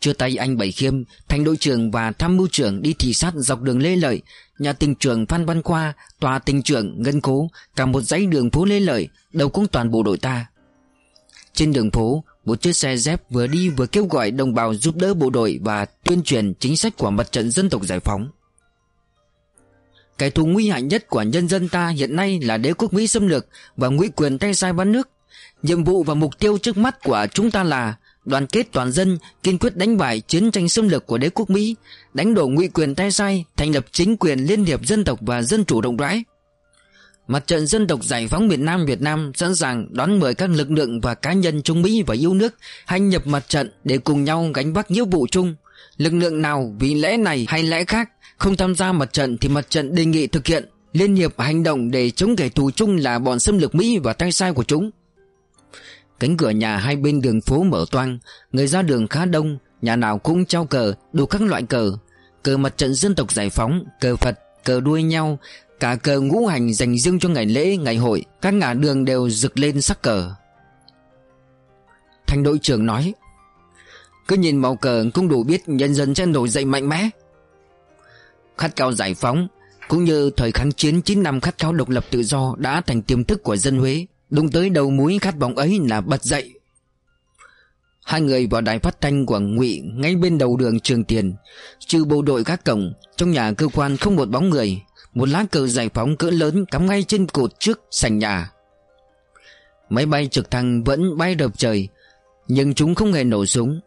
Chưa tay anh Bảy Khiêm, Thành đội trưởng và tham mưu trưởng đi thị sát dọc đường Lê Lợi. Nhà tình trưởng Phan Văn Khoa, Tòa tình trưởng Ngân Cố Cả một dãy đường phố Lê Lợi, Đầu cũng toàn bộ đội ta. Trên đường phố, Một chiếc xe dép vừa đi vừa kêu gọi đồng bào giúp đỡ bộ đội Và tuyên truyền chính sách của mặt trận dân tộc giải phóng. Kẻ thù nguy hại nhất của nhân dân ta hiện nay là đế quốc Mỹ xâm lược và ngụy quyền tay sai bán nước. Nhiệm vụ và mục tiêu trước mắt của chúng ta là đoàn kết toàn dân, kiên quyết đánh bại chiến tranh xâm lược của đế quốc Mỹ, đánh đổ ngụy quyền tay sai, thành lập chính quyền liên hiệp dân tộc và dân chủ rộng rãi. Mặt trận dân tộc giải phóng miền Nam Việt Nam sẵn sàng đón mời các lực lượng và cá nhân chống Mỹ và yêu nước hành nhập mặt trận để cùng nhau gánh vác nhiệm vụ chung. Lực lượng nào vì lẽ này hay lẽ khác không tham gia mặt trận thì mặt trận đề nghị thực hiện Liên hiệp hành động để chống kẻ thù chung là bọn xâm lược Mỹ và tay sai của chúng Cánh cửa nhà hai bên đường phố mở toang Người ra đường khá đông Nhà nào cũng trao cờ Đủ các loại cờ. Cờ mặt trận dân tộc giải phóng Cờ Phật Cờ đuôi nhau Cả cờ ngũ hành dành riêng cho ngày lễ, ngày hội Các ngã đường đều rực lên sắc cờ. Thành đội trưởng nói Cứ nhìn màu cờ cũng đủ biết nhân dân sẽ nổi dậy mạnh mẽ. Khát khao giải phóng Cũng như thời kháng chiến 9 năm khát khao độc lập tự do Đã thành tiềm thức của dân Huế. Đúng tới đầu mũi khát vọng ấy là bật dậy. Hai người vào đài phát thanh của ngụy Ngay bên đầu đường trường tiền. Trừ bộ đội các cổng, Trong nhà cơ quan không một bóng người. Một lá cờ giải phóng cỡ lớn Cắm ngay trên cột trước sảnh nhà. Máy bay trực thăng vẫn bay đập trời, Nhưng chúng không hề nổ súng.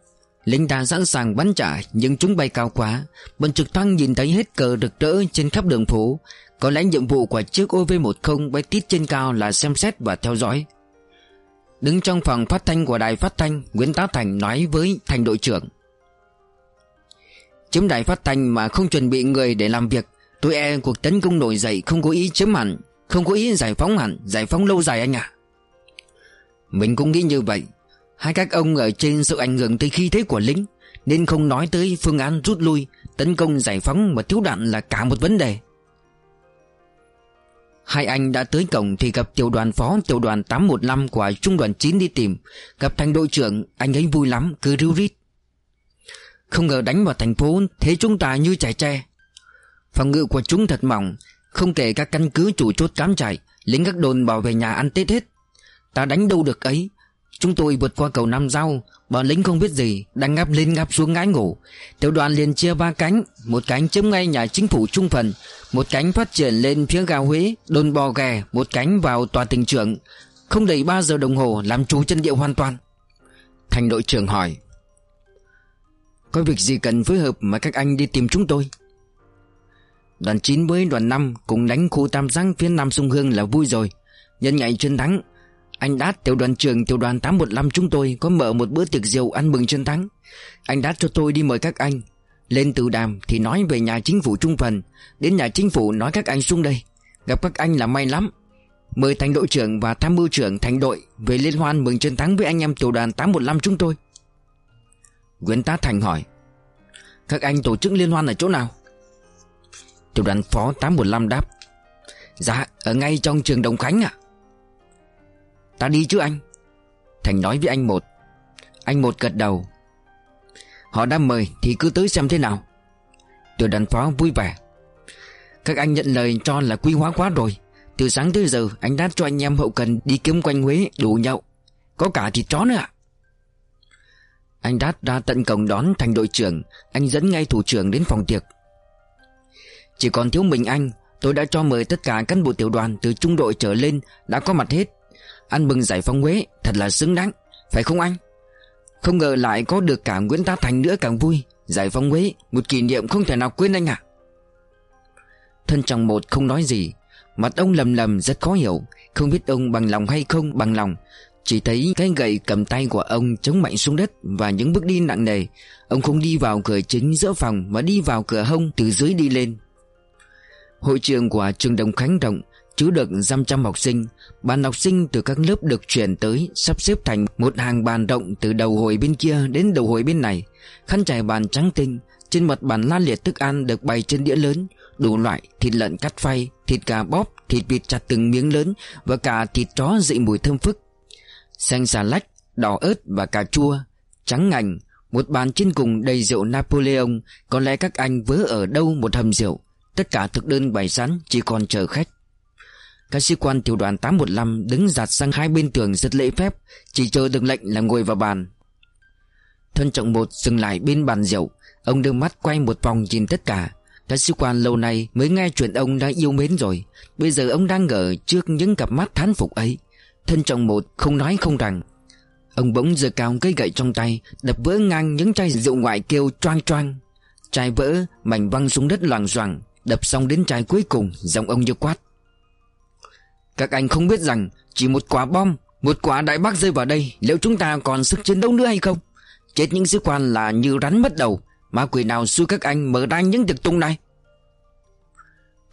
Lính ta sẵn sàng bắn trả Nhưng chúng bay cao quá. Bọn trực thăng nhìn thấy hết cờ rực rỡ trên khắp đường phố. Có lẽ nhiệm vụ của chiếc OV-10 bay tít trên cao là xem xét và theo dõi. Đứng trong phòng phát thanh của đài phát thanh, Nguyễn Tá Thành nói với thành đội trưởng. Chiếm đài phát thanh mà không chuẩn bị người để làm việc, Tôi e cuộc tấn công nổi dậy không có ý chiếm hẳn, Không có ý giải phóng hẳn, Giải phóng lâu dài anh ạ. Mình cũng nghĩ như vậy. Hai các ông ở trên sự ảnh hưởng tới khí thế của lính, Nên không nói tới phương án rút lui, Tấn công giải phóng mà thiếu đạn là cả một vấn đề. Hai anh đã tới cổng thì gặp tiểu đoàn phó, tiểu đoàn 815 của trung đoàn 9 đi tìm. Gặp thành đội trưởng, anh ấy vui lắm, cứ ríu rít. Không ngờ đánh vào thành phố, thế chúng ta như chảy tre. Phòng ngự của chúng thật mỏng, Không kể các căn cứ chủ chốt cám chạy Lính các đồn bảo về nhà ăn Tết hết. Ta đánh đâu được ấy Chúng tôi vượt qua cầu Nam Giao. Bọn lính không biết gì, Đang ngáp lên ngáp xuống ngái ngủ. Tiểu đoàn liền chia ba cánh. Một cánh chấm ngay nhà chính phủ trung phần. Một cánh phát triển lên phía gà Huế, Đồn bò ghè. Một cánh vào tòa tỉnh trưởng. Không đầy 3 giờ đồng hồ, Làm chú chân điệu hoàn toàn. Thành đội trưởng hỏi, Có việc gì cần phối hợp mà các anh đi tìm chúng tôi? Đoàn 9 với đoàn 5 Cùng đánh khu Tam Giang phía Nam Sông Hương là vui rồi. Nhân ngày chiến thắng anh Đát, tiểu đoàn trưởng tiểu đoàn 815 chúng tôi Có mở một bữa tiệc rượu ăn mừng chiến thắng. Anh Đát cho tôi đi mời các anh. Lên từ đàm thì nói về nhà chính phủ trung phần. Đến nhà chính phủ nói các anh xuống đây. Gặp các anh là may lắm. Mời thành đội trưởng và tham mưu trưởng thành đội Về liên hoan mừng chiến thắng với anh em tiểu đoàn 815 chúng tôi. Nguyễn Tá Thành hỏi, Các anh tổ chức liên hoan ở chỗ nào? Tiểu đoàn phó 815 đáp Dạ ở ngay trong trường Đồng Khánh ạ. Ta đi chứ anh. Thành nói với anh một. Anh một gật đầu. Họ đã mời thì cứ tới xem thế nào. Tiểu đoàn phó vui vẻ. Các anh nhận lời cho là quý hóa quá rồi. Từ sáng tới giờ, anh đã cho anh em hậu cần đi kiếm quanh Huế đủ nhậu. Có cả thịt chó nữa ạ. Anh Đát ra tận cổng đón thành đội trưởng. Anh dẫn ngay thủ trưởng đến phòng tiệc. Chỉ còn thiếu mình anh, Tôi đã cho mời tất cả cán bộ tiểu đoàn Từ trung đội trở lên Đã có mặt hết. Ăn mừng giải phóng Huế, Thật là xứng đáng. Phải không anh? Không ngờ lại có được cả Nguyễn Tá Thành nữa càng vui. Giải phóng Huế, Một kỷ niệm không thể nào quên anh ạ. Thân chồng một không nói gì. Mặt ông lầm lầm, rất khó hiểu. Không biết ông bằng lòng hay không bằng lòng. Chỉ thấy cái gậy cầm tay của ông chống mạnh xuống đất Và những bước đi nặng nề. Ông không đi vào cửa chính giữa phòng Mà đi vào cửa hông từ dưới đi lên. Hội trường của trường Đồng Khánh rộng chứa được dăm trăm học sinh. Bàn học sinh từ các lớp được chuyển tới Sắp xếp thành một hàng bàn rộng Từ đầu hồi bên kia đến đầu hồi bên này. Khăn trải bàn trắng tinh Trên mặt bàn la liệt thức ăn được bày trên đĩa lớn. Đủ loại thịt lợn cắt phay Thịt gà bóp, thịt vịt chặt từng miếng lớn Và cả thịt chó dậy mùi thơm phức. Xanh xà lách, đỏ ớt và cà chua Trắng ngành. Một bàn trên cùng đầy rượu Napoleon. Có lẽ các anh vớ ở đâu một hầm rượu. Tất cả thực đơn bày sẵn Chỉ còn chờ khách các sĩ quan tiểu đoàn 815 đứng giạt sang hai bên tường rất lễ phép, Chỉ chờ được lệnh là ngồi vào bàn. Thân trọng một dừng lại bên bàn rượu. Ông đưa mắt quay một vòng nhìn tất cả. Các sĩ quan lâu nay mới nghe chuyện ông đã yêu mến rồi. Bây giờ ông đang ngờ trước những cặp mắt thán phục ấy. Thân trọng một không nói không rằng. Ông bỗng giơ cao cây gậy trong tay, Đập vỡ ngang những chai rượu ngoại kêu choang choang. Chai vỡ mảnh văng xuống đất loàng xoàng Đập xong đến chai cuối cùng, Giọng ông như quát các anh không biết rằng Chỉ một quả bom, Một quả đại bác rơi vào đây, Liệu chúng ta còn sức chiến đấu nữa hay không? Chết những sĩ quan là như rắn mất đầu. Ma quỷ nào xui các anh mở ra những tiệc tung này?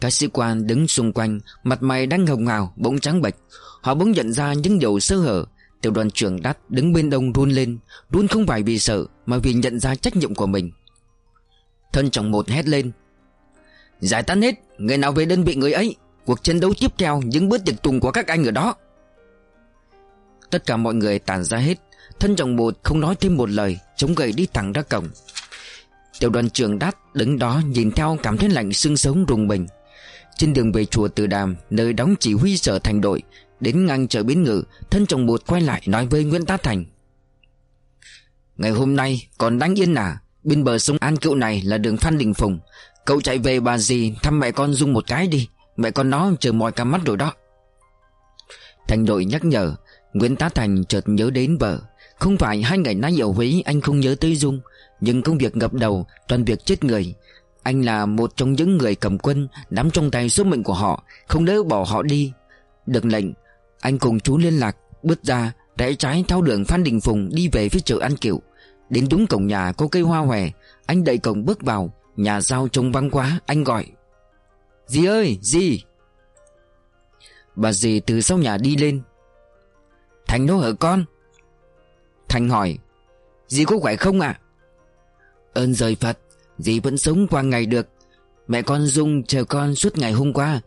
Các sĩ quan đứng xung quanh, Mặt mày đang hồng hào, bỗng trắng bệch. Họ bỗng nhận ra những điều sơ hở. Tiểu đoàn trưởng đắt đứng bên đông run lên, Run không phải vì sợ, Mà vì nhận ra trách nhiệm của mình. Thân trọng một hét lên. Giải tán hết, Người nào về đơn vị người ấy? Cuộc chiến đấu tiếp theo, những bữa tiệc tùng của các anh ở đó. Tất cả mọi người tàn ra hết, Thân trọng một không nói thêm một lời, Chống gậy đi thẳng ra cổng. Tiểu đoàn trưởng đắt đứng đó nhìn theo cảm thấy lạnh xương sống rùng mình. Trên đường về chùa Từ Đàm, Nơi đóng chỉ huy sở thành đội, Đến ngang chợ bến ngự, Thân chồng một quay lại nói với Nguyễn Tá Thành. Ngày hôm nay còn đáng yên à Bên bờ sông An Cựu này là đường Phan Đình Phùng. Cậu chạy về bà gì thăm mẹ con Dung một cái đi. Mẹ con nó chờ mọi cả mắt rồi đó. Thành đội nhắc nhở, Nguyễn Tá Thành chợt nhớ đến vợ. Không phải hai ngày nay ở Huế anh không nhớ tới Dung, Nhưng công việc ngập đầu, Toàn việc chết người. Anh là một trong những người cầm quân, Nắm trong tay số mệnh của họ, Không đỡ bỏ họ đi. Được lệnh, Anh cùng chú liên lạc, Bước ra, rẽ trái theo đường Phan Đình Phùng Đi về phía chợ An Kiệu. Đến đúng cổng nhà có cây hoa hòe, Anh đẩy cổng bước vào, Nhà giao trông vắng quá, Anh gọi. Dì ơi, dì. Bà dì từ sau nhà đi lên. Thành đâu hả con? Thành hỏi. Dì có khỏe không ạ? Ơn rời Phật, Dì vẫn sống qua ngày được. Mẹ con Dung chờ con suốt ngày hôm qua.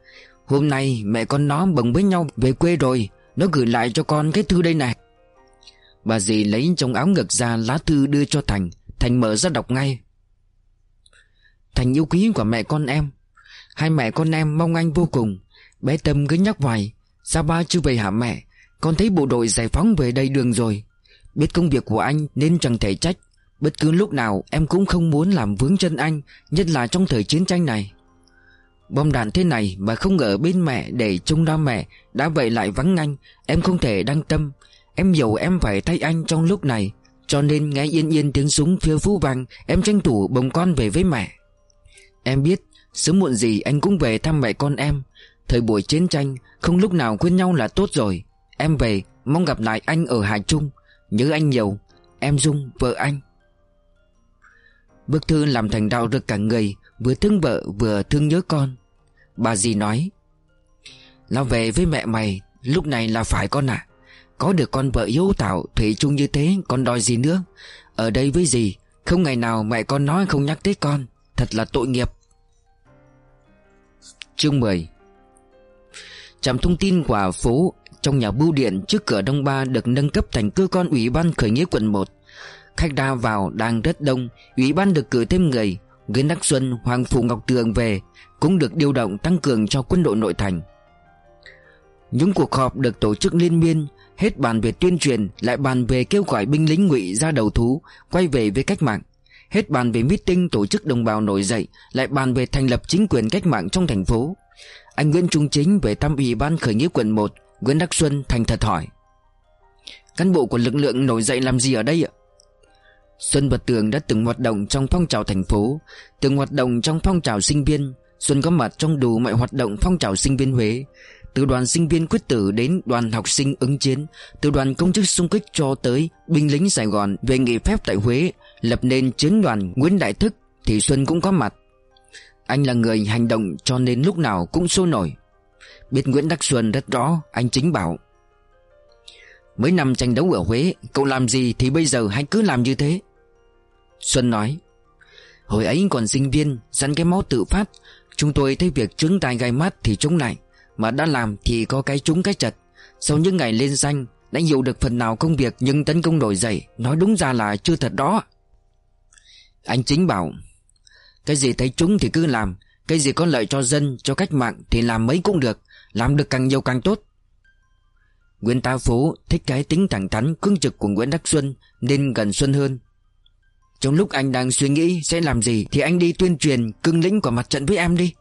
Hôm nay mẹ con nó bồng với nhau về quê rồi. Nó gửi lại cho con cái thư đây này. Bà dì lấy trong áo ngực ra lá thư đưa cho Thành. Thành mở ra đọc ngay. Thành yêu quý của mẹ con em. Hai mẹ con em mong anh vô cùng. Bé Tâm cứ nhắc hoài, Sao ba chưa về hả mẹ? Con thấy bộ đội giải phóng về đây đường rồi. Biết công việc của anh nên chẳng thể trách. Bất cứ lúc nào em cũng không muốn làm vướng chân anh, Nhất là trong thời chiến tranh này. Bom đạn thế này mà không ở bên mẹ để trông đo mẹ, Đã vậy lại vắng anh, Em không thể đăng tâm. Em hiểu em phải thay anh trong lúc này, Cho nên nghe yên yên tiếng súng phía phú vàng Em tranh thủ bồng con về với mẹ. Em biết Sớm muộn gì anh cũng về thăm mẹ con em. Thời buổi chiến tranh, Không lúc nào quên nhau là tốt rồi. Em về, mong gặp lại anh ở Hải Trung. Nhớ anh nhiều. Em Dung, vợ anh. Bức thư làm thành đạo rực cả người, Vừa thương vợ, vừa thương nhớ con. Bà dì nói Lao về với mẹ mày, Lúc này là phải con ạ. Có được con vợ yếu thảo, Thủy chung như thế, Con đòi gì nữa? Ở đây với dì, Không ngày nào mẹ con nói không nhắc tới con. Thật là tội nghiệp. Chương 10 Trạm thông tin quả phố trong nhà bưu điện trước cửa Đông Ba được nâng cấp thành cơ quan ủy ban khởi nghĩa quận 1 Khách ra vào đang rất đông Ủy ban được cử thêm người Nguyễn Đắc Xuân, Hoàng Phủ Ngọc Tường về Cũng được điều động tăng cường cho quân đội nội thành. Những cuộc họp được tổ chức liên miên Hết bàn về tuyên truyền Lại bàn về kêu gọi binh lính ngụy ra đầu thú Quay về với cách mạng. Hết bàn về meeting tổ chức đồng bào nổi dậy, Lại bàn về thành lập chính quyền cách mạng trong thành phố. Anh Nguyễn Trung Chính về thăm ủy ban khởi nghĩa quận 1 Nguyễn Đắc Xuân thành thật hỏi. Cán bộ của lực lượng nổi dậy làm gì ở đây ạ? Xuân và Tường đã từng hoạt động trong phong trào thành phố, Từng hoạt động trong phong trào sinh viên. Xuân có mặt trong đủ mọi hoạt động phong trào sinh viên Huế, Từ đoàn sinh viên quyết tử đến đoàn học sinh ứng chiến, Từ đoàn công chức xung kích cho tới binh lính Sài Gòn về nghỉ phép tại Huế. Lập nên chiến đoàn Nguyễn Đại Thức Thì Xuân cũng có mặt. Anh là người hành động cho nên lúc nào cũng sôi nổi. Biết Nguyễn Đắc Xuân rất rõ, Anh chính bảo, Mấy năm tranh đấu ở Huế, Cậu làm gì thì bây giờ hãy cứ làm như thế. Xuân nói, Hồi ấy còn sinh viên, Sẵn cái máu tự phát. Chúng tôi thấy việc trứng tai gai mắt thì chống lại, Mà đã làm thì có cái trúng cái chật. Sau những ngày lên danh, Đã hiểu được phần nào công việc Nhưng tấn công nổi dậy, Nói đúng ra là chưa thật đó. Anh chính bảo Cái gì thấy chúng thì cứ làm Cái gì có lợi cho dân Cho cách mạng thì làm mấy cũng được Làm được càng nhiều càng tốt. Nguyễn Tá Phú thích cái tính thẳng thắn cương trực của Nguyễn Đắc Xuân Nên gần Xuân hơn. Trong lúc anh đang suy nghĩ sẽ làm gì Thì anh đi tuyên truyền cưng lĩnh của mặt trận với em đi.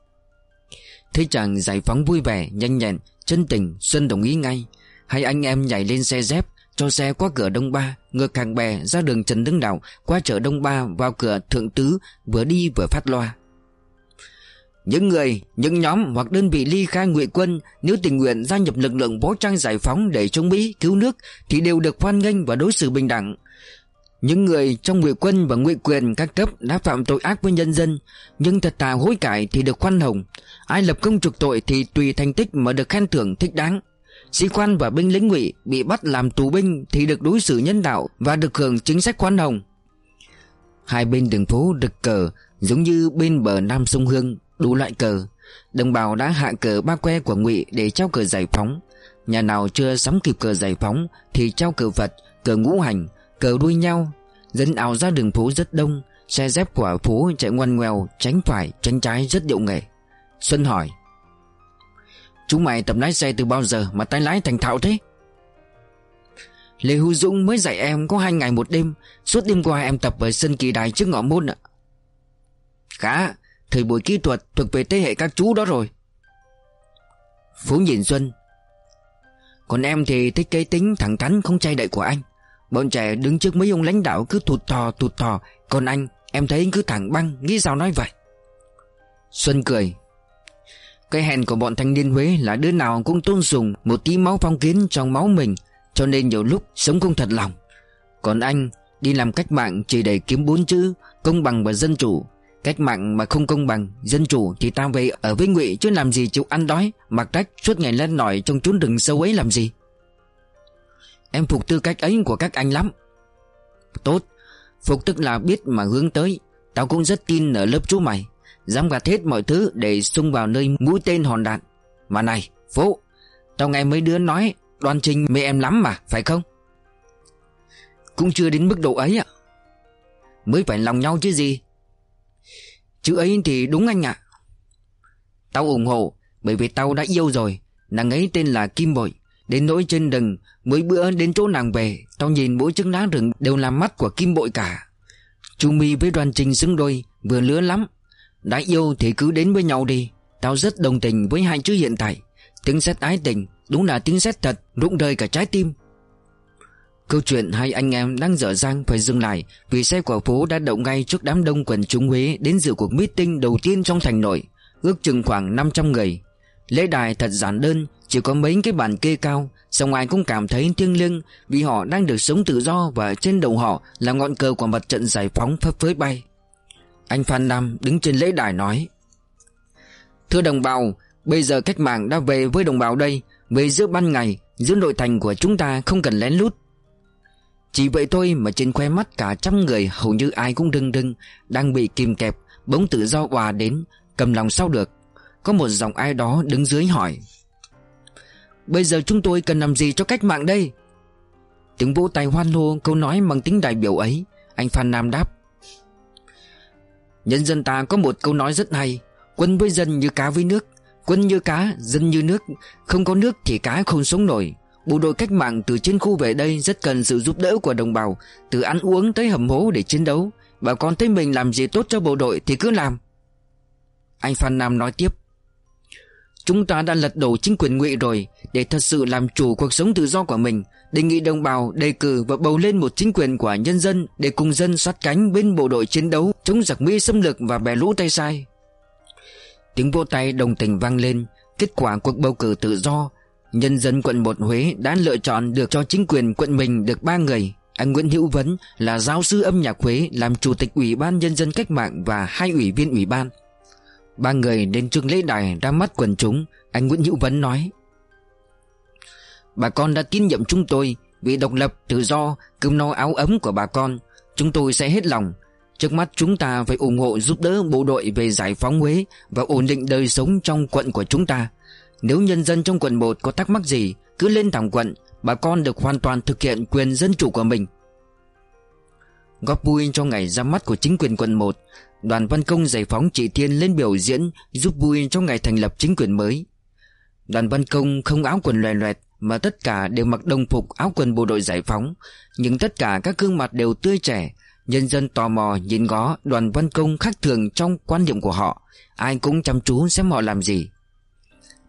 Thấy chàng giải phóng vui vẻ Nhanh nhẹn, chân tình Xuân đồng ý ngay. Hai anh em nhảy lên xe dép cho xe qua cửa Đông Ba Ngược hàng bè ra đường Trần Đức Đạo Qua chợ Đông Ba vào cửa Thượng Tứ Vừa đi vừa phát loa. Những người, những nhóm hoặc đơn vị ly khai ngụy quân nếu tình nguyện gia nhập lực lượng vũ trang giải phóng để chống Mỹ cứu nước thì đều được hoan nghênh và đối xử bình đẳng. Những người trong ngụy quân và ngụy quyền các cấp đã phạm tội ác với nhân dân Nhưng thật thà hối cải thì được khoan hồng. Ai lập công trục tội thì tùy thành tích mà được khen thưởng thích đáng. Sĩ quan và binh lính ngụy bị bắt làm tù binh thì được đối xử nhân đạo và được hưởng chính sách khoan hồng. Hai bên đường phố đực cờ giống như bên bờ Nam sông Hương đủ loại cờ. Đồng bào đã hạ cờ ba que của ngụy để trao cờ giải phóng. Nhà nào chưa sắm kịp cờ giải phóng thì trao cờ Phật, cờ ngũ hành Cờ đuôi nhau. Dân ảo ra đường phố rất đông Xe dép của phố chạy ngoằn ngoèo Tránh phải tránh trái rất điệu nghệ. Xuân hỏi Chúng mày tập lái xe từ bao giờ Mà tay lái thành thạo thế? Lê Hữu Dũng mới dạy em Có hai ngày một đêm. Suốt đêm qua em tập ở sân kỳ đài trước ngõ môn ạ. Khá, Thời buổi kỹ thuật thuộc về thế hệ các chú đó rồi. Phú nhìn Xuân. Còn em thì thích cái tính thẳng thắn không chay đậy của anh. Bọn trẻ đứng trước mấy ông lãnh đạo cứ thụt thò thụt thò. Còn anh, em thấy anh cứ thẳng băng, Nghĩ sao nói vậy? Xuân cười. Cái hèn của bọn thanh niên Huế là đứa nào cũng tôn sùng Một tí máu phong kiến trong máu mình, Cho nên nhiều lúc sống không thật lòng. Còn anh đi làm cách mạng chỉ để kiếm bốn chữ, Công bằng và dân chủ. Cách mạng mà không công bằng, Dân chủ thì tao về ở với ngụy Chứ làm gì chịu ăn đói, Mặc trách suốt ngày lên nổi trong chốn rừng sâu ấy làm gì. Em phục tư cách ấy của các anh lắm. Tốt, Phục tức là biết mà hướng tới, Tao cũng rất tin ở lớp chú mày. Dám gạt hết mọi thứ để xung vào nơi mũi tên hòn đạn. Mà này, Phú, Tao nghe mấy đứa nói Đoan trình mê em lắm mà, Phải không? Cũng chưa đến mức độ ấy ạ. Mới phải lòng nhau chứ gì. Chữ ấy thì đúng anh ạ. Tao ủng hộ, Bởi vì tao đã yêu rồi. Nàng ấy tên là Kim Bội. Đến nỗi trên rừng Mỗi bữa đến chỗ nàng về, Tao nhìn mỗi chiếc lá rừng đều là mắt của kim bội cả. Chu Mi với đoàn trình xứng đôi, Vừa lứa lắm. Đã yêu thì cứ đến với nhau đi. Tao rất đồng tình với hai chữ hiện tại. Tiếng xét ái tình, Đúng là tiếng xét thật, Rụng rời cả trái tim. Câu chuyện hai anh em đang dở dang phải dừng lại Vì xe của phố đã đậu ngay trước đám đông quần chúng Huế Đến dự cuộc meeting đầu tiên trong thành nội, Ước chừng khoảng 500 người. Lễ đài thật giản đơn, Chỉ có mấy cái bàn kê cao, Xong ai cũng cảm thấy thiêng liêng Vì họ đang được sống tự do Và trên đầu họ là ngọn cờ của mặt trận giải phóng phấp phới bay. Anh Phan Nam đứng trên lễ đài nói, Thưa đồng bào, Bây giờ cách mạng đã về với đồng bào đây. Về giữa ban ngày, Giữa nội thành của chúng ta không cần lén lút. Chỉ vậy thôi mà trên khoe mắt cả trăm người Hầu như ai cũng đưng đưng, Đang bị kìm kẹp, Bỗng tự do hòa đến, Cầm lòng sao được. Có một dòng ai đó đứng dưới hỏi, Bây giờ chúng tôi cần làm gì cho cách mạng đây? Tiếng vỗ tay hoan hô, câu nói bằng tính đại biểu ấy, Anh Phan Nam đáp Nhân dân ta có một câu nói rất hay Quân với dân như cá với nước Quân như cá, dân như nước. Không có nước thì cá không sống nổi. Bộ đội cách mạng từ trên khu về đây Rất cần sự giúp đỡ của đồng bào Từ ăn uống tới hầm hố để chiến đấu. Bà con thấy mình làm gì tốt cho bộ đội thì cứ làm. Anh Phan Nam nói tiếp Chúng ta đã lật đổ chính quyền ngụy rồi, Để thật sự làm chủ cuộc sống tự do của mình. Đề nghị đồng bào đề cử và bầu lên một chính quyền của nhân dân Để cùng dân sát cánh bên bộ đội chiến đấu, Chống giặc Mỹ xâm lược và bè lũ tay sai. Tiếng vỗ tay đồng tình vang lên. Kết quả cuộc bầu cử tự do, Nhân dân quận 1 Huế đã lựa chọn được cho chính quyền quận mình được ba người. Anh Nguyễn Hữu Vấn là giáo sư âm nhạc Huế, Làm chủ tịch Ủy ban Nhân dân Cách mạng và hai ủy viên ủy ban. Ba người đến trường lễ đài ra mắt quần chúng Anh Nguyễn Hữu Vấn nói. Bà con đã tín nhiệm chúng tôi Vì độc lập, tự do, cơm no áo ấm của bà con. Chúng tôi sẽ hết lòng. Trước mắt chúng ta phải ủng hộ giúp đỡ bộ đội về giải phóng Huế Và ổn định đời sống trong quận của chúng ta. Nếu nhân dân trong quận 1 có thắc mắc gì Cứ lên thẳng quận Bà con được hoàn toàn thực hiện quyền dân chủ của mình. Góp vui cho ngày ra mắt của chính quyền quận 1 Đoàn văn công giải phóng chị Thiên lên biểu diễn, Giúp vui cho ngày thành lập chính quyền mới. Đoàn văn công không áo quần loè loẹt, Mà tất cả đều mặc đồng phục áo quần bộ đội giải phóng. Nhưng tất cả các gương mặt đều tươi trẻ. Nhân dân tò mò nhìn ngó đoàn văn công khác thường trong quan niệm của họ. Ai cũng chăm chú xem họ làm gì.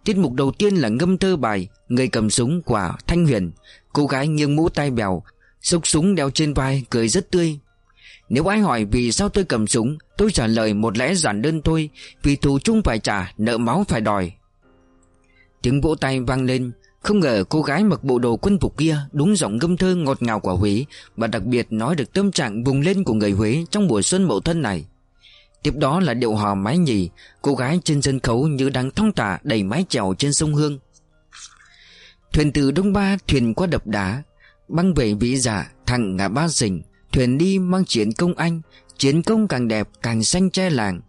Tiết mục đầu tiên là ngâm thơ bài Người cầm súng của Thanh Huyền. Cô gái nghiêng mũ tai bèo Xúc súng đeo trên vai, cười rất tươi. Nếu ai hỏi vì sao tôi cầm súng, Tôi trả lời một lẽ giản đơn thôi, Vì thù chung phải trả, Nợ máu phải đòi. Tiếng vỗ tay vang lên, Không ngờ cô gái mặc bộ đồ quân phục kia Đúng giọng ngâm thơ ngọt ngào của Huế Và đặc biệt nói được tâm trạng vùng lên của người Huế Trong mùa xuân mậu thân này. Tiếp đó là điệu hò mái nhì, Cô gái trên sân khấu như đang thong tả Đầy mái chèo trên sông Hương. Thuyền từ Đông Ba thuyền qua đập đá Băng về vĩ dạ, giả thẳng ngã ba rình, Thuyền đi mang chiến công anh. Chiến công càng đẹp, càng xanh che làng.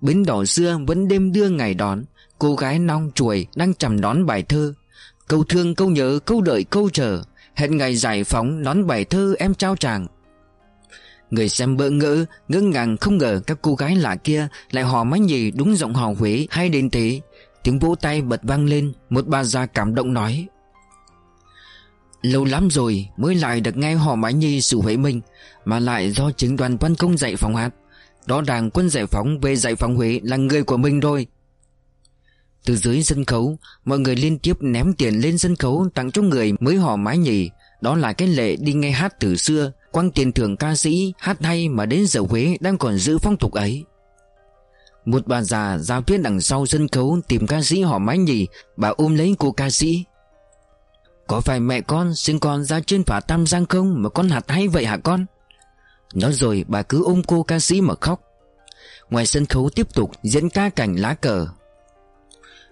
Bến đỏ xưa vẫn đêm đưa ngày đón. Cô gái nong chuồi đang chầm đón bài thơ. Câu thương, câu nhớ, câu đợi, câu chờ. Hẹn ngày giải phóng, đón bài thơ em trao chàng Người xem bỡ ngỡ Ngỡ ngàng không ngờ các cô gái lạ kia Lại hò mái nhì đúng giọng hò Huế hay đến thế. Tiếng vỗ tay bật vang lên, Một bà già cảm động nói Lâu lắm rồi mới lại được nghe họ mái nhi sự Huế Minh, Mà lại do chính đoàn văn công dạy phóng hát Đó đảng quân giải phóng, về giải phóng Huế là người của mình thôi Từ dưới sân khấu, Mọi người liên tiếp ném tiền lên sân khấu tặng cho người mới họ mái nhì Đó là cái lệ đi nghe hát từ xưa, Quăng tiền thưởng ca sĩ, hát hay mà đến giờ Huế đang còn giữ phong tục ấy. Một bà già giao tuyết đằng sau sân khấu tìm ca sĩ họ mái nhì Bà ôm lấy cô ca sĩ có phải mẹ con sinh con ra trên phả Tam Giang không Mà con hạt hay vậy hả con? Nói rồi bà cứ ôm cô ca sĩ mà khóc. Ngoài sân khấu tiếp tục diễn ca cảnh lá cờ.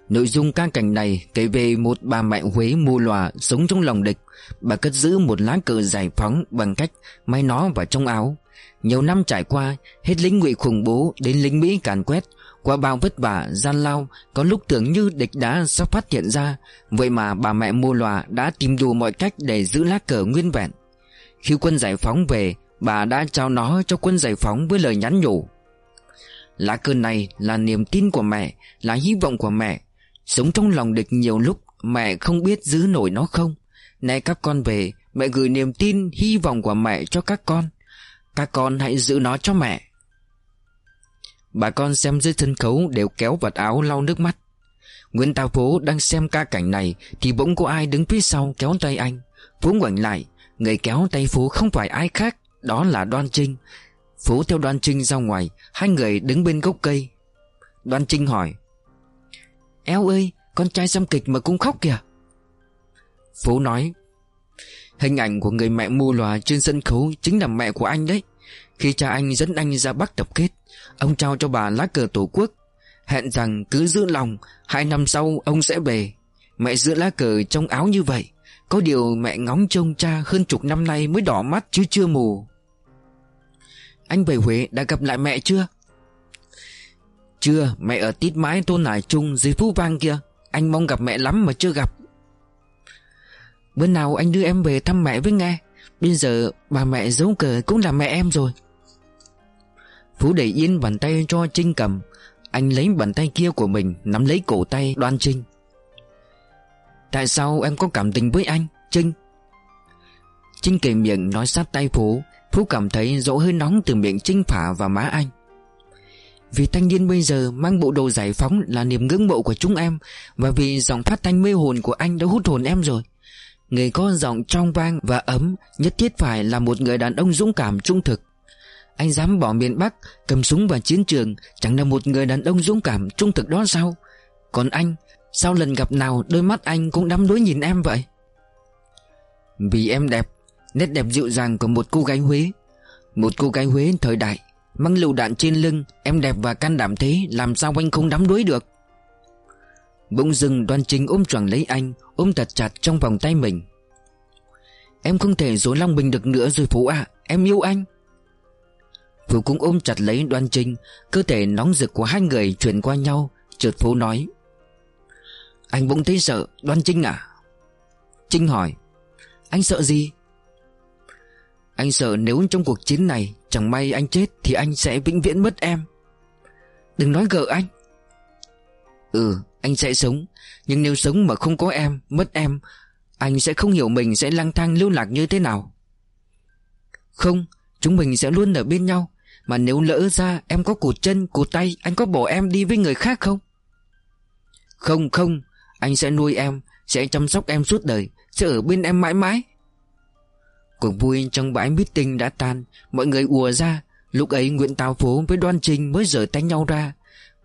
Nội dung ca cảnh này kể về một bà mẹ Huế mù lòa sống trong lòng địch. Bà cất giữ một lá cờ giải phóng bằng cách may nó vào trong áo. Nhiều năm trải qua, hết lính ngụy khủng bố đến lính Mỹ càn quét qua bao vất vả, gian lao Có lúc tưởng như địch đã sắp phát hiện ra. Vậy mà bà mẹ mô lòa đã tìm đủ mọi cách để giữ lá cờ nguyên vẹn. Khi quân giải phóng về Bà đã trao nó cho quân giải phóng với lời nhắn nhủ. Lá cờ này là niềm tin của mẹ Là hy vọng của mẹ. Sống trong lòng địch nhiều lúc Mẹ không biết giữ nổi nó không? Nay các con về Mẹ gửi niềm tin, hy vọng của mẹ cho các con. Các con hãy giữ nó cho mẹ. Bà con xem dưới sân khấu đều kéo vật áo lau nước mắt. Nguyễn Tào Phố đang xem ca cảnh này Thì bỗng có ai đứng phía sau kéo tay anh. Phố ngoảnh lại, Người kéo tay Phố không phải ai khác, Đó là Đoan Trinh. Phố theo Đoan Trinh ra ngoài, Hai người đứng bên gốc cây. Đoan Trinh hỏi Eo ơi, Con trai xem kịch mà cũng khóc kìa. Phố nói, Hình ảnh của người mẹ mù lòa trên sân khấu Chính là mẹ của anh đấy. Khi cha anh dẫn anh ra Bắc tập kết Ông trao cho bà lá cờ tổ quốc. Hẹn rằng cứ giữ lòng Hai năm sau ông sẽ về. Mẹ giữ lá cờ trong áo như vậy. Có điều mẹ ngóng trông cha hơn chục năm nay mới đỏ mắt chứ chưa mù. Anh về Huế đã gặp lại mẹ chưa? Chưa, mẹ ở tít mái tôn Hải Trung dưới Phú Vang kia. Anh mong gặp mẹ lắm mà chưa gặp. Bữa nào anh đưa em về thăm mẹ với nghe. Bây giờ bà mẹ giấu cờ cũng là mẹ em rồi. Phú để yên bàn tay cho Trinh cầm. Anh lấy bàn tay kia của mình, Nắm lấy cổ tay đoan Trinh. Tại sao em có cảm tình với anh, Trinh? Trinh kề miệng nói sát tay Phú. Phú cảm thấy dỗ hơi nóng từ miệng Trinh phả vào má anh. Vì thanh niên bây giờ mang bộ đồ giải phóng là niềm ngưỡng mộ của chúng em Và vì giọng phát thanh mê hồn của anh đã hút hồn em rồi. Người có giọng trong vang và ấm, Nhất thiết phải là một người đàn ông dũng cảm trung thực. Anh dám bỏ miền Bắc, Cầm súng vào chiến trường, Chẳng là một người đàn ông dũng cảm, trung thực đó sao? Còn anh Sao lần gặp nào, đôi mắt anh cũng đắm đuối nhìn em vậy? Vì em đẹp, Nét đẹp dịu dàng của một cô gái Huế. Một cô gái Huế thời đại, Mang lựu đạn trên lưng, Em đẹp và can đảm thế, Làm sao anh không đắm đuối được? Bỗng dưng, đoan chính ôm choàng lấy anh, Ôm thật chặt trong vòng tay mình. Em không thể dối lòng mình được nữa rồi Phú ạ, Em yêu anh. Phú cũng ôm chặt lấy đoan trinh, Cơ thể nóng rực của hai người chuyển qua nhau, Chợt Phú nói. Anh bỗng thấy sợ, Đoan Trinh à? Trinh hỏi. Anh sợ gì? Anh sợ nếu trong cuộc chiến này Chẳng may anh chết Thì anh sẽ vĩnh viễn mất em. Đừng nói gợ anh. Ừ anh sẽ sống, Nhưng nếu sống mà không có em, Mất em, Anh sẽ không hiểu mình sẽ lang thang lưu lạc như thế nào. Không, Chúng mình sẽ luôn ở bên nhau. Mà nếu lỡ ra, em có cụt chân, cụt tay, Anh có bỏ em đi với người khác không? Không không. Anh sẽ nuôi em, Sẽ chăm sóc em suốt đời, Sẽ ở bên em mãi mãi. Cuộc vui trong bãi meeting đã tan. Mọi người ùa ra. Lúc ấy Nguyễn Tào Phố với Đoan Trinh mới rời tay nhau ra.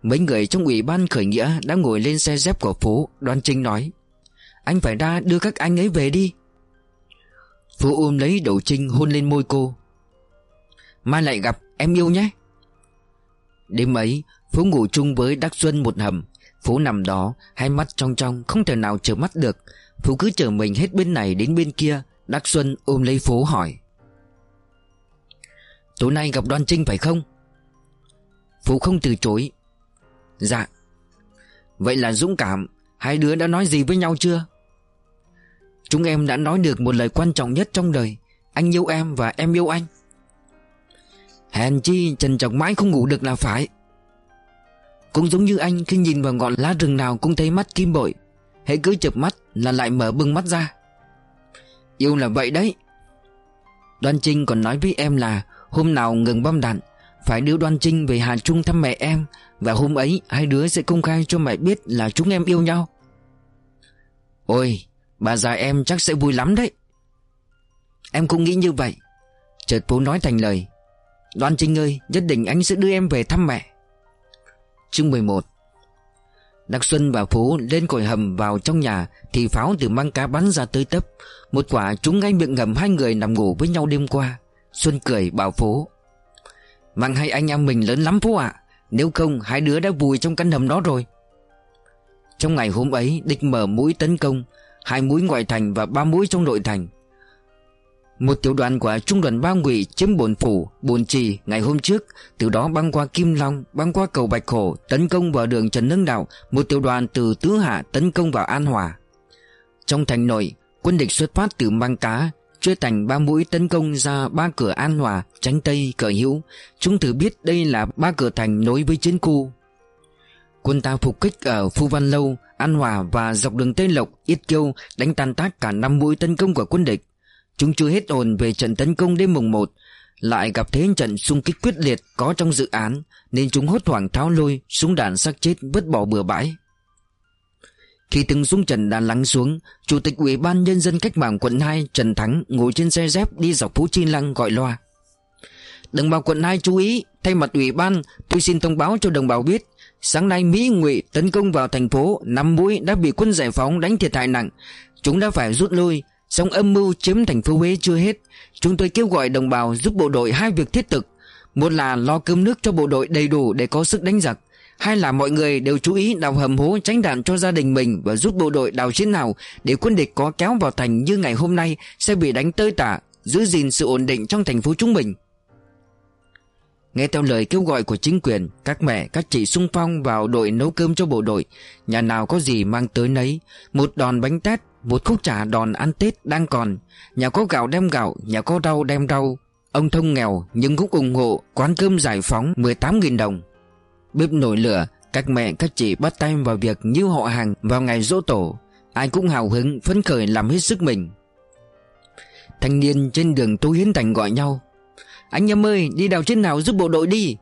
Mấy người trong ủy ban khởi nghĩa đã ngồi lên xe dép của phố, Đoan Trinh nói. Anh phải ra đưa các anh ấy về đi. Phú ôm lấy đầu Trinh hôn lên môi cô. Mai lại gặp em yêu nhé. Đêm ấy, Phú ngủ chung với Đắc Xuân một hầm. Phú nằm đó, Hai mắt trong trong, không thể nào trở mắt được. Phú cứ chở mình hết bên này đến bên kia, Đắc Xuân ôm lấy Phú hỏi. Tối nay gặp Đoan Trinh phải không? Phú không từ chối. Dạ. Vậy là dũng cảm, Hai đứa đã nói gì với nhau chưa? Chúng em đã nói được một lời quan trọng nhất trong đời. Anh yêu em và em yêu anh. Hèn chi trần trọc mãi không ngủ được là phải. Cũng giống như anh, khi nhìn vào ngọn lá rừng nào cũng thấy mắt kim bội. Hãy cứ chập mắt là lại mở bưng mắt ra. Yêu là vậy đấy. Đoan Trinh còn nói với em là, Hôm nào ngừng bom đạn, Phải đưa Đoan Trinh về Hà Trung thăm mẹ em, và hôm ấy hai đứa sẽ công khai cho mẹ biết là chúng em yêu nhau. Ôi, Bà già em chắc sẽ vui lắm đấy. Em cũng nghĩ như vậy. Chợt bố nói thành lời. Đoan Trinh ơi, Nhất định anh sẽ đưa em về thăm mẹ. Chương 11 Đặc Xuân và Phú lên còi hầm vào trong nhà Thì pháo từ mang cá bắn ra tới tấp. Một quả trúng ngay miệng ngầm hai người nằm ngủ với nhau đêm qua. Xuân cười bảo Phú, Mang hay anh em mình lớn lắm Phú ạ. Nếu không, hai đứa đã vùi trong căn hầm đó rồi. Trong ngày hôm ấy, Địch mở mũi tấn công, Hai mũi ngoại thành và ba mũi trong nội thành. Một tiểu đoàn của trung đoàn ba ngụy chiếm bồn phủ, bồn trì ngày hôm trước. Từ đó băng qua Kim Long, băng qua cầu Bạch Hổ Tấn công vào đường Trần Nâng Đạo. Một tiểu đoàn từ Tứ Hạ tấn công vào An Hòa. Trong thành nội Quân địch xuất phát từ Mang Cá Chia thành ba mũi tấn công ra ba cửa An Hòa, Tránh Tây, Cờ Hữu. Chúng thử biết đây là ba cửa thành nối với chiến khu. Quân ta phục kích ở Phu Văn Lâu, An Hòa và dọc đường Tây Lộc, Yết Kiêu đánh tan tác cả năm mũi tấn công của quân địch. Chúng chưa hết hồn về trận tấn công đêm mùng 1, lại gặp thế trận xung kích quyết liệt có trong dự án, nên chúng hốt hoảng tháo lôi, súng đạn xác chết vứt bỏ bừa bãi. Khi từng súng trần đã lắng xuống Chủ tịch Ủy ban Nhân dân Cách mạng quận 2 Trần Thắng ngồi trên xe dép đi dọc phố Chi Lăng gọi loa. Đồng bào quận 2 chú ý Thay mặt Ủy ban tôi xin thông báo cho đồng bào biết Sáng nay Mỹ ngụy tấn công vào thành phố Năm mũi đã bị quân giải phóng đánh thiệt hại nặng. Chúng đã phải rút lui Song âm mưu chiếm thành phố Huế chưa hết Chúng tôi kêu gọi đồng bào giúp bộ đội hai việc thiết thực Một là lo cơm nước cho bộ đội đầy đủ để có sức đánh giặc hai là mọi người đều chú ý đào hầm hố tránh đạn cho gia đình mình và giúp bộ đội đào chiến nào để quân địch có kéo vào thành như ngày hôm nay sẽ bị đánh tơi tả, giữ gìn sự ổn định trong thành phố chúng mình. Nghe theo lời kêu gọi của chính quyền, các mẹ, các chị sung phong vào đội nấu cơm cho bộ đội. Nhà nào có gì mang tới nấy. Một đòn bánh tét, một khúc trà đòn ăn Tết đang còn. Nhà có gạo đem gạo, nhà có rau đem rau. Ông thông nghèo nhưng cũng ủng hộ quán cơm giải phóng 18.000 đồng. Bếp nổi lửa Các mẹ các chị bắt tay vào việc như họ hàng vào ngày dỗ tổ Ai cũng hào hứng phấn khởi làm hết sức mình Thanh niên trên đường Tô Hiến Thành gọi nhau Anh em ơi đi đào trên nào giúp bộ đội đi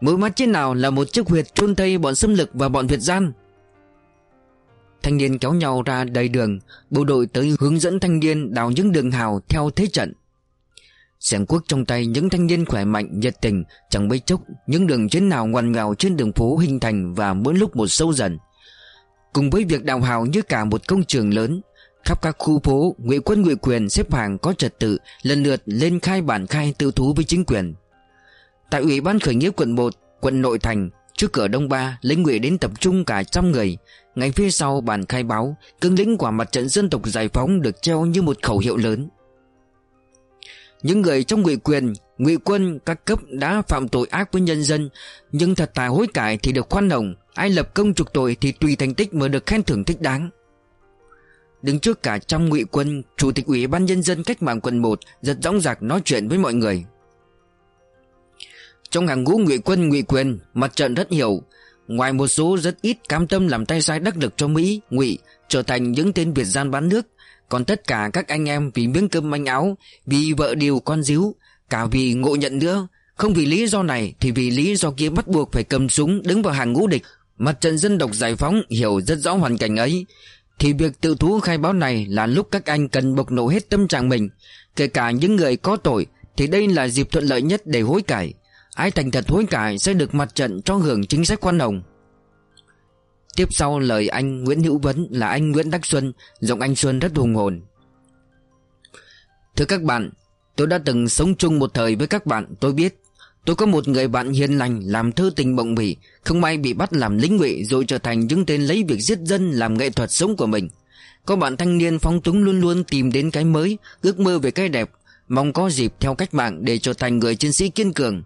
Mỗi mắt trên nào là một chiếc huyệt chôn thây bọn xâm lực và bọn Việt gian Thanh niên kéo nhau ra đầy đường, Bộ đội tới hướng dẫn thanh niên đào những đường hào theo thế trận. Xẻng quốc trong tay những thanh niên khỏe mạnh, nhiệt tình, Chẳng mấy chốc những đường chiến nào ngoằn ngào trên đường phố hình thành Và mỗi lúc một sâu dần. Cùng với việc đào hào như cả một công trường lớn, Khắp các khu phố, ngụy quân ngụy quyền xếp hàng có trật tự, Lần lượt lên khai bản khai tự thú với chính quyền. Tại Ủy ban khởi nghĩa quận 1 Quận Nội Thành Trước cửa Đông Ba lính ngụy đến tập trung cả trăm người. Ngay phía sau, bàn khai báo Cương lĩnh của mặt trận dân tộc giải phóng Được treo như một khẩu hiệu lớn. Những người trong ngụy quyền ngụy quân các cấp đã phạm tội ác với nhân dân, Nhưng thật tài hối cải thì được khoan hồng, Ai lập công trục tội thì tùy thành tích mà được khen thưởng thích đáng. Đứng trước cả trăm ngụy quân, Chủ tịch ủy ban nhân dân cách mạng quận 1 Giật dõng dạc nói chuyện với mọi người. Trong hàng ngũ ngụy quân, ngụy quyền, Mặt trận rất hiểu Ngoài một số rất ít cam tâm làm tay sai đắc lực cho Mỹ, ngụy Trở thành những tên Việt gian bán nước. Còn tất cả các anh em vì miếng cơm manh áo, Vì vợ điều con díu, Cả vì ngộ nhận nữa. Không vì lý do này Thì vì lý do kia bắt buộc phải cầm súng Đứng vào hàng ngũ địch. Mặt trận dân độc giải phóng hiểu rất rõ hoàn cảnh ấy. Thì việc tự thú khai báo này là lúc các anh cần bộc lộ hết tâm trạng mình. Kể cả những người có tội Thì đây là dịp thuận lợi nhất để hối cải. Ai thành thật hối cải sẽ được mặt trận cho hưởng chính sách khoan hồng. Tiếp sau lời anh Nguyễn Hữu Vấn là anh Nguyễn Đắc Xuân, Giọng anh Xuân rất hùng hồn. Thưa các bạn, Tôi đã từng sống chung một thời với các bạn, Tôi biết. Tôi có một người bạn hiền lành làm thơ tình bộng bỉ, Không may bị bắt làm lính ngụy Rồi trở thành những tên lấy việc giết dân Làm nghệ thuật sống của mình. Có bạn thanh niên phong túng luôn luôn tìm đến cái mới, Ước mơ về cái đẹp, Mong có dịp theo cách mạng để trở thành người chiến sĩ kiên cường.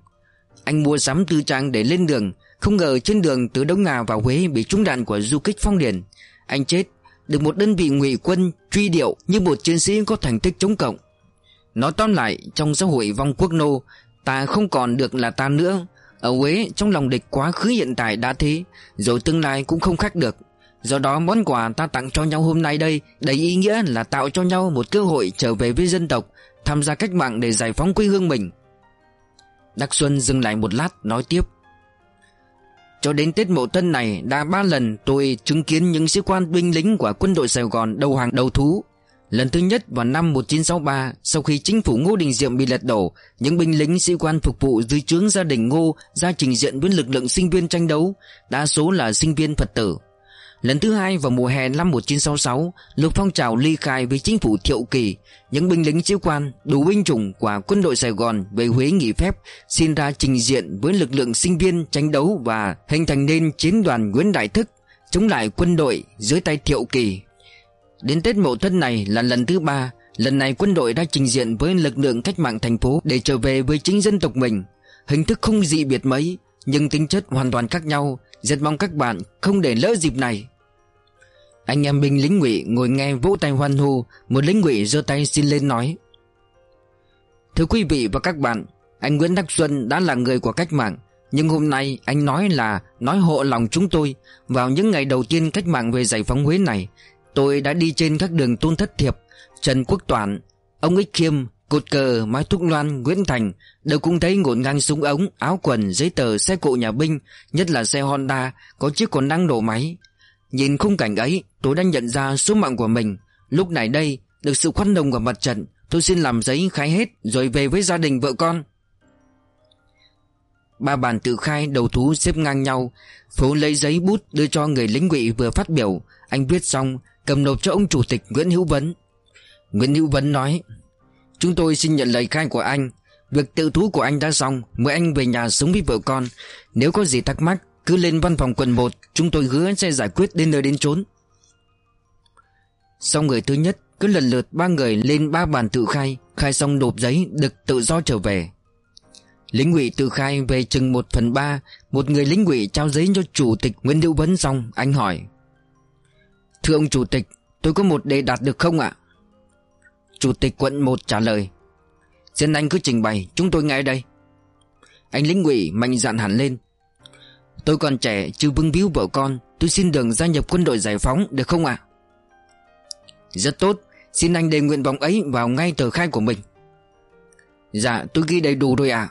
Anh mua sắm tư trang để lên đường. Không ngờ trên đường từ Đông Nga vào Huế Bị trúng đạn của du kích phong điền. Anh chết. Được một đơn vị ngụy quân truy điệu Như một chiến sĩ có thành tích chống cộng. Nói tóm lại, trong xã hội vong quốc nô, Ta không còn được là ta nữa. Ở Huế, trong lòng địch quá khứ hiện tại đã thế, Rồi tương lai cũng không khác được. Do đó, món quà ta tặng cho nhau hôm nay đây Đầy ý nghĩa là tạo cho nhau một cơ hội trở về với dân tộc, Tham gia cách mạng để giải phóng quê hương mình. Đắc Xuân dừng lại một lát, nói tiếp. Cho đến Tết Mậu Tân này, đã ba lần tôi chứng kiến những sĩ quan binh lính của quân đội Sài Gòn đầu hàng đầu thú. Lần thứ nhất vào năm 1963 Sau khi chính phủ Ngô Đình Diệm bị lật đổ, Những binh lính sĩ quan phục vụ dưới trướng gia đình Ngô Ra trình diện với lực lượng sinh viên tranh đấu, Đa số là sinh viên Phật tử. Lần thứ hai vào mùa hè năm 1966 lục phong trào ly khai với chính phủ Thiệu Kỳ. Những binh lính sĩ quan, đủ binh chủng của quân đội Sài Gòn về Huế nghỉ phép, Xin ra trình diện với lực lượng sinh viên tranh đấu Và hình thành nên chiến đoàn Nguyễn Đại Thức, Chống lại quân đội dưới tay Thiệu Kỳ. Đến Tết Mậu Thân này là lần thứ ba, Lần này quân đội đã trình diện với lực lượng cách mạng thành phố Để trở về với chính dân tộc mình. Hình thức không dị biệt mấy, Nhưng tính chất hoàn toàn khác nhau. Rất mong các bạn không để lỡ dịp này. Anh em binh lính ngụy ngồi nghe vỗ tay hoan hô Một lính ngụy giơ tay xin lên nói. Thưa quý vị và các bạn Anh Nguyễn Đắc Xuân đã là người của cách mạng Nhưng hôm nay anh nói là Nói hộ lòng chúng tôi. Vào những ngày đầu tiên cách mạng về giải phóng Huế này Tôi đã đi trên các đường Tôn Thất Thiệp Trần Quốc Toản Ông Ích Khiêm Cột cờ, Mai Thúc Loan, Nguyễn Thành Đều cũng thấy ngổn ngang súng ống, áo quần, giấy tờ, xe cộ nhà binh Nhất là xe Honda Có chiếc còn đang nổ máy. Nhìn khung cảnh ấy, tôi đã nhận ra số mạng của mình. Lúc này đây, Được sự khoan đồng của mặt trận, Tôi xin làm giấy khai hết Rồi về với gia đình vợ con. Ba bàn tự khai đầu thú xếp ngang nhau, Phố lấy giấy bút đưa cho người lính ngụy vừa phát biểu. Anh viết xong, Cầm nộp cho ông chủ tịch Nguyễn Hữu Vấn. Nguyễn Hữu Vấn nói, Chúng tôi xin nhận lời khai của anh. Việc tự thú của anh đã xong, Mời anh về nhà sống với vợ con. Nếu có gì thắc mắc cứ lên văn phòng quận 1 Chúng tôi hứa sẽ giải quyết đến nơi đến chốn. Sau người thứ nhất, Cứ lần lượt ba người lên ba bàn tự khai Khai xong nộp giấy, Được tự do trở về. Lính ngụy tự khai về chừng 1 phần 3 Một người lính ngụy trao giấy cho chủ tịch Nguyễn Hữu Vấn xong, Anh hỏi, Thưa ông chủ tịch, Tôi có một đề đạt được không ạ? Chủ tịch quận 1 trả lời, Xin anh cứ trình bày, Chúng tôi ngay đây. Anh lính ngụy mạnh dạn hẳn lên Tôi còn trẻ chưa bưng víu vợ con. Tôi xin đường gia nhập quân đội giải phóng Được không ạ? Rất tốt. Xin anh đề nguyện vọng ấy vào ngay tờ khai của mình. Dạ tôi ghi đầy đủ rồi ạ.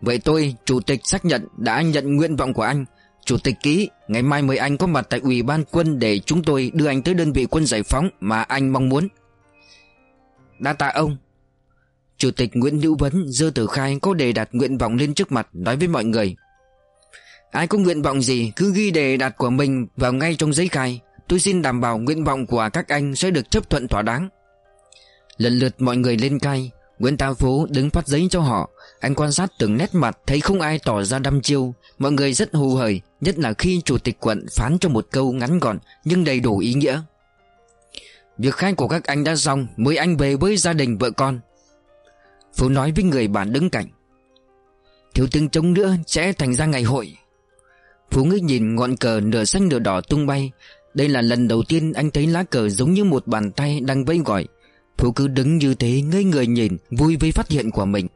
Vậy tôi, Chủ tịch xác nhận đã nhận nguyện vọng của anh. Chủ tịch ký Ngày mai mời anh có mặt tại ủy ban quân Để chúng tôi đưa anh tới đơn vị quân giải phóng Mà anh mong muốn. Đa tạ ông. Chủ tịch Nguyễn Hữu Vấn dơ tờ khai có đề đặt nguyện vọng lên trước mặt Nói với mọi người. Ai có nguyện vọng gì, cứ ghi đề đặt của mình vào ngay trong giấy khai. Tôi xin đảm bảo nguyện vọng của các anh sẽ được chấp thuận thỏa đáng. Lần lượt mọi người lên cai, Nguyễn Tà Phú đứng phát giấy cho họ. Anh quan sát từng nét mặt, Thấy không ai tỏ ra đăm chiêu. Mọi người rất hù hời, Nhất là khi chủ tịch quận phán cho một câu ngắn gọn, Nhưng đầy đủ ý nghĩa. Việc khai của các anh đã xong, Mời anh về với gia đình vợ con. Phú nói với người bạn đứng cạnh. Thiếu tướng chống nữa sẽ thành ra ngày hội. Phú ngước nhìn ngọn cờ nửa xanh nửa đỏ tung bay. Đây là lần đầu tiên anh thấy lá cờ giống như một bàn tay đang vẫy gọi. Phú cứ đứng như thế ngây người nhìn, Vui với phát hiện của mình.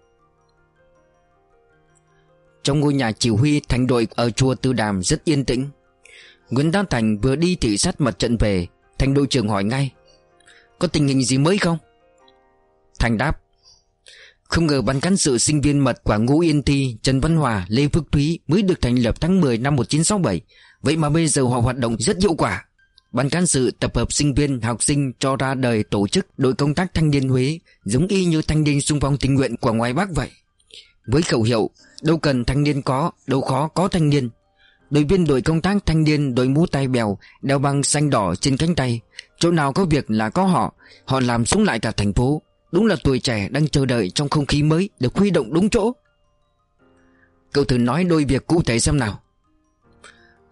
Trong ngôi nhà chỉ huy, thành đội ở chùa Tư Đàm rất yên tĩnh. Nguyễn Đăng Thành vừa đi thị sát mặt trận về. Thành đội trưởng hỏi ngay, Có tình hình gì mới không? Thành đáp không ngờ ban cán sự sinh viên mật của Ngô Yên Thi, Trần Văn Hòa, Lê Phước Thúy Mới được thành lập tháng 10 năm 1967 Vậy mà bây giờ họ hoạt động rất hiệu quả Ban cán sự tập hợp sinh viên, học sinh cho ra đời tổ chức đội công tác thanh niên Huế giống y như thanh niên xung phong tình nguyện của ngoài Bắc vậy. Với khẩu hiệu đâu cần thanh niên có, đâu khó có thanh niên. Đội viên đội công tác thanh niên đội mũ tay bèo, đeo băng xanh đỏ trên cánh tay. Chỗ nào có việc là có họ, họ làm sống lại cả thành phố. Đúng là tuổi trẻ đang chờ đợi trong không khí mới được huy động đúng chỗ. Cậu thử nói đôi việc cụ thể xem nào.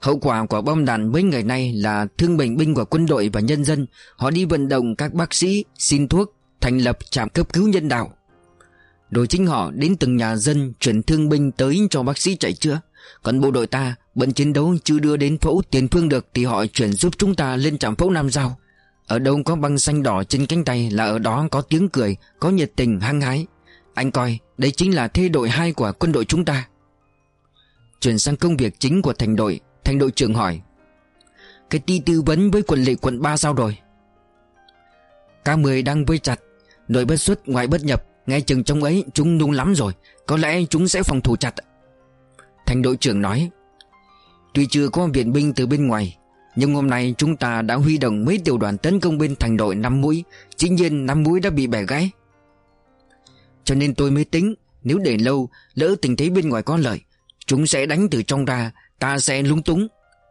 Hậu quả của bom đạn mấy ngày nay là thương bệnh binh của quân đội và nhân dân Họ đi vận động các bác sĩ, xin thuốc, Thành lập trạm cấp cứu nhân đạo Rồi chính họ đến từng nhà dân chuyển thương binh tới cho bác sĩ chạy chữa Còn bộ đội ta bận chiến đấu chưa đưa đến phẫu tiền phương được Thì họ chuyển giúp chúng ta lên trạm phẫu Nam Giao ở đâu có băng xanh đỏ trên cánh tay là ở đó có tiếng cười, Có nhiệt tình, hăng hái. Anh coi đây chính là thê đội hai của quân đội chúng ta. Chuyển sang công việc chính của thành đội Thành đội trưởng hỏi. Cái ti tư vấn với quận lệ quận 3 sao rồi? K10 đang vây chặt, Nội bất xuất, ngoại bất nhập. Ngay chừng trong ấy, chúng nung lắm rồi, Có lẽ chúng sẽ phòng thủ chặt. Thành đội trưởng nói. Tuy chưa có viện binh từ bên ngoài nhưng hôm nay chúng ta đã huy động mấy tiểu đoàn tấn công bên thành đội 5 mũi. Chính nhiên 5 mũi đã bị bẻ gãy. Cho nên tôi mới tính, Nếu để lâu, Lỡ tình thế bên ngoài có lợi, Chúng sẽ đánh từ trong ra, Ta sẽ lúng túng.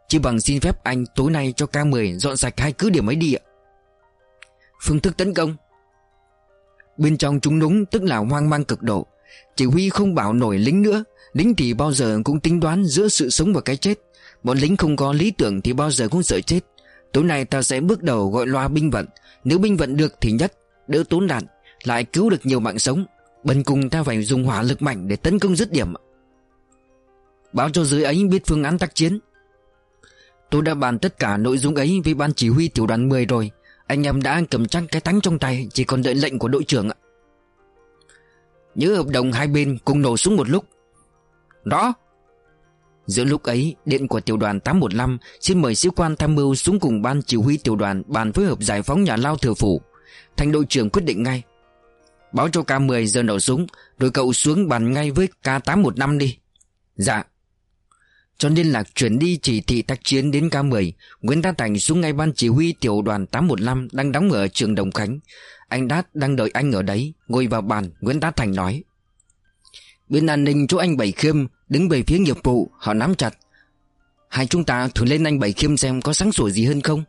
Chỉ bằng xin phép anh tối nay cho K10 dọn sạch hai cứ điểm ấy đi ạ. Phương thức tấn công. Bên trong chúng núng tức là hoang mang cực độ. Chỉ huy không bảo nổi lính nữa, Lính thì bao giờ cũng tính đoán giữa sự sống và cái chết. Bọn lính không có lý tưởng thì bao giờ cũng sợ chết. Tối nay ta sẽ bước đầu gọi loa binh vận. Nếu binh vận được thì nhất, Đỡ tốn đạn, Lại cứu được nhiều mạng sống. Bần cùng ta phải dùng hỏa lực mạnh để tấn công dứt điểm. Báo cho dưới ấy biết phương án tác chiến. Tôi đã bàn tất cả nội dung ấy với ban chỉ huy tiểu đoàn 10 rồi. Anh em đã cầm chắc cái tánh trong tay, Chỉ còn đợi lệnh của đội trưởng ạ. Nhớ hợp đồng hai bên cùng nổ súng một lúc. Đó Giữa lúc ấy, Điện của tiểu đoàn 815 Xin mời sĩ quan tham mưu xuống cùng ban chỉ huy tiểu đoàn Bàn phối hợp giải phóng nhà lao thừa phủ. Thành đội trưởng quyết định ngay. Báo cho K10 giờ nổ súng, Rồi cậu xuống bàn ngay với K815 đi. Dạ. Cho nên là chuyển đi chỉ thị tác chiến đến K10 Nguyễn Đa Thành xuống ngay ban chỉ huy tiểu đoàn 815 Đang đóng ở trường Đồng Khánh. Anh Đát đang đợi anh ở đấy, Ngồi vào bàn, Nguyễn Đa Thành nói. Bên an ninh chỗ anh Bảy Khiêm Đứng về phía nghiệp vụ, Họ nắm chặt. Hai chúng ta thử lên anh Bảy Khiêm xem có sáng sủa gì hơn không?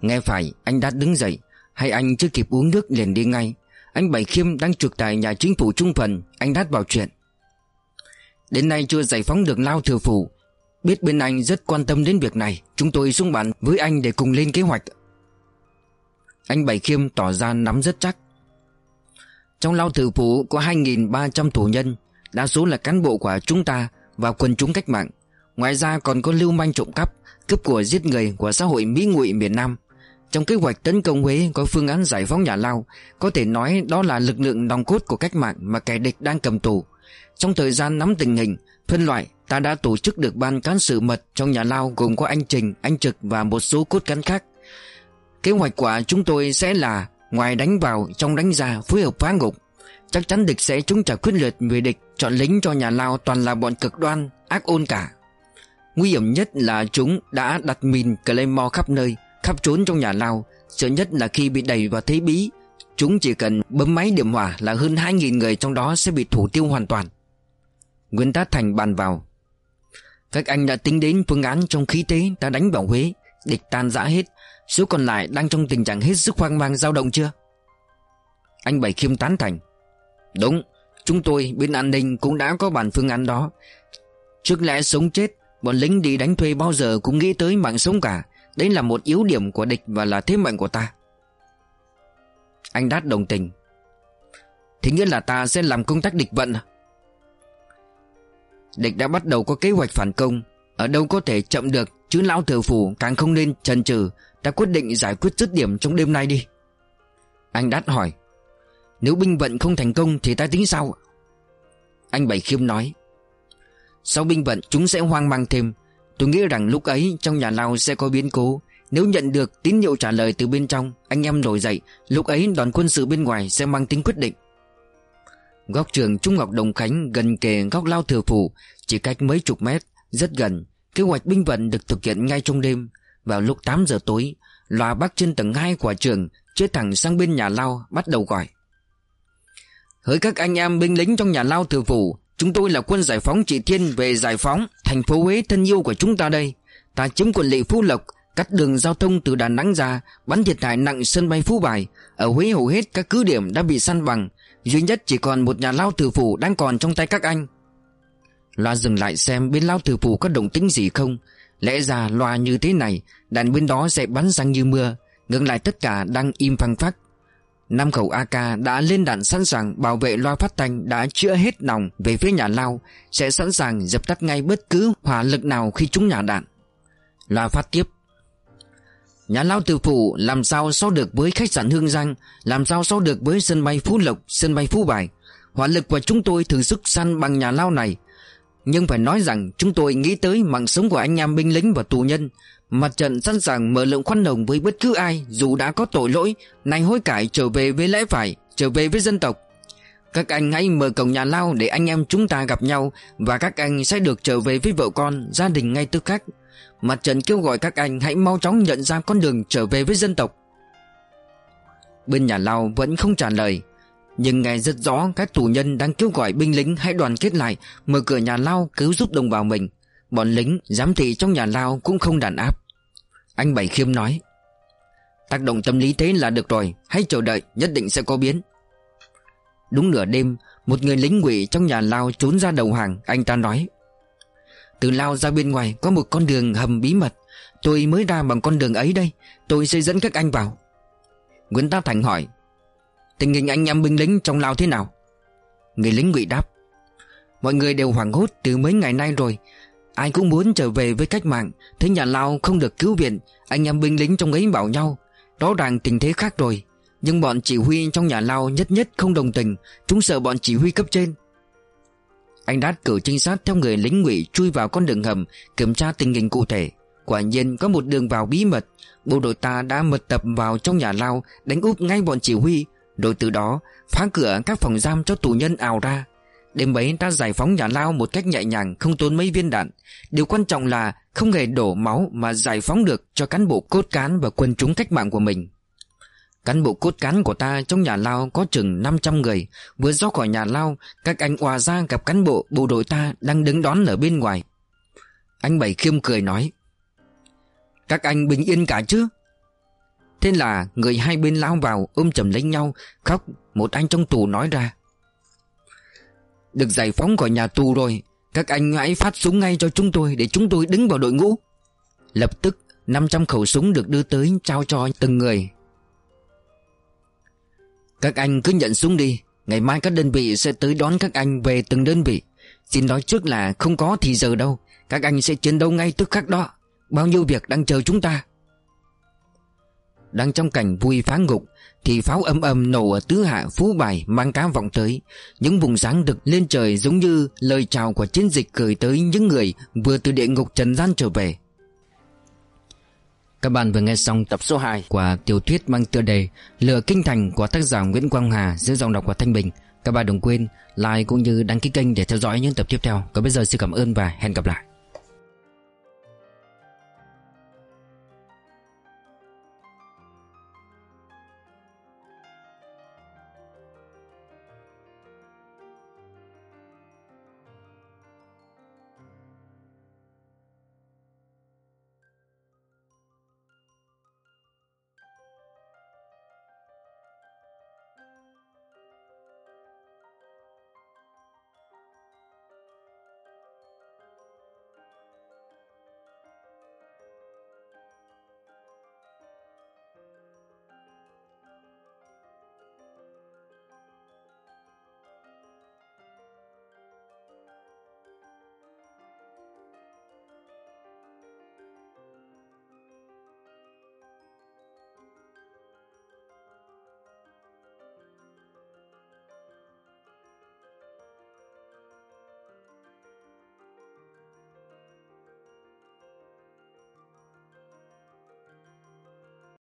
Nghe phải, anh Đát đứng dậy, Hay anh chưa kịp uống nước liền đi ngay. Anh Bảy Khiêm đang trực tại nhà chính phủ trung phần, Anh Đát vào chuyện. Đến nay chưa giải phóng được Lao Thừa Phủ. Biết bên anh rất quan tâm đến việc này. Chúng tôi xuống bàn với anh để cùng lên kế hoạch. Anh Bảy Khiêm tỏ ra nắm rất chắc. Trong Lao Thừa Phủ có 2.300 tù nhân Đa số là cán bộ của chúng ta Và quần chúng cách mạng. Ngoài ra còn có lưu manh trộm cắp Cướp của giết người của xã hội Mỹ ngụy miền Nam. Trong kế hoạch tấn công Huế Có phương án giải phóng nhà Lao Có thể nói đó là lực lượng nòng cốt của cách mạng Mà kẻ địch đang cầm tù. Trong thời gian nắm tình hình Phân loại Ta đã tổ chức được ban cán sự mật Trong nhà lao gồm có anh Trình, anh Trực Và một số cốt cán khác. Kế hoạch của chúng tôi sẽ là Ngoài đánh vào, trong đánh ra phối hợp phá ngục. Chắc chắn địch sẽ chúng trả quyết liệt người địch chọn lính cho nhà Lao toàn là bọn cực đoan, Ác ôn cả. Nguy hiểm nhất là chúng đã đặt mìn Claymore khắp nơi, Khắp trốn trong nhà Lao. Sợ nhất là khi bị đẩy vào thế bí. Chúng chỉ cần bấm máy điểm hỏa là hơn 2.000 người trong đó sẽ bị thủ tiêu hoàn toàn. Nguyễn Tá Thành bàn vào. Các anh đã tính đến phương án trong khí tế ta đánh vào Huế, Địch tan rã hết. Số còn lại đang trong tình trạng hết sức hoang mang dao động chưa? Anh Bảy Khiêm tán thành. Đúng, Chúng tôi bên an ninh cũng đã có bản phương án đó. Trước lẽ sống chết, Bọn lính đi đánh thuê bao giờ cũng nghĩ tới mạng sống cả. Đấy là một yếu điểm của địch và là thế mạnh của ta. Anh Đát đồng tình. Thế nghĩa là ta sẽ làm công tác địch vận à? Địch đã bắt đầu có kế hoạch phản công. Ở đâu có thể chậm được, Chứ lão thừa phủ càng không nên chần chừ. Ta quyết định giải quyết dứt điểm trong đêm nay đi. Anh Đát hỏi. Nếu binh vận không thành công thì ta tính sao Anh Bảy Khiêm nói. Sau binh vận, chúng sẽ hoang mang thêm. Tôi nghĩ rằng lúc ấy trong nhà lao sẽ có biến cố. Nếu nhận được tín hiệu trả lời từ bên trong, Anh em nổi dậy. Lúc ấy, đoàn quân sự bên ngoài sẽ mang tính quyết định. Góc trường Trung học Đồng Khánh gần kề góc lao thừa phủ, Chỉ cách mấy chục mét, Rất gần. Kế hoạch binh vận được thực hiện ngay trong đêm. Vào lúc 8 giờ tối, Loa bắc trên tầng 2 của trường, Chết thẳng sang bên nhà lao bắt đầu gọi. Hỡi các anh em binh lính trong nhà lao thừa phủ, Chúng tôi là quân giải phóng trị thiên về giải phóng Thành phố Huế thân yêu của chúng ta đây. Ta chiếm quần lị Phú Lộc, Cắt đường giao thông từ Đà Nẵng ra, Bắn thiệt hại nặng sân bay Phú Bài. Ở Huế hầu hết các cứ điểm đã bị săn bằng, Duy nhất chỉ còn một nhà lao thừa phủ đang còn trong tay các anh. Loa dừng lại xem bên lao thừa phủ có động tĩnh gì không. Lẽ ra loa như thế này, Đàn bên đó sẽ bắn sang như mưa Ngừng lại tất cả đang im phăng phắc. Năm khẩu AK đã lên đạn sẵn sàng bảo vệ loa phát thanh đã chữa hết nòng về phía nhà lao Sẽ sẵn sàng dập tắt ngay bất cứ hỏa lực nào khi trúng nhà đạn. Loa phát tiếp. Nhà lao từ phủ làm sao so được với khách sạn Hương Giang Làm sao so được với sân bay Phú Lộc, sân bay Phú Bài? Hỏa lực của chúng tôi thử sức săn bằng nhà lao này. Nhưng phải nói rằng chúng tôi nghĩ tới mạng sống của anh em binh lính và tù nhân Mặt trận sẵn sàng mở lượng khoan hồng với bất cứ ai, Dù đã có tội lỗi, Nay hối cải trở về với lẽ phải, Trở về với dân tộc. Các anh hãy mở cổng nhà lao để anh em chúng ta gặp nhau, Và các anh sẽ được trở về với vợ con, Gia đình ngay tức khắc. Mặt trận kêu gọi các anh hãy mau chóng nhận ra con đường trở về với dân tộc. Bên nhà lao vẫn không trả lời, Nhưng nghe rất rõ các tù nhân đang kêu gọi binh lính hãy đoàn kết lại, Mở cửa nhà lao cứu giúp đồng bào mình. Bọn lính, giám thị trong nhà lao cũng không đàn áp. Anh Bảy Khiêm nói Tác động tâm lý thế là được rồi Hãy chờ đợi nhất định sẽ có biến. Đúng nửa đêm Một người lính quỷ trong nhà lao trốn ra đầu hàng Anh ta nói Từ lao ra bên ngoài có một con đường hầm bí mật Tôi mới ra bằng con đường ấy đây Tôi sẽ dẫn các anh vào. Nguyễn Tá Thành hỏi Tình hình anh em binh lính trong lao thế nào? Người lính ngụy đáp Mọi người đều hoảng hốt từ mấy ngày nay rồi Ai cũng muốn trở về với cách mạng. Thế nhà Lao không được cứu viện. Anh em binh lính trong ấy bảo nhau. Đó ràng tình thế khác rồi. Nhưng bọn chỉ huy trong nhà Lao nhất nhất không đồng tình. Chúng sợ bọn chỉ huy cấp trên. Anh Đát cử trinh sát theo người lính ngụy Chui vào con đường hầm, Kiểm tra tình hình cụ thể. Quả nhiên có một đường vào bí mật. Bộ đội ta đã mật tập vào trong nhà Lao, Đánh úp ngay bọn chỉ huy. Rồi từ đó, phá cửa các phòng giam cho tù nhân ào ra. Đêm ấy ta giải phóng nhà lao một cách nhẹ nhàng, Không tốn mấy viên đạn. Điều quan trọng là không hề đổ máu Mà giải phóng được cho cán bộ cốt cán Và quân chúng cách mạng của mình. Cán bộ cốt cán của ta trong nhà lao có chừng 500 người. Vừa ra khỏi nhà lao, Các anh hòa ra gặp cán bộ bộ đội ta Đang đứng đón ở bên ngoài. Anh Bảy khiêm cười nói, Các anh bình yên cả chứ? Thế là người hai bên lao vào ôm chầm lấy nhau, Khóc, Một anh trong tù nói ra được giải phóng khỏi nhà tù rồi, Các anh hãy phát súng ngay cho chúng tôi Để chúng tôi đứng vào đội ngũ. Lập tức 500 khẩu súng được đưa tới Trao cho từng người. Các anh cứ nhận súng đi, Ngày mai các đơn vị sẽ tới đón các anh về từng đơn vị. Xin nói trước là không có thì giờ đâu, Các anh sẽ chiến đấu ngay tức khắc đó. Bao nhiêu việc đang chờ chúng ta? Đang trong cảnh vui phá ngục thì pháo âm âm nổ ở tứ hạ phú bài mang cá vọng tới. Những vùng sáng đực lên trời giống như lời chào của chiến dịch gửi tới những người vừa từ địa ngục trần gian trở về. Các bạn vừa nghe xong tập số 2 của tiểu thuyết mang tựa đề Lửa Kinh Thành của tác giả Nguyễn Quang Hà dưới dòng đọc của Thanh Bình. Các bạn đừng quên like cũng như đăng ký kênh để theo dõi những tập tiếp theo. Còn bây giờ xin cảm ơn và hẹn gặp lại.